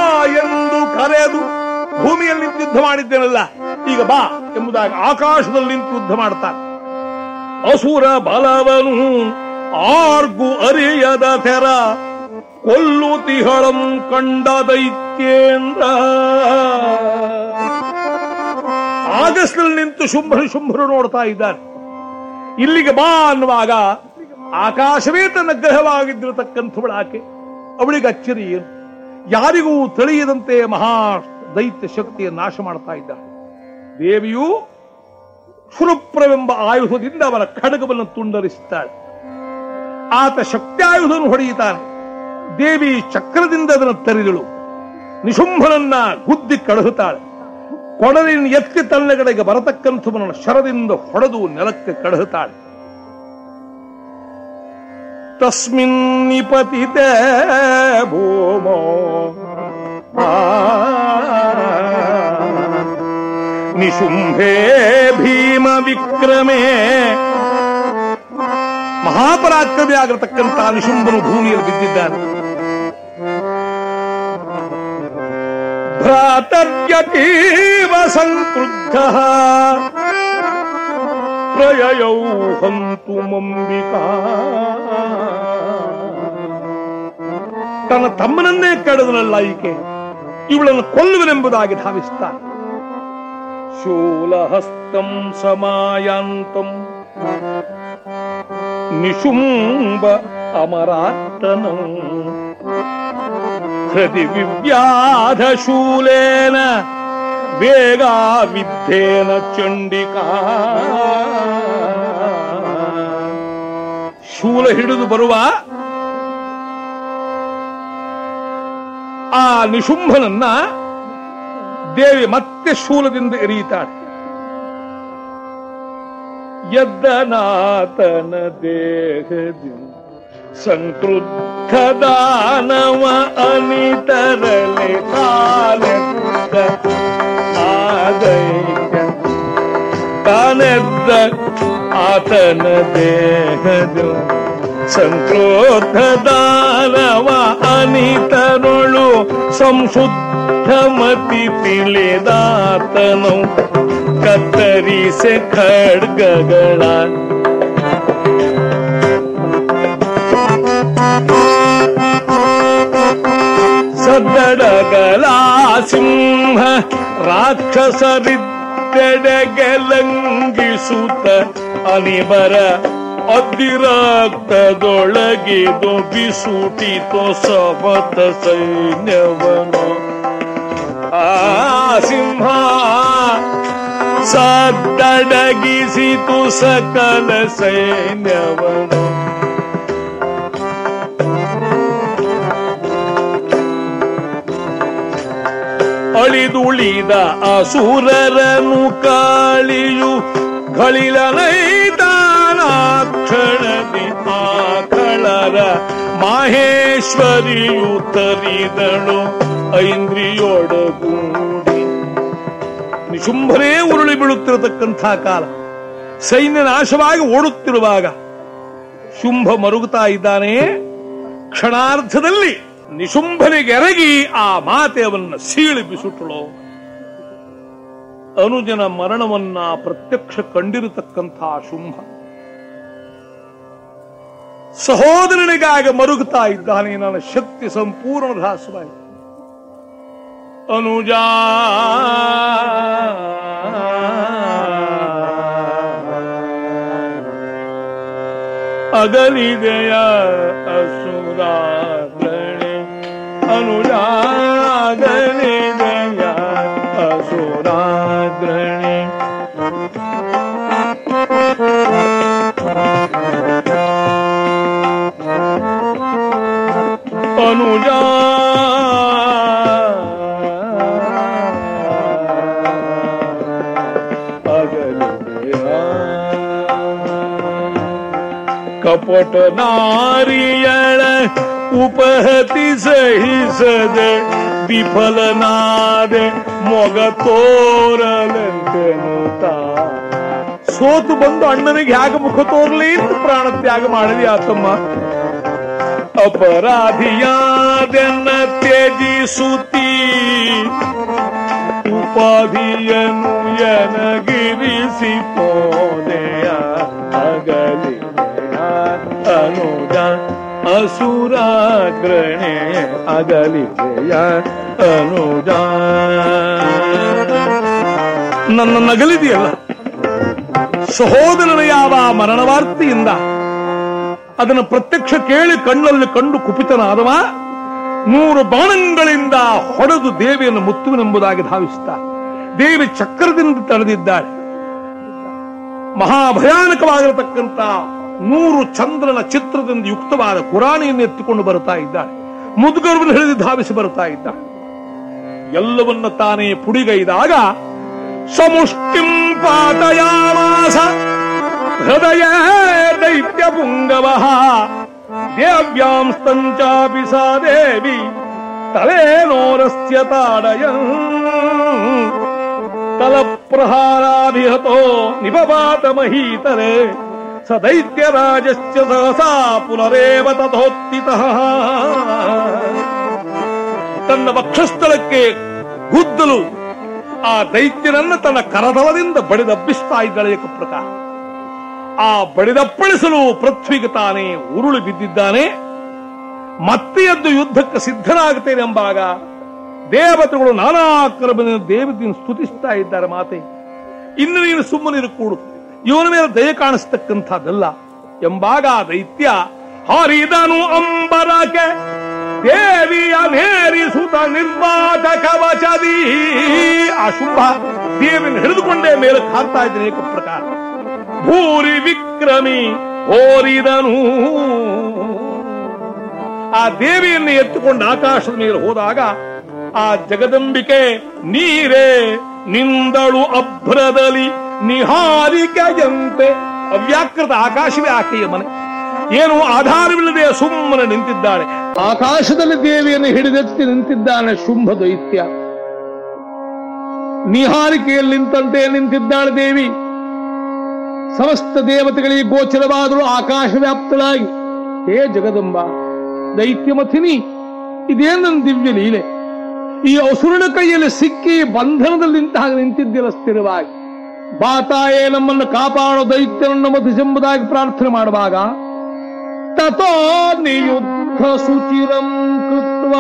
ಎಂದು ಕರೆದು ಭೂಮಿಯಲ್ಲಿ ನಿಂತು ಯುದ್ಧ ಮಾಡಿದ್ದೇನಲ್ಲ, ಈಗ ಬಾ ಎಂಬುದಾಗಿ ಆಕಾಶದಲ್ಲಿ ನಿಂತು ಯುದ್ಧ ಮಾಡ್ತಾನೆ. ಅಸುರ ಬಲವನು ಆರ್ಗು ಅರಿಯದ ತೆರ ಕೊಲ್ಲುತಿಹಳಂ ಕಂಡ ದೈತ್ಯೇಂದ್ರ. ಆಗಸ್ಟ್ನಲ್ಲಿ ನಿಂತು ಶುಂಭ್ರ ಶುಂಭ್ರ ನೋಡ್ತಾ ಇದ್ದಾರೆ ಇಲ್ಲಿಗೆ ಬಾ ಅನ್ನುವಾಗ ಆಕಾಶವೇ ತನ್ನ ಗ್ರಹವಾಗಿದ್ದಿರತಕ್ಕಂಥವಳು ಆಕೆ. ಅವಳಿಗೆ ಅಚ್ಚರಿ ಏನು? ಯಾರಿಗೂ ತಿಳಿಯದಂತೆ ಮಹಾ ದೈತ್ಯ ಶಕ್ತಿಯ ನಾಶ ಮಾಡ್ತಾ ಇದ್ದಾಳೆ. ದೇವಿಯು ಶುರುಪ್ರವೆಂಬ ಆಯುಧದಿಂದ ಅವನ ಖಡ್ಗವನ್ನು ತುಂಡರಿಸುತ್ತಾಳೆ. ಆತ ಶಕ್ತ್ಯಾಯುಧವನ್ನು ಹೊಡೆಯುತ್ತಾನೆ. ದೇವಿ ಚಕ್ರದಿಂದ ಅದನ್ನು ತರಿದಳು. ನಿಶುಂಭನನ್ನ ಗುದ್ದಿ ಕಡಹುತ್ತಾಳೆ. ಕೊಡಲಿನ ಎತ್ತಿ ತನ್ನ ಕಡೆಗೆ ಬರತಕ್ಕಂಥವನನ್ನು ಶರದಿಂದ ಹೊಡೆದು ನೆಲಕ್ಕೆ ಕಡಹುತ್ತಾಳೆ. ತಸ್ಮಿನ್ ನಿಪತಿತೆ ಭೂಮೋ. ನಿಶುಂಭೇ ಭೀಮ ವಿಕ್ರಮೇ. ಮಹಾಪರಾಕ್ರಮಿ ಆಗಿರತಕ್ಕಂತಹ ನಿಶುಂಭನು ಭೂಮಿಯಲ್ಲಿ ಬಿದ್ದಿದ್ದಾನೆ. ಭ್ರಾತರ್ಯತೀವ ಸಂಕ್ರುದ್ಧ ಪ್ರಯಯೌ ಹಂತು ಮಂಬಿಕಾ. ತನ್ನ ತಮ್ಮನನ್ನೇ ಕಳೆದನಲ್ಲ ಈಕೆ ಇವಳನ್ನು ಕೊಲ್ಲುವನೆಂಬುದಾಗಿ ಧಾವಿಸ್ತಾನೆ. ಶೂಲಹಸ್ತಂ ಸಮಾಯಾಂತಂ. ಅಮರಾಟನಂ ಹೃದಿ ವಿವ್ಯಾಧ ಶೂಲೇನ ಬೇಗ ವಿದ್ಯೇನ ಚಂಡಿಕಾ. ಶೂಲ ಹಿಡಿದು ಬರುವ ಆ ನಿಶುಂಭನನ್ನ ದೇವಿ ಮತ್ತೆ ಶೂಲದಿಂದ ಎರೆಯುತ್ತಾಳೆ. ಯದ್ದನಾತನ ದೇಹದಿ ಸಂಕೃದ್ಧ ದಾನವ ಅನಿತರಲೆ ಕಾಲೆದ್ದ ಆದೈಕ. ತಾನೆದ್ದ ಆತನ ದೇಹದ ಸಂಕ್ರೋಧ ದಾನವ ಅನಿತರೊಳು ಸಂಶುದ್ಧ ಮತಿ ತಿಳಿದಾತನು ಕತ್ತರಿಸೆ ಖಡ್ಗಗಳ ಸದ್ದಡಗಲ ಸಿಂಹ ರಾಕ್ಷಸರಿದ್ದೆಡೆಗೆಲಂಗಿಸುತ್ತ ಅನಿಬರ ಅದ್ದಿರಾಗ್ತದೊಳಗಿದು ಬಿಸುಟಿತೋ ಸವತ ಸೈನ್ಯವನು ಆ ಸಿಂಹ ಸದ್ದಡಗಿಸಿತು ಸಕಲ ಸೈನ್ಯವನು. ಅಳಿದುಳಿದ ಅಸುರರನು ಕಾಳಿಯು ಗಳಿಲನೈದಾನಾಕ್ಷಣದಿ ಆಕಳರ ಮಾಹೇಶ್ವರಿಯು ತರಿದಳು ಐಂದ್ರಿಯೊಡಗೂಡಿ ನಿಶುಂಭರೇ ಉರುಳಿ ಬೀಳುತ್ತಿರತಕ್ಕಂಥ ಕಾಲ. ಸೈನ್ಯ ನಾಶವಾಗಿ ಓಡುತ್ತಿರುವಾಗ ಶುಂಭ ಮರುಗುತ್ತಾ ಇದ್ದಾನೆ. ಕ್ಷಣಾರ್ಧದಲ್ಲಿ ನಿಶುಂಭನಿಗೆ ಎರಗಿ ಆ ಮಾತೆ ಅವನ್ನ ಸೀಳಿ ಬಿಸುಟ್ಟಳು ಅನುಜನ ಮರಣವನ್ನ ಪ್ರತ್ಯಕ್ಷ ಕಂಡಿರತಕ್ಕಂಥ ಶುಂಭ ಸಹೋದರನಿಗಾಗಿ ಮರುಗುತ್ತಾ ಇದ್ದಾನೆ. ನನ್ನ ಶಕ್ತಿ ಸಂಪೂರ್ಣ ಧಾಸವಾಯಿತು ಅನುಜ ಅಗಲಿದೆಯ ಅಸುರಾಗ್ರಣೆ ಅನುಜ ಕಪಟ ನಾರಿಯಳ ಉಪಹತಿ ಸಹಿಸದೆ ವಿಫಲನಾದೆ ಮೊಗ ತೋರಲೆಂತೆನುತ್ತ ಸೋತು ಬಂದು ಅಣ್ಣನಿಗೆ ಹ್ಯಾಗ ಮುಖ ತೋರ್ಲಿ ಪ್ರಾಣ ತ್ಯಾಗ ಮಾಡಿದೆ ಆತಮ್ಮ. ಅಪರಾಧಿಯಾದೆನ್ನ ತ್ಯಜಿಸುತ್ತಿ. ಉಪಾಧಿಯನ್ನು ಎನಗಿರಿಸಿ ಪೋದೆಯ ಅಗಲಿದೆಯ ಅನುಜ ಅಸುರಾಗ್ರಣೆ ಅಗಲಿಕೆಯ ಅನುಜ ನನ್ನ ನಗಲಿದೆಯಲ್ಲ, ಸಹೋದರನ ಯಾವ ಮರಣವಾರ್ತೆಯಿಂದ ಅದನ್ನು ಪ್ರತ್ಯಕ್ಷ ಕೇಳಿ ಕಣ್ಣಲ್ಲಿ ಕಂಡು ಕುಪಿತನಾದವ? ನೂರು ಬಾಣಗಳಿಂದ ಹೊಡೆದು ದೇವಿಯನ್ನು ಮುತ್ತುವಿನೆಂಬುದಾಗಿ ಧಾವಿಸುತ್ತ ದೇವಿ ಚಕ್ರದಿಂದ ತಡೆದಿದ್ದಾಳೆ ಮಹಾಭಯಾನಕವಾಗಿರತಕ್ಕಂತ ನೂರು ಚಂದ್ರನ ಚಿತ್ರದಿಂದ ಯುಕ್ತವಾದ ಕುರಾಣಿಯನ್ನು ಎತ್ತಿಕೊಂಡು ಬರುತ್ತಾ ಇದ್ದಾಳೆ. ಮುದ್ಗರ್ವನ್ನು ಹಿಡಿದು ಧಾವಿಸಿ ಬರುತ್ತಾ ಇದ್ದಾಳೆ. ಎಲ್ಲವನ್ನ ತಾನೇ ಪುಡಿಗೈದಾಗ, ಸಮುಷ್ಟಿಂ ಪಾತಯಾಮಾಸ ಹೃದಯ ದೈತ್ಯ ಪುಂಗವ ದೇವ್ಯಾಂಸ್ತಂಚಾಪಿ ಸಾ ದೇವಿ ತಲೆನೋರಸ್ಯ ತಾಡಯ. ತಲಪ್ರಹಾರಾಭಿಹತೋ ನಿಪಪಾತ ಮಹೀತರೆ. ದೈತ್ಯರಾಜಶ್ಚ ಸಹಸಾ ಪುನರೇವ ತನ್ನ ವಕ್ಷಸ್ಥಳಕ್ಕೆ ಗುದ್ದಲು ಆ ದೈತ್ಯನನ್ನು ತನ್ನ ಕರದಲದಿಂದ ಬಡಿದಬ್ಬಿಸ್ತಾ ಇದ್ದಾಳೆ ಪ್ರಕಾರ ಆ ಬಡಿದಪ್ಪಳಿಸಲು ಪೃಥ್ವಿಗೆ ತಾನೇ ಉರುಳು ಬಿದ್ದಿದ್ದಾನೆ. ಮತ್ತೆ ಎದ್ದು ಯುದ್ಧಕ್ಕೆ ಸಿದ್ಧನಾಗುತ್ತೇನೆ ಎಂಬಾಗ ದೇವತೆಗಳು ನಾನಾ ಕ್ರಮದಿಂದ ದೇವತೆಯನ್ನು ಸ್ತುತಿಸ್ತಾ ಇದ್ದಾರೆ ಮಾತೆ. ಇನ್ನು ನೀನು ಸುಮ್ಮನಿರು ಕೂಡು. ಇವನ ಮೇಲೆ ದಯ ಕಾಣಿಸ್ತಕ್ಕಂಥದ್ದಲ್ಲ ಎಂಬಾಗ ಆ ದೈತ್ಯ, ಹರಿದನು ಅಂಬರಕೆ ದೇವಿಯ ಮೇರಿಸುತ ನಿರ್ವಾತ ಕವಚದಿ ಆ ಶುಂಭ ದೇವಿನ ಹಿಡಿದುಕೊಂಡೇ ಮೇಲೆ ಹಾರ್ತಾ ಇದ್ದೇನೆ ಪ್ರಕಾರ. ಭೂರಿ ವಿಕ್ರಮಿ, ಹೋರಿದನು. ಆ ದೇವಿಯನ್ನು ಎತ್ತುಕೊಂಡು ಆಕಾಶದ ಮೇಲೆ ಹೋದಾಗ, ಆ ಜಗದಂಬಿಕೆ ನೀರೇ, ನಿಂದಳು ಅಭ್ರದಲ್ಲಿ ನಿಹಾರಿಕೆಯಂತೆ ಅವ್ಯಾಕೃತ ಆಕಾಶವೇ ಆಕೆಯ ಮನೆ. ಏನು ಆಧಾರವಿಲ್ಲದೆ ಸುಮ್ಮನೆ ನಿಂತಿದ್ದಾಳೆ. ಆಕಾಶದಲ್ಲಿ ದೇವಿಯನ್ನು ಹಿಡಿದೆತ್ತಿ ನಿಂತಿದ್ದಾನೆ ಶುಂಭ ದೈತ್ಯ ನಿಹಾರಿಕೆಯಲ್ಲಿ ನಿಂತಂತೆ ನಿಂತಿದ್ದಾಳೆ ದೇವಿ. ಸಮಸ್ತ ದೇವತೆಗಳಿಗೆ ಗೋಚರವಾದರೂ ಆಕಾಶ ವ್ಯಾಪ್ತಳಾಗಿ ಹೇ ಜಗದಂಬ, ದೈತ್ಯಮಥಿನಿ ನನ್ನ ದಿವ್ಯ ಲೀಲೆ. ಈ ಅಸುರನ ಕೈಯಲ್ಲಿ ಸಿಕ್ಕಿ ಬಂಧನದಲ್ಲಿ ನಿಂತಾಗ ನಿಂತಿದ್ದಿಲ್ಲ ಸ್ಥಿರವಾಗಿ. ಬಾತಾಯೇ ನಮ್ಮನ್ನು ಕಾಪಾಡೋ ದೈತ್ಯರನ್ನು ಮತಿಸೆಂಬುದಾಗಿ ಪ್ರಾರ್ಥನೆ ಮಾಡುವಾಗ, ತಥೋ ನಿಯುದ್ಧ ಸುಚಿರಂ ಕೃತ್ವ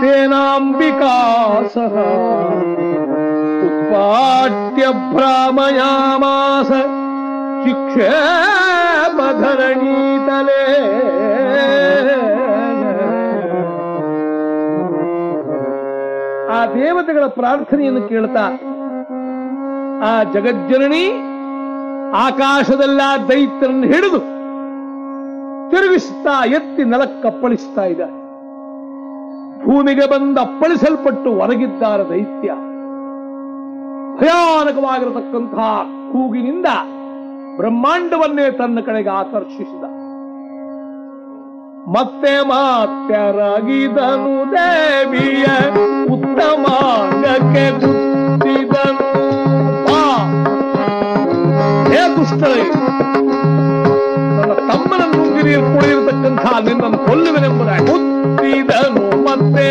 ತೇನಾಂಬಿಕಾ ಸಹ ಉತ್ಪಾಟ್ಯ ಭ್ರಾಮಯಾಮಾಸ ಆ ದೇವತೆಗಳ ಪ್ರಾರ್ಥನೆಯನ್ನು ಕೇಳ್ತಾ ಆ ಜಗಜ್ಜನನಿ ಆಕಾಶದಲ್ಲ ದೈತ್ಯರನ್ನು ಹಿಡಿದು ತಿರುಗಿಸ್ತಾ ಎತ್ತಿ ನೆಲಕ್ಕಪ್ಪಳಿಸ್ತಾ ಇದ್ದಾರೆ. ಭೂಮಿಗೆ ಬಂದು ಅಪ್ಪಳಿಸಲ್ಪಟ್ಟು ಒರಗಿದ್ದಾರೆ ದೈತ್ಯ. ಭಯಾನಕವಾಗಿರತಕ್ಕಂತಹ ಕೂಗಿನಿಂದ ಬ್ರಹ್ಮಾಂಡವನ್ನೇ ತನ್ನ ಕಡೆಗೆ ಆಕರ್ಷಿಸಿದ. ಮತ್ತೆ ಮಾತ್ಯರಾಗಿದನು ದೇವಿಯ ಉತ್ತಮಾಂಗಕ್ಕೆ ಗುತ್ತಿದನು. ಹೇ ದುಷ್ಟರೇ ನನ್ನ ತಮ್ಮನನ್ನು ನುಂಗಿರಿ ಕುಡಿಯಿರತಕ್ಕಂಥ ನಿನ್ನನ್ನು ಕೊಲ್ಲುವೆನೆಂಬುದಾಗಿ ಗುತ್ತಿದನು ಮತ್ತೆ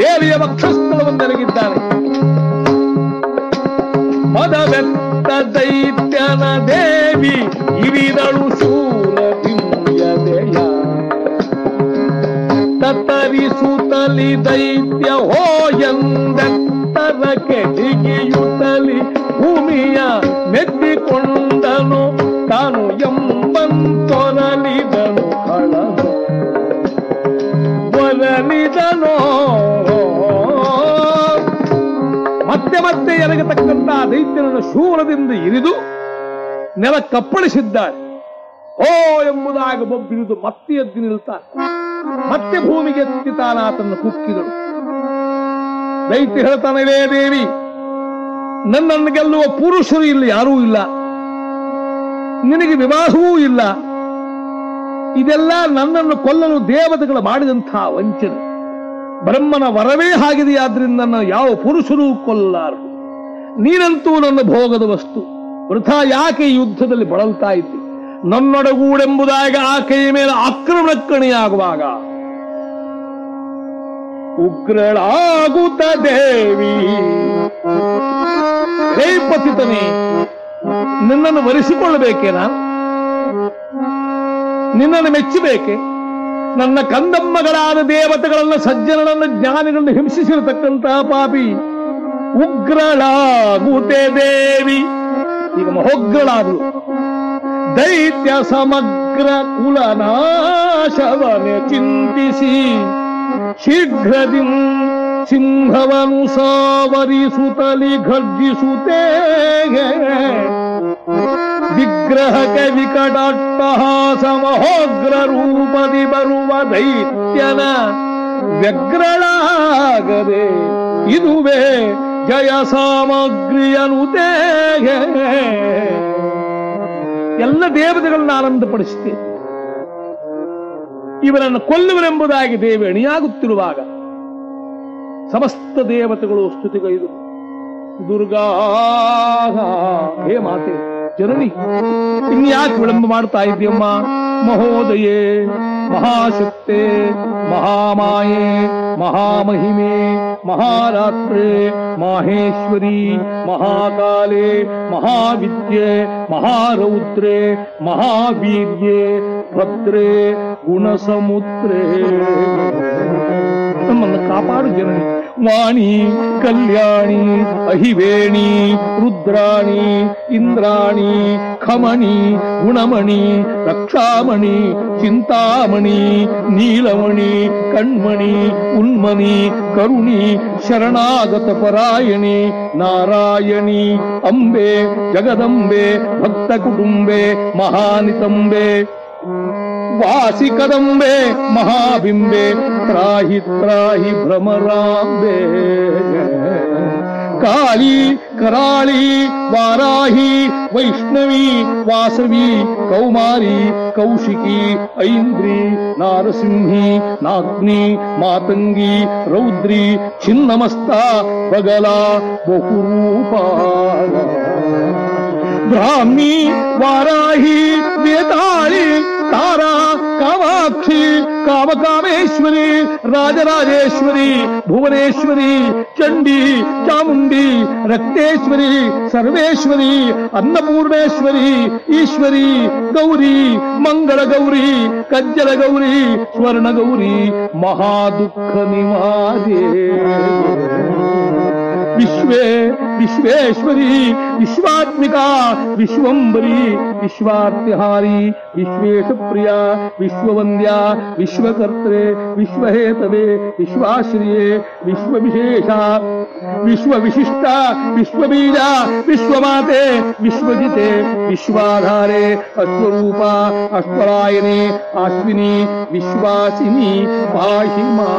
ದೇವಿಯ ವಕ್ಷಸ್ಥಳವನ್ನು ನೆರಗಿದ್ದಾನೆ ಮದವೆತ್ತ ದೈತ್ಯನ ದೇವಿ ಇರಿದಳು ಶೂಲ ದಿವ್ಯದೆಯ ತತ್ತರಿಸುತ್ತಲಿ ದೈತ್ಯ ಹೋ ಎಂದೆತ್ತರ ಕೆಡಿಗಿಯುತ್ತಲಿ ಭೂಮಿಯ ಮೆತ್ತಿಕೊಂಡನು ತಾನು ಎಂಬಂತೊರಲಿದನು ಕಳನು ಮತ್ತೆ ಮತ್ತೆ ಎರಗತಕ್ಕಂತ ದೈತ್ಯನನ್ನು ಶೂರದಿಂದ ಇರಿದು ನೆಲ ಕಪ್ಪಳಿಸಿದ್ದಾರೆ ಓ ಎಂಬುದಾಗಿ ಬೊಬ್ಬಿರಿದು ಮತ್ತೆ ಎದ್ದು ನಿಲ್ತಾನೆ. ಮತ್ತೆ ಭೂಮಿಗೆ ಎತ್ತಿ ತಾನಾತನ್ನು ಕುಕ್ಕಿದಳು. ದೈತ್ಯ ಹೇಳ್ತಾನವೇ ದೇವಿ ನನ್ನನ್ನು ಗೆಲ್ಲುವ ಪುರುಷರು ಇಲ್ಲಿ ಯಾರೂ ಇಲ್ಲ. ನಿನಗೆ ವಿವಾಹವೂ ಇಲ್ಲ. ಇದೆಲ್ಲ ನನ್ನನ್ನು ಕೊಲ್ಲಲು ದೇವತೆಗಳು ಮಾಡಿದಂತಹ ವಂಚನೆ. ಬ್ರಹ್ಮನ ವರವೇ ಆಗಿದೆಯಾದ್ರಿಂದ ನನ್ನ ಯಾವ ಪುರುಷರೂ ಕೊಲ್ಲಾರು ನೀನಂತೂ ನನ್ನ ಭೋಗದ ವಸ್ತು. ವೃಥ ಯಾಕೆ ಯುದ್ಧದಲ್ಲಿ ಬಳಲ್ತಾ ಇದ್ದಿ? ನನ್ನೊಡಗೂಡೆಂಬುದಾಗಿ ಆಕೆಯ ಮೇಲೆ ಆಕ್ರಮಣಕ್ಕಣಿಯಾಗುವಾಗ ಉಗ್ರಳಾಗುತ್ತ ದೇವಿ. ಹೇ ಪತಿತನೇ, ನಿನ್ನನ್ನು ವರಿಸಿಕೊಳ್ಳಬೇಕೇನಾ ನಿನ್ನನ್ನು ಮೆಚ್ಚಬೇಕೆ? ನನ್ನ ಕಂದಮ್ಮಗಳಾದ ದೇವತೆಗಳನ್ನ, ಸಜ್ಜನರನ್ನು, ಜ್ಞಾನಿಗಳನ್ನು ಹಿಂಸಿಸಿರತಕ್ಕಂತಹ ಪಾಪಿ ಉಗ್ರಳಾಗುತೆ ದೇವಿ. ಈಗ ಮಹೋಗ್ರಳಾದಳು. ದೈತ್ಯ ಸಮಗ್ರ ಕುಲನಾಶವನೆ ಚಿಂತಿಸಿ ಶೀಘ್ರದಿ ಸಿಂಹವನು ಸಾವರಿಸುತ್ತಲಿ ಘರ್ಜಿಸುತ್ತೇ ವಿಗ್ರಹಕ್ಕೆ ವಿಕಟಾಟ್ಟಹಾಸ ಮಹೋಗ್ರ ರೂಪದಿ ಬರುವ ದೈತ್ಯನ ವ್ಯಗ್ರಳಾಗದೆ ಇದುವೇ ಜಯ ಸಾಮಗ್ರಿಯನು ಎಲ್ಲ ದೇವತೆಗಳನ್ನ ಆನಂದಪಡಿಸುತ್ತೆ ಇವರನ್ನು ಕೊಲ್ಲುವರೆಂಬುದಾಗಿ ದೇವಿ ಅಣಿಯಾಗುತ್ತಿರುವಾಗ ಸಮಸ್ತ ದೇವತೆಗಳು ಸ್ತುತಿಗೈದು. ದುರ್ಗಾ ಹೇ ಮಾತೆ, ಜನನಿ, ಇನ್ಯಾಕೆ ವಿಳಂಬ ಮಾಡ್ತಾ ಇದ್ದೀಯಮ್ಮ? ಮಹೋದಯೇ, ಮಹಾಶಕ್ತೆ, ಮಹಾಮಾಯೆ, ಮಹಾಮಹಿಮೆ, ಮಹಾರಾತ್ರೆ, ಮಾಹೇಶ್ವರಿ, ಮಹಾಕಾಲೆ, ಮಹಾವಿದ್ಯೆ, ಮಹಾರೌದ್ರೆ, ಮಹಾವೀರ್ಯೆ, ಭದ್ರೆ, ಗುಣಸಮುದ್ರೇ. ನಮ್ಮನ್ನು ಕಾಪಾಡು ಜನನಿ ವಾಣಿ ಕಲ್ಯಾಣಿ ಅಹಿವೇಣಿ ರುದ್ರಾಣಿ ಇಂದ್ರಾಣಿ ಖಮಣಿ ಗುಣಮಣಿ ರಕ್ಷಾಮಣಿ ಚಿಂತಾಮಣಿ ನೀಲಮಣಿ ಕಣ್ಮಣಿ ಉನ್ಮನಿ ಕರುಣಿ ಶರಣಾಗತ ಪರಾಯಣಿ ನಾರಾಯಣಿ ಅಂಬೆ ಜಗದಂಬೆ ಭಕ್ತ ಕುಟುಂಬೆ ಮಹಾನಿತಂಬೆ ವಾಸಿ ಕದಂಬೆ, ಮಹಾಬಿಂಬೆ, ತ್ರಾಹಿ ತ್ರಾಹಿ ಭ್ರಮರಾಂಬೆ. ಕಾಳಿ, ಕರಾಳಿ, ವಾರಾಹಿ, ವೈಷ್ಣವಿ, ವಾಸವಿ, ಕೌಮಾರಿ, ಕೌಶಿಕಿ, ಐಂದ್ರಿ, ನಾರಸಿಂಹಿ, ನಾಗ್ನಿ, ಮಾತಂಗಿ, ರೌದ್ರಿ, ಚಿನ್ನಮಸ್ತ, ಬಗಲ, ಬಹುರೂಪ. ಬ್ರಾಹ್ಮಿ, ವಾರಾಹಿ ವೇತಾಳಿ ತಾರಾ ಕಾಮಾಕ್ಷಿ ಕಾಮಕಾಮೇಶ್ವರಿ, ರಾಜರಾಜೇಶ್ವರಿ, ಭುವನೇಶ್ವರಿ, ಚಂಡಿ, ಚಾಮುಂಡಿ, ರಕ್ತೇಶ್ವರಿ, ಸರ್ವೇಶ್ವರಿ, ಅನ್ನಪೂರ್ಣೇಶ್ವರಿ, ಈಶ್ವರಿ, ಗೌರಿ ಮಂಗಳ ಗೌರಿ ಕಜ್ಜಲ ಗೌರಿ ಸ್ವರ್ಣ ಗೌರಿ ಮಹಾದುಃಖ ನಿವಾರೇ विश्वे, विश्वेश्वरी, विश्वात्मिका, विश्वंबरी विश्वात्हारी विश्वेश प्रिया विश्ववंद्या विश्वकर्त्रे, विश्वहेतवे, विश्वाश्रिये, विश्वविशेषा, विश्वविशिष्टा, विश्वबीजा, विश्वमाते, विश्वजिते, विश्वाधारे, अश्वरूपा अश्वरायणे आश्विनी विश्वासिनी पाहिमा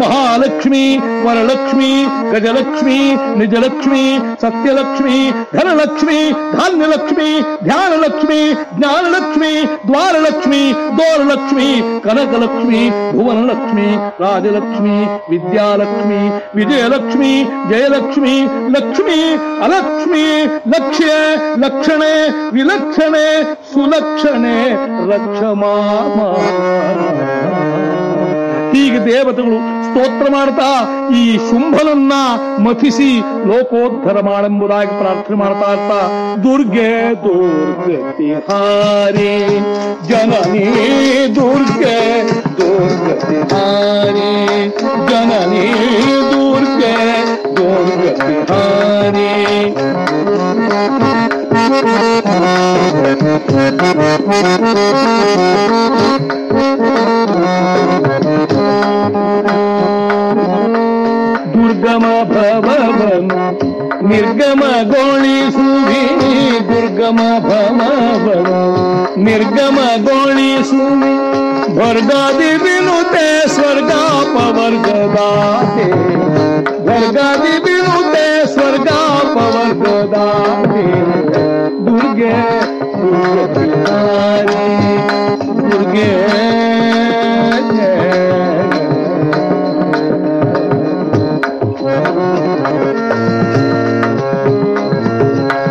महालक्ष्मी, वरलक्ष्मी, गजलक्ष्मी, निजलक्ष्मी, सत्यलक्ष्मी, धनलक्ष्मी, धान्यलक्ष्मी, ध्यानलक्ष्मी, ज्ञानलक्ष्मी, द्वारलक्ष्मी, दौरलक्ष्मी, कनकलक्ष्मी, भुवनलक्ष्मी, राजलक्ष्मी, विद्यालक्ष्मी, विजयलक्ष्मी, जयलक्ष्मी, लक्ष्मी, अलक्ष्मी, लक्ष्य, लक्षणे, विलक्षणे, सुलक्षणे रक्षमा ರಕ್ಷಮಾ ದೇವತೆಗಳು ಸ್ತೋತ್ರ ಮಾಡ್ತಾ ಈ ಶುಂಭನನ್ನ ಮಥಿಸಿ ಲೋಕೋದ್ಧರ ಮಾಡೆಂಬುದಾಗಿ ಪ್ರಾರ್ಥನೆ ಮಾಡ್ತಾ ಇರ್ತಾ. ದುರ್ಗೆ ದುರ್ಗತಿ ಹಾರಿ ಜನನಿ, ದುರ್ಗೆ ದುರ್ಗತಿ ಹಾರಿ ಜನನಿ, ದುರ್ಗೆ ದುರ್ಗತಿ ಹಾರಿ ದುರ್ಗಮ ಭವವನು ನಿರ್ಗಮಗೊಳಿಸುವಿ ದುರ್ಗಮ ಭವವನು ನಿರ್ಗಮಗೊಳಿಸುವಿ ಭರ್ಗಾದಿ ಬಿನುತೆ ಸ್ವರ್ಗಾಪವರ್ಗದಾತೆ ಭರ್ಗಾದಿ ಬಿನುತೆ ಸ್ವರ್ಗಾಪವರ್ಗದಾತೆ ದುರ್ಗೆ ದುರ್ಗೆ ದುರ್ಗೆ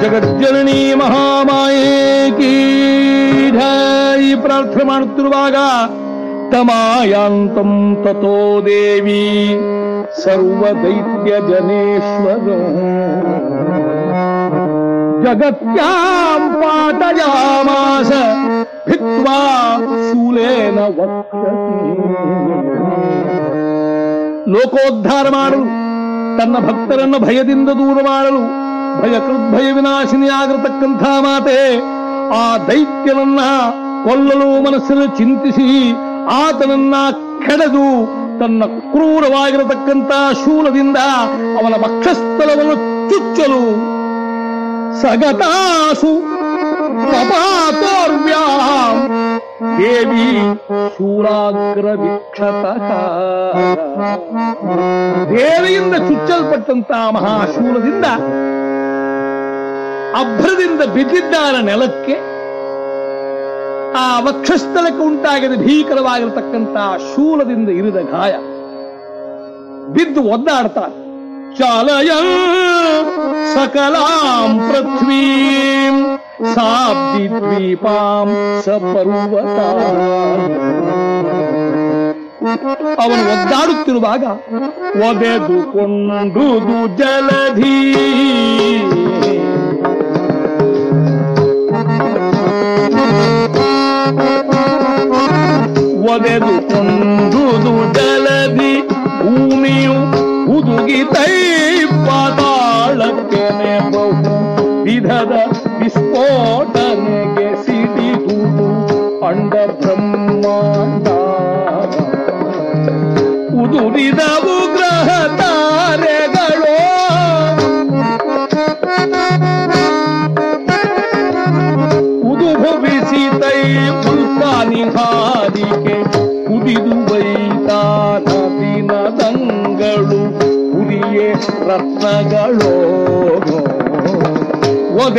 ಜಗಜ್ಜನನಿ ಮಹಾಮಾಯೇ ಕೀ ಢಾಯಿ ಪ್ರಾರ್ಥನೆ ಮಾಡುತ್ತಿರುವಾಗ ತಮಾಯಾಂತಂ ತಥೋ ದೇವಿ ಸರ್ವ ದೈತ್ಯ ಜನೇಶ್ವರ ಜಗತ್ಯಾಂ ಪಾಟಯಾಮಾಸ ಭಿತ್ವಾ ಶೂಲೇನ ಲೋಕೋದ್ಧಾರ ಮಾಡಲು, ತನ್ನ ಭಕ್ತರನ್ನು ಭಯದಿಂದ ದೂರ ಮಾಡಲು ಭಯ ಭಯ ವಿನಾಶಿನಿಯಾಗಿರತಕ್ಕಂಥ ಮಾತೆ, ಆ ದೈತ್ಯನನ್ನ ಕೊಲ್ಲಲು ಮನಸ್ಸನ್ನು ಚಿಂತಿಸಿ ಆತನನ್ನ ಕೆಡೆದು ತನ್ನ ಕ್ರೂರವಾಗಿರತಕ್ಕಂಥ ಶೂಲದಿಂದ ಅವನ ವಕ್ಷಸ್ಥಲವನ್ನು ಚುಚ್ಚಲು. ಸಗತಾಸು ಕಪಾತೋರ್ವ್ಯಾಂ ದೇವಿ ಶೂಲಾಗ್ರ ವಿಕ್ಷತ ದೇವಿಯಿಂದ ಚುಚ್ಚಲ್ಪಟ್ಟಂತ ಮಹಾಶೂಲದಿಂದ ಅಭ್ರದಿಂದ ಬಿದ್ದಿದ್ದಾನ ನೆಲಕ್ಕೆ, ಆ ವಕ್ಷಸ್ಥಳಕ್ಕೆ ಉಂಟಾಗಿದ ಭೀಕರವಾಗಿರತಕ್ಕಂತಹ ಶೂಲದಿಂದ ಇರಿದ ಗಾಯ. ಬಿದ್ದು ಒದ್ದಾಡ್ತಾನೆ. ಚಾಲಯ ಸಕಲಾಂ ಪೃಥ್ವೀಂ ಸಾಬ್ದಿ ದ್ವೀಪಾಂ ಸಪರ್ವತ. ಅವನು ಒದ್ದಾಡುತ್ತಿರುವಾಗ ಒದೆದುಕೊಂಡುದು ಜಲಧಿ ಒದೆದುಕೊಂಡುದು ಜಲದಿ ಭೂಮಿಯು ಹುದುಗಿತೈ ಪಾತಾಳಕ್ಕೆ ಬಹು ವಿಧದ ವಿಸ್ಫೋಟನೆಗೆ ಸಿಡಿದುದು ಅಂಡ ಬ್ರಹ್ಮಾಂಡ ಉದುರಿದವು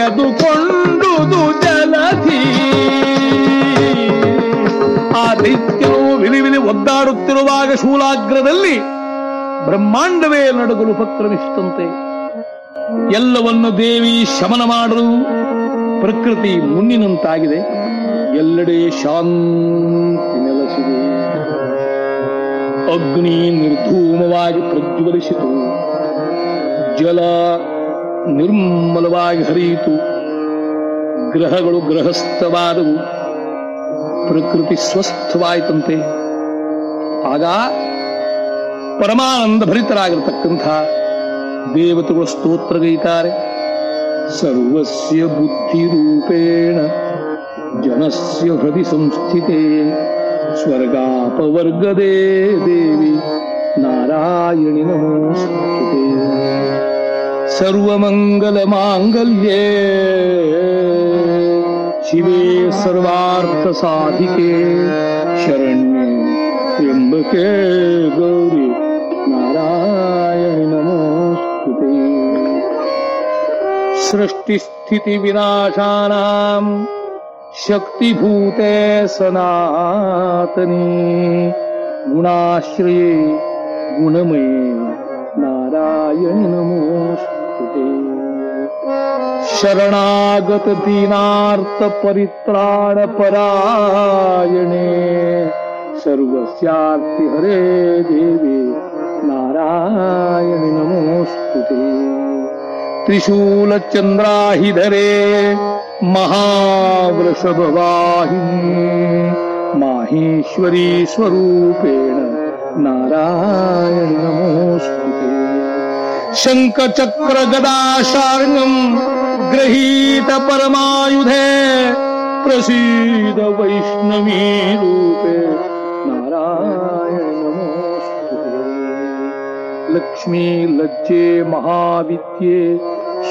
ಒಗೆದುಕೊಂಡುದು ಜಲಧಿ ಆ ದೈತ್ಯವು ವಿಲಿ ವಿಲಿ ಒದ್ದಾಡುತ್ತಿರುವಾಗ ಶೂಲಾಗ್ರದಲ್ಲಿ ಬ್ರಹ್ಮಾಂಡವೇ ನಡುಗಲು ಉಪಕ್ರಮಿಸಿತಂತೆ ಎಲ್ಲವನ್ನು ದೇವಿ ಶಮನ ಮಾಡಲು ಪ್ರಕೃತಿ ಮುನ್ನಿನಂತಾಗಿದೆ. ಎಲ್ಲೆಡೆ ಶಾಂತಿ ನೆಲೆಸಿದೆ. ಅಗ್ನಿ ನಿರ್ಧೂಮವಾಗಿ ಪ್ರಜ್ವಲಿಸಿತು. ಜಲ ನಿರ್ಮಲವಾಗಿ ಹರಿಯಿತು. ಗ್ರಹಗಳು ಗ್ರಹಸ್ಥವಾದವು ಪ್ರಕೃತಿ ಸ್ವಸ್ಥವಾಯಿತಂತೆ. ಆಗ ಪರಮಾನಂದ ಭರಿತರಾಗಿರ್ತಕ್ಕಂಥ ದೇವತೆಗಳು ಸ್ತೋತ್ರಗೈತಾರೆ. ಸರ್ವಸ್ಯ ಬುದ್ಧಿರೂಪೇಣ ಜನಸ್ಯ ಹೃದಯ ಸಂಸ್ಥಿತೆ. ಸ್ವರ್ಗಾಪವರ್ಗದೇ ದೇವಿ ನಾರಾಯಣಿ ನಮೋಸ್ತುತೆ सर्वमङ्गलमाङ्गल्ये शिवे सर्वार्थसाधिके शरण्ये त्र्यम्बके गौरे नारायण नमोस्कृते सृष्टिस्थितिविनाशानाम् शक्तिभूते सनातने। गुणाश्रये गुणमये नारायण नमो शरणागत दीनार्तपरित्राणपरायणे सर्वस्यार्ति हरे देवे नारायणि नमोऽस्तु ते। त्रिशूलचन्द्राहि धरे माहेश्वरी स्वरूपेण नारायण नमोऽस्तुते शङ्खचक्रगदाशार्ङ्गम् ನಮೋಸ್ತುತೆ ಶಂಖಚಕ್ರ ಗದಾಶಾರ್ಣಂ ಗೃಹೀತ ಪರಮಾಯುಧೆ ಪ್ರಸೀದ ವೈಷ್ಣವೀ ರೂಪೆ ನಾರಾಯಣ ನಮೋಸ್ತುತೆ ಲಕ್ಷ್ಮೀ ಲಜ್ಜೆ ಮಹಾವಿದ್ಯೆ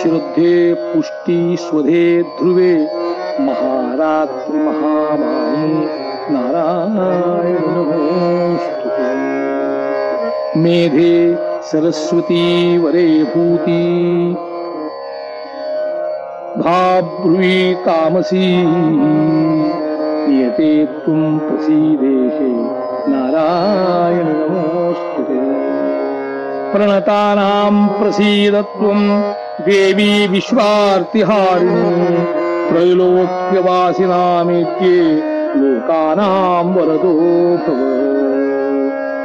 ಶ್ರದ್ಧೆ ಪುಷ್ಟಿ ಸ್ವಧೆ ಧ್ರುವೆ ಮಹಾರಾತ್ರಿ ಮಹಾಮಾಯಿ ನಾರಾಯಣ ಭಾಬ್ರುವಿ ತಾಮಸಿ ನಿಯತೆ ಪ್ರಸೀದೇಶೆ ನಾರಾಯಣ ನಮೋಸ್ತು ಪ್ರಣತಾನಾಂ ಪ್ರಸೀದತ್ವ ದೇವಿ ವಿಶ್ವಾರ್ತಿಹಾರಿಣಿ ತ್ರೈಲೋಕ್ಯವಾಸಿನಾಮೇತ್ಯೆ ಲೋಕಾನಾಂ ವರದೋ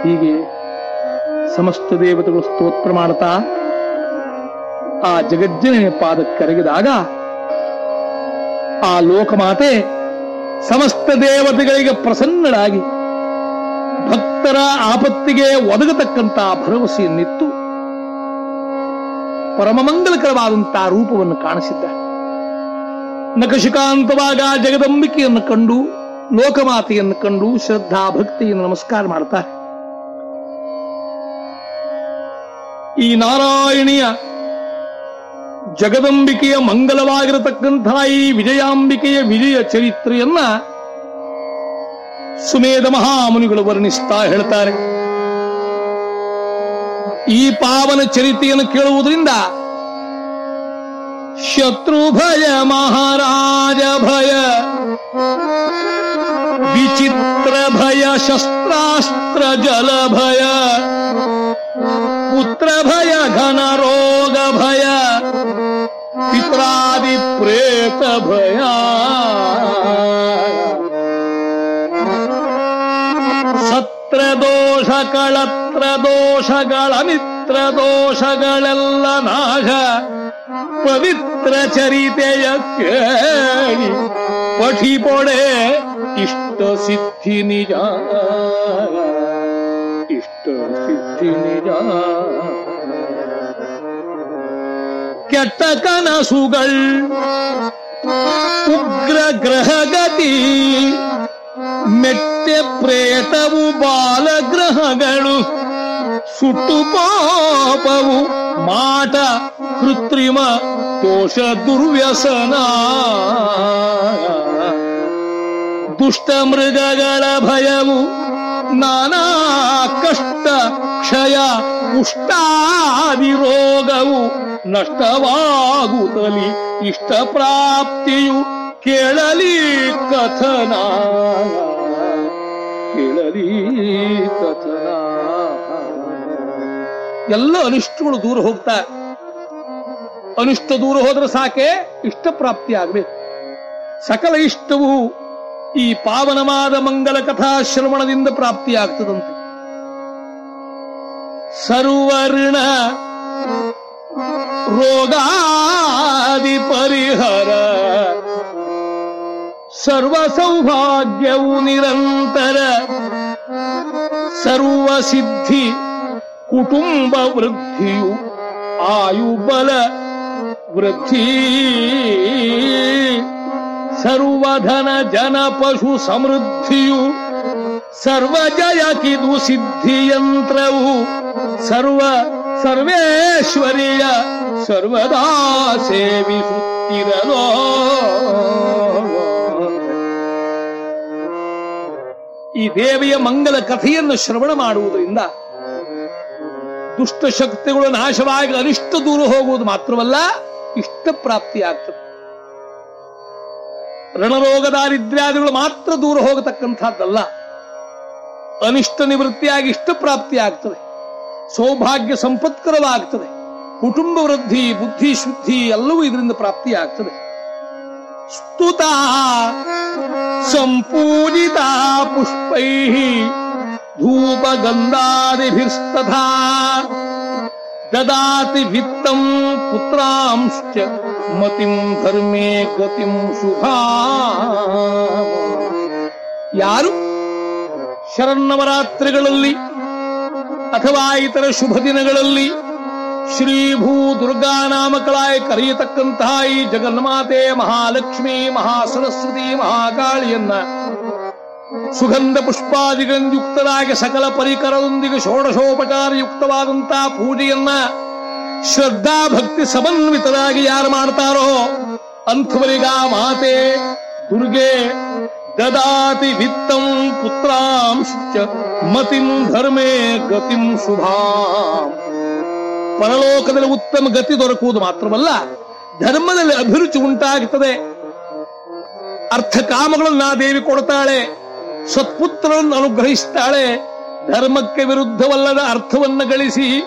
ಹೀಗೆ ಸಮಸ್ತ ದೇವತೆಗಳು ಸ್ತೋತ್ರ ಮಾಡ್ತಾ ಆ ಜಗಜ್ಜನ ಪಾದಕ್ಕರಗಿದಾಗ ಆ ಲೋಕಮಾತೆ ಸಮಸ್ತ ದೇವತೆಗಳಿಗೆ ಪ್ರಸನ್ನಳಾಗಿ ಭಕ್ತರ ಆಪತ್ತಿಗೆ ಒದಗತಕ್ಕಂತ ಭರವಸೆಯನ್ನಿತ್ತು ಪರಮಮಂಗಲಕರವಾದಂತಹ ರೂಪವನ್ನು ಕಾಣಿಸಿದ್ದ. ನಕಶಿಕಾಂತವಾಗ ಜಗದಂಬಿಕೆಯನ್ನು ಕಂಡು, ಲೋಕಮಾತೆಯನ್ನು ಕಂಡು ಶ್ರದ್ಧಾ ಭಕ್ತಿಯನ್ನು ನಮಸ್ಕಾರ ಮಾಡ್ತಾರೆ. ಈ ನಾರಾಯಣಿಯ ಜಗದಂಬಿಕೆಯ ಮಂಗಲವಾಗಿರತಕ್ಕಂತಹ ಈ ವಿಜಯಾಂಬಿಕೆಯ ವಿಜಯ ಚರಿತ್ರೆಯನ್ನ ಸುಮೇಧ ಮಹಾಮುನಿಗಳು ವರ್ಣಿಸ್ತಾ ಹೇಳ್ತಾರೆ. ಈ ಪಾವನ ಚರಿತೆಯನ್ನು ಕೇಳುವುದರಿಂದ ಶತ್ರು ಭಯ ಮಹಾರಾಜ ಭಯ, ವಿಚಿತ್ರ ಭಯ, ಶಸ್ತ್ರಾಸ್ತ್ರ ಜಲ ಭಯ, ಪುತ್ರ ಭಯ, ಘನ ರೋಗ ಭಯ ಪ್ರೇತ ಭಯ. ಸತ್ರ ದೋಷ ಕಳತ್ರ ದೋಷಗಳ ಮಿತ್ರ ದೋಷಗಳೆಲ್ಲ ನಾಶ. ಪವಿತ್ರ ಚರಿತೆಯ ಕೇಳಿ ಪಠಿ ಪೊಡೆ ಇಷ್ಟ ಸಿದ್ಧಿ ನಿಜ. ಇಷ್ಟ ಸಿದ್ಧಿ ನಿಜ. ಕೆಟ್ಟ ಕನಸುಗಳ್ ಉಗ್ರ ಗ್ರಹಗತಿ ಮೆಟ್ಟೆ ಪ್ರೇತವು ಬಾಲಗ್ರಹಗಳು ಸುಟ್ಟು ಪಾಪವು ಮಾಟ ಕೃತ್ರಿಮ ದೋಷ ದುರ್ವ್ಯಸನ. ದುಷ್ಟ ಮೃಗಗಳ ಭಯವು ನಾನಾ ಕಷ್ಟ, ಕ್ಷಯ ಉಷ್ಟಾದಿ ರೋಗವು ನಷ್ಟವಾಗುತ್ತಲಿ. ಇಷ್ಟ ಪ್ರಾಪ್ತಿಯು ಕೇಳಲಿ ಕಥನ. ಕೇಳಲಿ ಕಥನ. ಎಲ್ಲ ಅನಿಷ್ಟಗಳು ದೂರ ಹೋಗ್ತಾ. ಅನಿಷ್ಟ ದೂರ ಹೋದ್ರೆ ಸಾಕೆ ಇಷ್ಟ ಪ್ರಾಪ್ತಿ ಆಗ್ಬೇಕು. ಸಕಲ ಇಷ್ಟವು ಈ ಪಾವನವಾದ ಮಂಗಲ ಕಥಾ ಶ್ರವಣದಿಂದ ಪ್ರಾಪ್ತಿಯಾಗ್ತದಂತೆ. ಸರ್ವರ್ಣ ರೋಗಾದಿ ಪರಿಹರ ಸರ್ವ ಸೌಭಾಗ್ಯವು ನಿರಂತರ ಸರ್ವ ಸಿದ್ಧಿ ಕುಟುಂಬ ವೃದ್ಧಿಯು ಆಯುಬಲ ವೃದ್ಧಿ. ಸರ್ವಧನ ಜನ ಪಶು ಸಮೃದ್ಧಿಯು, ಸರ್ವ ಜಯ ಕಿದು ಸಿದ್ಧಿಯಂತ್ರವು ಸರ್ವ ಸರ್ವೇಶ್ವರಿಯ ಸರ್ವದಾ ಸೇವಿಸುತ್ತಿರಲೋ ಈ ದೇವಿಯ ಮಂಗಲ ಕಥೆಯನ್ನು ಶ್ರವಣ ಮಾಡುವುದರಿಂದ ದುಷ್ಟ ಶಕ್ತಿಗಳು ನಾಶವಾಗಿ ಅನಿಷ್ಟ ದೂರ ಹೋಗುವುದು ಮಾತ್ರವಲ್ಲ, ಇಷ್ಟ ಪ್ರಾಪ್ತಿಯಾಗ್ತದೆ. ರಣರೋಗ ದಾರಿದ್ರ್ಯಾದಿಗಳು ಮಾತ್ರ ದೂರ ಹೋಗತಕ್ಕಂಥದ್ದಲ್ಲ. ಅನಿಷ್ಟ ನಿವೃತ್ತಿಯಾಗಿ ಇಷ್ಟ ಪ್ರಾಪ್ತಿ ಆಗ್ತದೆ. ಸೌಭಾಗ್ಯ ಸಂಪತ್ಕರವಾಗ್ತದೆ. ಕುಟುಂಬ ವೃದ್ಧಿ, ಬುದ್ಧಿ, ಶುದ್ಧಿ ಎಲ್ಲವೂ ಇದರಿಂದ ಪ್ರಾಪ್ತಿಯಾಗ್ತದೆ ಸ್ತುತ ಸಂಪೂಜಿತ ಪುಷ್ಪೈ ಧೂಪ ಗಂಧಾದಿಭಿಸ್ತಥಾ ದದಾತಿ ಭಿತ್ತಂ ಪುತ್ರಾಂಶ್ಚ ಮತಿಂ ಧರ್ಮೇ ಗತಿಂ ಶುಭಾ ಯಾರು ಶರನ್ನವರಾತ್ರಿಗಳಲ್ಲಿ ಅಥವಾ ಇತರ ಶುಭ ದಿನಗಳಲ್ಲಿ ಶ್ರೀ ಭೂ ದುರ್ಗಾ ನಾಮಕಳಾಯ ಕರೆಯತಕ್ಕಂತಹ ಈ ಜಗನ್ಮಾತೆ ಮಹಾಲಕ್ಷ್ಮಿ ಮಹಾಸರಸ್ವತಿ ಮಹಾಕಾಳಿಯನ್ನ ಸುಗಂಧ ಪುಷ್ಪಾದಿಗಳಿಂದ ಯುಕ್ತರಾಗಿ ಸಕಲ ಪರಿಕರದೊಂದಿಗೆ ಷೋಡಶೋಪಚಾರ ಯುಕ್ತವಾದಂತಹ ಪೂಜೆಯನ್ನ ಶ್ರದ್ಧಾ ಭಕ್ತಿ ಸಮನ್ವಿತರಾಗಿ ಯಾರು ಮಾಡ್ತಾರೋ ಅಂಥವರಿಗ ಮಾತೆ, ದುರ್ಗೆ ದದಾತಿ ವಿತ್ತಂ ಪುತ್ರಾಂಶ ಮತಿಂ ಧರ್ಮೇ ಗತಿಂ ಶುಭಾ. ಪರಲೋಕದಲ್ಲಿ ಉತ್ತಮ ಗತಿ ದೊರಕುವುದು ಮಾತ್ರವಲ್ಲ, ಧರ್ಮದಲ್ಲಿ ಅಭಿರುಚಿ ಉಂಟಾಗುತ್ತದೆ. ಅರ್ಥ ಕಾಮಗಳನ್ನು ದೇವಿ ಕೊಡ್ತಾಳೆ. ಸತ್ಪುತ್ರರನ್ನು ಅನುಗ್ರಹಿಸ್ತಾಳೆ ಧರ್ಮಕ್ಕೆ ವಿರುದ್ಧವಲ್ಲದ ಅರ್ಥವನ್ನು ಗಳಿಸಿ,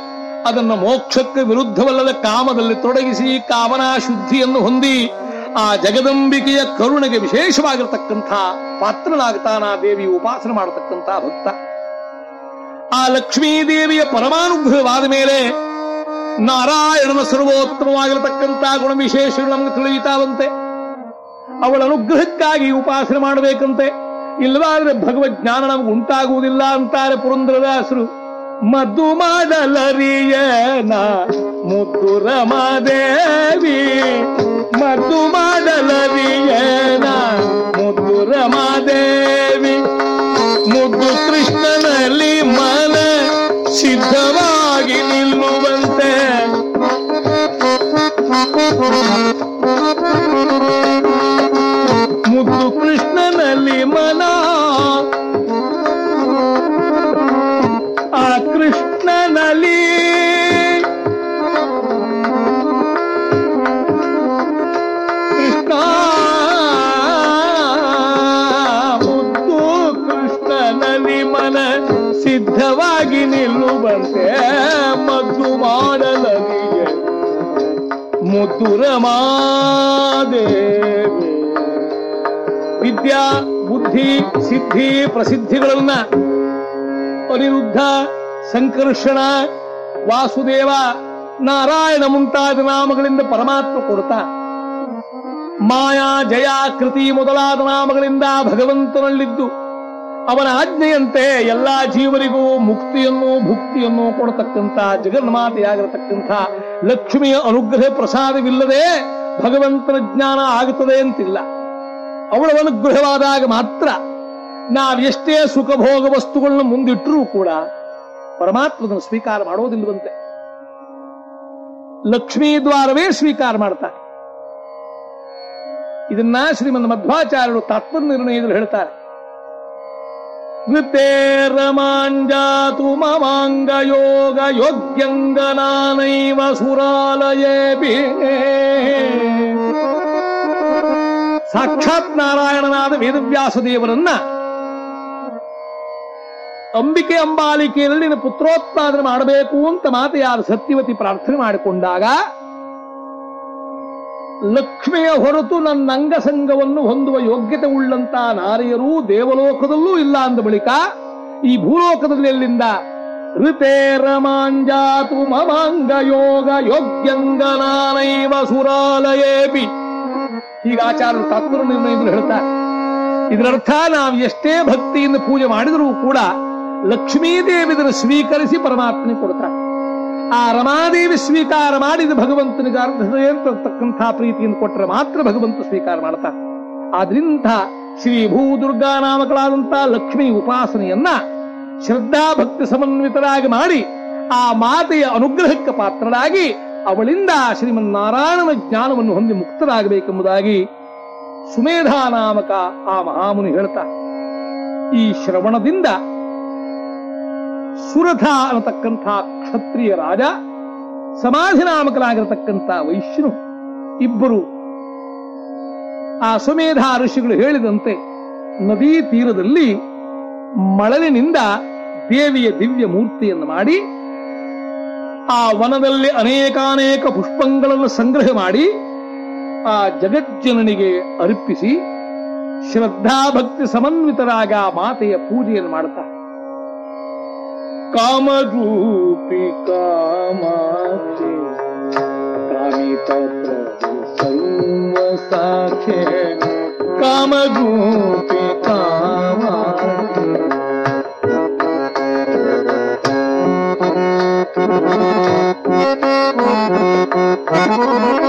ಅದನ್ನು ಮೋಕ್ಷಕ್ಕೆ ವಿರುದ್ಧವಲ್ಲದ ಕಾಮದಲ್ಲಿ ತೊಡಗಿಸಿ, ಕಾಮನಾ ಶುದ್ಧಿಯನ್ನು ಹೊಂದಿ, ಆ ಜಗದಂಬಿಕೆಯ ಕರುಣೆಗೆ ವಿಶೇಷವಾಗಿರತಕ್ಕಂಥ ಪಾತ್ರನಾಗ್ತಾನ ದೇವಿ ಉಪಾಸನೆ ಮಾಡತಕ್ಕಂಥ ಭಕ್ತ. ಆ ಲಕ್ಷ್ಮೀದೇವಿಯ ಪರಮಾನುಗ್ರಹವಾದ ಮೇಲೆ ನಾರಾಯಣನ ಸರ್ವೋತ್ತಮವಾಗಿರತಕ್ಕಂಥ ಗುಣವಿಶೇಷಗಳು ನಮಗೆ ತಿಳಿಯುತ್ತಾವಂತೆ. ಅವಳ ಅನುಗ್ರಹಕ್ಕಾಗಿ ಉಪಾಸನೆ ಮಾಡಬೇಕಂತೆ. ಇಲ್ಲವಾದ್ರೆ ಭಗವದ್ ಜ್ಞಾನ ನಮ್ಗೆ ಉಂಟಾಗುವುದಿಲ್ಲ ಅಂತಾರೆ ಪುರಂದ್ರದಾಸರು ಮದ್ದು ಮಾಡಲರಿಯನ ಮುದ್ದು ರಮಾದೇವಿ ಮದ್ದು ಮಾಡಲರಿಯನ ಮುದ್ದು ರಮಾದೇವಿ ಮುದ್ದು ಕೃಷ್ಣನಲ್ಲಿ ಮನ ಸಿದ್ಧವಾಗಿ ನಿಲ್ಲುವಂತೆ. ಮನ. ಆ ಕೃಷ್ಣನಲ್ಲಿ ಕೃಷ್ಣ ಮುದ್ದು ಕೃಷ್ಣನಲ್ಲಿ ಮನ ಸಿದ್ಧವಾಗಿ ನಿಲ್ಲುವಂತೆ ಮದ್ದು ಮಾಡಲನಿಗೆ ಮುದ್ದುರ ಮಾದೇವಿ ವಿದ್ಯಾ ಬುದ್ಧಿ ಸಿದ್ಧಿ ಪ್ರಸಿದ್ಧಿಗಳನ್ನ ಅನಿರುದ್ಧ, ಸಂಕರ್ಷಣ, ವಾಸುದೇವ, ನಾರಾಯಣ ಮುಂತಾದ ನಾಮಗಳಿಂದ ಪರಮಾತ್ಮ ಕೊಡ್ತಾ. ಮಾಯಾ, ಜಯ, ಕೃತಿ ಮೊದಲಾದ ನಾಮಗಳಿಂದ ಭಗವಂತನಲ್ಲಿದ್ದು ಅವನ ಆಜ್ಞೆಯಂತೆ ಎಲ್ಲಾ ಜೀವರಿಗೂ ಮುಕ್ತಿಯನ್ನು ಭುಕ್ತಿಯನ್ನು ಕೊಡತಕ್ಕಂಥ ಜಗನ್ಮಾತೆಯಾಗಿರತಕ್ಕಂಥ ಲಕ್ಷ್ಮಿಯ ಅನುಗ್ರಹ ಪ್ರಸಾದವಿಲ್ಲದೆ ಭಗವಂತನ ಜ್ಞಾನ ಆಗುತ್ತದೆ ಅಂತಿಲ್ಲ. ಅವಳ ಅನುಗ್ರಹವಾದಾಗ ಮಾತ್ರ ನಾವೆಷ್ಟೇ ಸುಖಭೋಗ ವಸ್ತುಗಳನ್ನು ಮುಂದಿಟ್ಟರೂ ಕೂಡ ಪರಮಾತ್ಮದನ್ನು ಸ್ವೀಕಾರ ಮಾಡೋದಿಲ್ಲವಂತೆ. ಲಕ್ಷ್ಮೀ ದ್ವಾರವೇ ಸ್ವೀಕಾರ ಮಾಡ್ತಾರೆ. ಇದನ್ನ ಶ್ರೀಮಂತ ಮಧ್ವಾಚಾರ್ಯರು ತಾತ್ಮ ನಿರ್ಣಯದಲ್ಲಿ ಹೇಳ್ತಾರೆ. ರಮಾಂಜಾತು ಮಮಾಂಗ ಯೋಗ ಯೋಗ್ಯಂಗನಾನೈವ ಸುರಾಲಯೇಪಿ ಸಾಕ್ಷಾತ್ ನಾರಾಯಣನಾದ ವೇದವ್ಯಾಸ ದೇವರನ್ನ ಅಂಬಿಕೆ ಅಂಬಾಲಿಕೆಯಲ್ಲಿ ಪುತ್ರೋತ್ಪಾದನೆ ಮಾಡಬೇಕು ಅಂತ ಮಾತೆಯಾದ ಸತ್ಯವತಿ ಪ್ರಾರ್ಥನೆ ಮಾಡಿಕೊಂಡಾಗ ಲಕ್ಷ್ಮಿಯ ಹೊರತು ನನ್ನ ಅಂಗಸಂಗವನ್ನು ಹೊಂದುವ ಯೋಗ್ಯತೆ ಉಳ್ಳಂತ ನಾರಿಯರು ದೇವಲೋಕದಲ್ಲೂ ಇಲ್ಲ ಅಂದ ಬಳಿಕ ಈ ಭೂಲೋಕದಲ್ಲಿ ಎಲ್ಲಿಂದ? ಋತೆ ರಮಾಂಜಾತು ಮಮಾಂಗ ಯೋಗ ಯೋಗ್ಯಂಗನಾನೈವ ಸುರಾಲಯೇಪಿ. ಈಗ ಆಚಾರ್ಯರು ತಾತ್ಪರ ನಿರ್ಣಯಗಳು ಹೇಳ್ತಾರೆ ಇದರರ್ಥ ನಾವು ಎಷ್ಟೇ ಭಕ್ತಿಯಿಂದ ಪೂಜೆ ಮಾಡಿದರೂ ಕೂಡ ಲಕ್ಷ್ಮೀದೇವಿ ಇದನ್ನು ಸ್ವೀಕರಿಸಿ ಪರಮಾತ್ಮನಿಗೆ ಕೊಡ್ತಾರೆ. ಆ ರಮಾದೇವಿ ಸ್ವೀಕಾರ ಮಾಡಿದ ಭಗವಂತನಿಗೆ ಹೃದಯಂತಕ್ಕಂಥ ಪ್ರೀತಿಯನ್ನು ಕೊಟ್ಟರೆ ಮಾತ್ರ ಭಗವಂತ ಸ್ವೀಕಾರ ಮಾಡ್ತಾರೆ. ಆದ್ರಿಂದ ಶ್ರೀ ಭೂ ದುರ್ಗಾ ಲಕ್ಷ್ಮೀ ಉಪಾಸನೆಯನ್ನ ಶ್ರದ್ಧಾ ಭಕ್ತಿ ಸಮನ್ವಿತರಾಗಿ ಮಾಡಿ ಆ ಮಾತೆಯ ಅನುಗ್ರಹಕ್ಕೆ ಪಾತ್ರರಾಗಿ ಅವಳಿಂದ ಶ್ರೀಮನ್ನಾರಾಯಣನ ಜ್ಞಾನವನ್ನು ಹೊಂದಿ ಮುಕ್ತರಾಗಬೇಕೆಂಬುದಾಗಿ ಸುಮೇಧಾ ನಾಮಕ ಆ ಮಹಾಮುನಿ ಹೇಳ್ತಾ, ಈ ಶ್ರವಣದಿಂದ ಸುರಥ ಅನ್ನತಕ್ಕಂಥ ಕ್ಷತ್ರಿಯ ರಾಜ, ಸಮಾಧಿ ನಾಮಕರಾಗಿರತಕ್ಕಂಥ ವೈಷ್ಣು ಇಬ್ಬರು ಆ ಸುಮೇಧ ಋಷಿಗಳು ಹೇಳಿದಂತೆ ನದಿ ತೀರದಲ್ಲಿ ಮಳಲಿನಿಂದ ದೇವಿಯ ದಿವ್ಯ ಮೂರ್ತಿಯನ್ನು ಮಾಡಿ ಆ ವನದಲ್ಲಿ ಅನೇಕಾನೇಕ ಪುಷ್ಪಗಳನ್ನು ಸಂಗ್ರಹ ಮಾಡಿ ಆ ಜಗಜ್ಜನನಿಗೆ ಅರ್ಪಿಸಿ ಶ್ರದ್ಧಾಭಕ್ತಿ ಸಮನ್ವಿತರಾಗ ಮಾತೆಯ ಪೂಜೆಯನ್ನು ಮಾಡ್ತಾ ಕಾಮರೂಪಿ ಕಾಮಿತ ಸಾಖ್ಯ ಕಾಮರೂಪಿ ವ್ಯೋಮ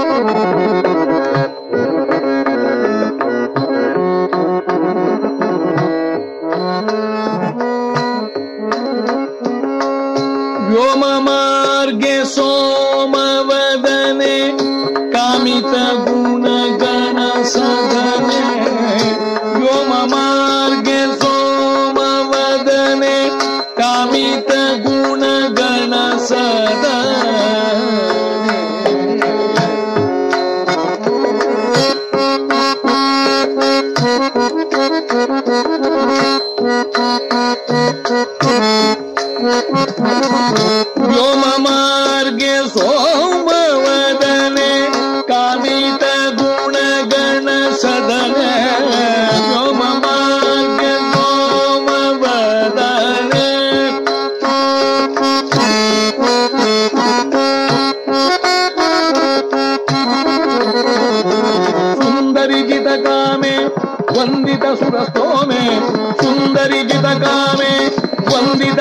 ವ್ಯೋಮ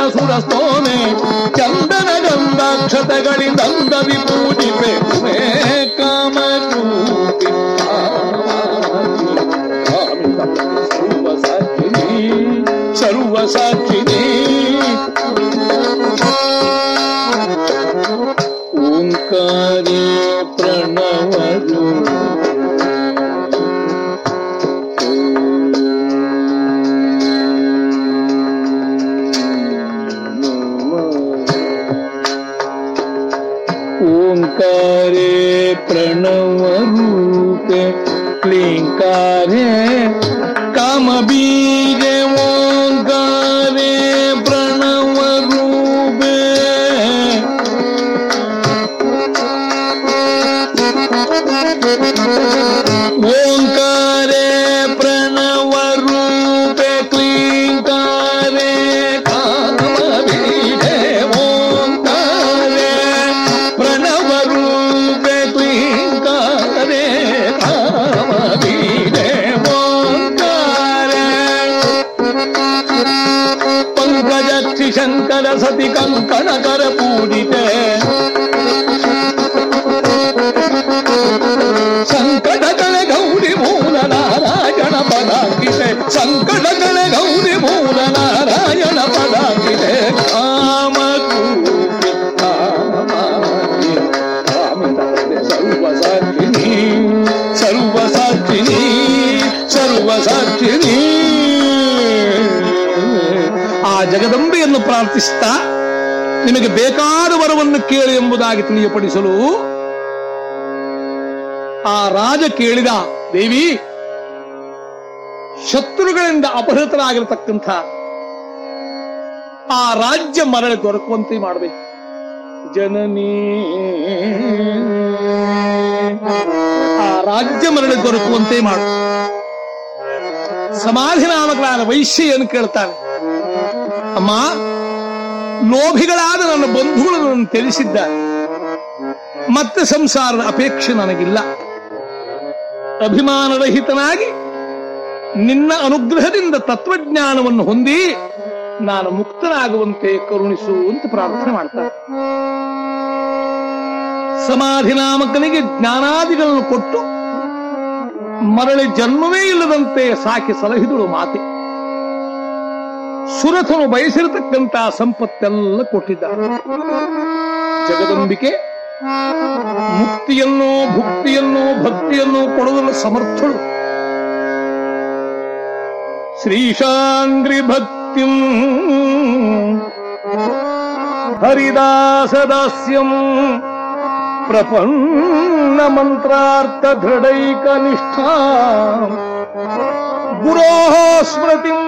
ವಂದಿತ ಸುರಸ್ತೋಮೆ ಚಂದನ ಗಂಧಾಕ್ಷತಗಳಿಂದ ಪೂಜಿಪೆ. ಕಾಮ ಕಾಮರೂಪಿ ಸರ್ವ ಸಾಕ್ಷಿನಿ ಸರ್ವ ಸಾಕ್ಷಿನಿ ಓಂಕಾರಿ ಪ್ರಣವರು प्रणवरूपे काम भी ಬೇಕಾದ ವರವನ್ನು ಕೇಳಿ ಎಂಬುದಾಗಿ ತಿಳಿಯಪಡಿಸಲು ಆ ರಾಜ ಕೇಳಿದ, ದೇವಿ, ಶತ್ರುಗಳಿಂದ ಅಪಹೃತರಾಗಿರತಕ್ಕಂಥ ಆ ರಾಜ್ಯ ಮರಳಿ ದೊರಕುವಂತೆ ಮಾಡಬೇಕು ಜನನೀ, ಆ ರಾಜ್ಯ ಮರಳಿ ದೊರಕುವಂತೆ ಮಾಡು. ಸಮಾಧಿ ನಾಮಕರಾದ ಏನು ಕೇಳ್ತಾನೆ? ಅಮ್ಮ ಲೋಭಿಗಳಾದ ನನ್ನ ಬಂಧುಗಳು ನನ್ನ ತಿಳಿಸಿದ್ದಾರೆ ಮತ್ತೆ ಸಂಸಾರದ ಅಪೇಕ್ಷೆ ನನಗಿಲ್ಲ. ಅಭಿಮಾನರಹಿತನಾಗಿ ನಿನ್ನ ಅನುಗ್ರಹದಿಂದ ತತ್ವಜ್ಞಾನವನ್ನು ಹೊಂದಿ ನಾನು ಮುಕ್ತನಾಗುವಂತೆ ಕರುಣಿಸು ಅಂತ ಪ್ರಾರ್ಥನೆ ಮಾಡ್ತಾರೆ. ಸಮಾಧಿ ನಾಮಕನಿಗೆ ಜ್ಞಾನಾದಿಗಳನ್ನು ಕೊಟ್ಟು ಮರಳಿ ಜನ್ಮವೇ ಇಲ್ಲದಂತೆ ಸಾಕಿ ಸಲಹಿದಳು ಮಾತೆ. ಸುರಥನು ಬಯಸಿರತಕ್ಕಂತ ಸಂಪತ್ತೆಲ್ಲ ಕೊಟ್ಟಿದ್ದಾರೆ. ಜಗದಂಬಿಕೆ, ಮುಕ್ತಿಯನ್ನು, ಭುಕ್ತಿಯನ್ನು, ಭಕ್ತಿಯನ್ನು ಕೊಡುವುದರ ಸಮರ್ಥಳು. ಶ್ರೀಶಾಂಗ್ರಿ ಭಕ್ತಿ, ಹರಿದಾಸದಾಸ್ಯಂ, ಪ್ರಪನ್ನ ಮಂತ್ರಾರ್ಥ ದೃಢೈಕ ನಿಷ್ಠಾ ಗುರೋ ಸ್ಮೃತಿಂ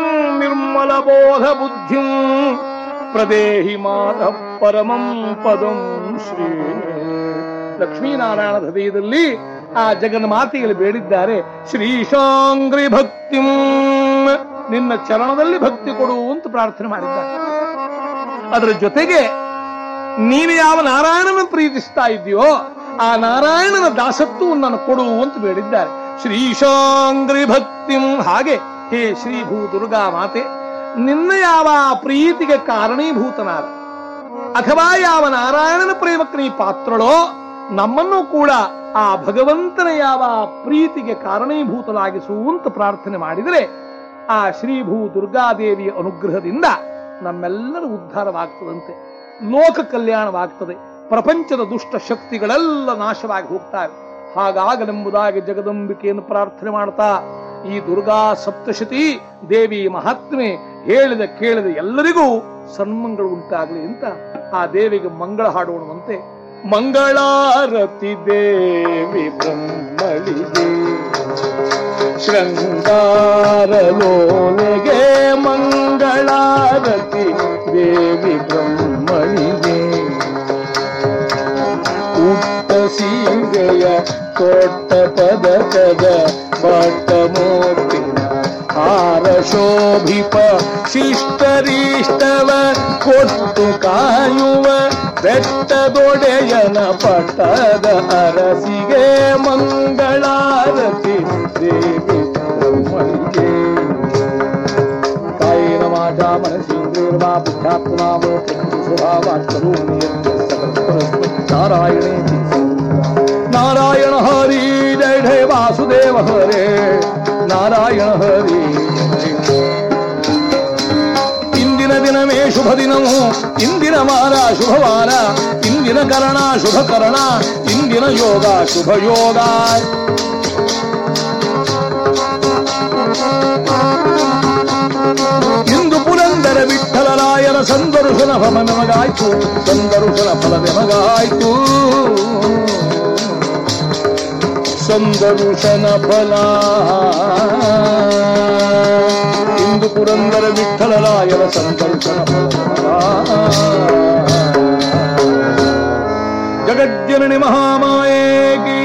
ನಿರ್ಮಲ ಬುದ್ಧಿ ಪ್ರದೇಹಿ ಮಾತ ಪರಮಂ ಪದಂ ಶ್ರೀ. ಲಕ್ಷ್ಮೀನಾರಾಯಣ ಹೃದಯದಲ್ಲಿ ಆ ಜಗನ್ಮಾತೆಯಲ್ಲಿ ಬೇಡಿದ್ದಾರೆ, ಶ್ರೀಶಾಂಗ್ರಿ ಭಕ್ತಿಂ, ನಿನ್ನ ಚರಣದಲ್ಲಿ ಭಕ್ತಿ ಕೊಡು ಅಂತ ಪ್ರಾರ್ಥನೆ ಮಾಡಿದ್ದಾರೆ. ಅದರ ಜೊತೆಗೆ ನೀನು ಯಾವ ನಾರಾಯಣನ ಪ್ರೀತಿಸ್ತಾ ಇದೆಯೋ ಆ ನಾರಾಯಣನ ದಾಸತ್ವವನ್ನು ಕೊಡು ಅಂತ ಬೇಡಿದ್ದಾರೆ. ಶ್ರೀಶಾಂಗ್ರಿ ಭಕ್ತಿಂ. ಹಾಗೆ ಹೇ ಶ್ರೀ ಭೂ ದುರ್ಗಾ ಮಾತೆ ನಿನ್ನ ಯಾವ ಪ್ರೀತಿಗೆ ಕಾರಣೀಭೂತನಾದ? ಅಥವಾ ಯಾವ ನಾರಾಯಣನ ಪ್ರೇಮಕ್ಕೆ ನೀ ಪಾತ್ರಳೋ? ನಮ್ಮನ್ನು ಕೂಡ ಆ ಭಗವಂತನ ಯಾವ ಪ್ರೀತಿಗೆ ಕಾರಣೀಭೂತನಾಗಿಸು ಅಂತ ಪ್ರಾರ್ಥನೆ ಮಾಡಿದರೆ, ಆ ಶ್ರೀಭೂ ದುರ್ಗಾದೇವಿಯ ಅನುಗ್ರಹದಿಂದ ನಮ್ಮೆಲ್ಲರೂ ಉದ್ಧಾರವಾಗ್ತದಂತೆ. ಲೋಕ ಕಲ್ಯಾಣವಾಗ್ತದೆ. ಪ್ರಪಂಚದ ದುಷ್ಟ ಶಕ್ತಿಗಳೆಲ್ಲ ನಾಶವಾಗಿ ಹೋಗ್ತವೆ ಹಾಗಾಗಲೆಂಬುದಾಗಿ ಜಗದಂಬಿಕೆಯನ್ನು ಪ್ರಾರ್ಥನೆ ಮಾಡ್ತಾ, ಈ ದುರ್ಗಾ ಸಪ್ತಶತಿ ದೇವಿ ಮಹಾತ್ಮೆ ಹೇಳಿದ, ಕೇಳಿದ ಎಲ್ಲರಿಗೂ ಸನ್ಮಂಗಳು ಉಂಟಾಗಲಿ ಅಂತ ಆ ದೇವಿಗೆ ಮಂಗಳ ಹಾಡೋಣವಂತೆ ಮಂಗಳಾರತಿ ದೇವಿ ಬ್ರಹ್ಮಳಿಗೆ ಶೃಂಗಾರಲೋಲೆಗೆ ಮಂಗಳಾರತಿ ದೇವಿ ಬ್ರಹ್ಮಳಿಗೆ. ಉಟ್ಟ ಸೀರೆಯ ಕೊಟ್ಟ ಪದಕದ ಧರ್ಮಾಧಿಪ ಶಿಷ್ಟರಿಷ್ಟವ ಕೊಟ್ಟು ಕಾಯುವ ಬೆಟ್ಟದೊಡೆಯನ ಪಟ್ಟದ ಅರಸಿಗೆ ಮಂಗಳಾರತಿ ದೇವಿ ಬ್ರಹ್ಮಣಿಗೆ ತಾಯಿ ನಮ ಶ್ಯಾಮ ಸಿಂಧೂರ್ವಾ ಪುಟ್ಟಾತ್ಮಾವ ನಾರಾಯಣೇ ನಾರಾಯಣ ಹರಿ ಜಯ ಜಯ ವಾಸುದೇವ ಹರೇ. ನಾರಾಯಣ ಹರಿ ದಿನವೇ ಶುಭ ದಿನವು. ಇಂದಿನ ವಾರ ಶುಭವಾರ ಇಂದಿನ ಕರಣ ಶುಭ ಕರಣ. ಇಂದಿನ ಯೋಗ ಶುಭ ಯೋಗ. ಇಂದು ಪುರಂದರ ವಿಠಲರಾಯರ ಸಂದರ್ಶನ ಫಲ ನಮಗಾಯ್ತು. ಸಂದರ್ಶನ ಫಲ ನಮಗಾಯ್ತು. ಸಂದರ್ಶನ ಫಲ. ಇಂದು ಪುರಂದರ ವಿಠಲರಾಯರ ಸಂಕಲ್ಪನ ಜಗಜ್ಜನನಿ ಮಹಾಮಾಯೇ ಕೀ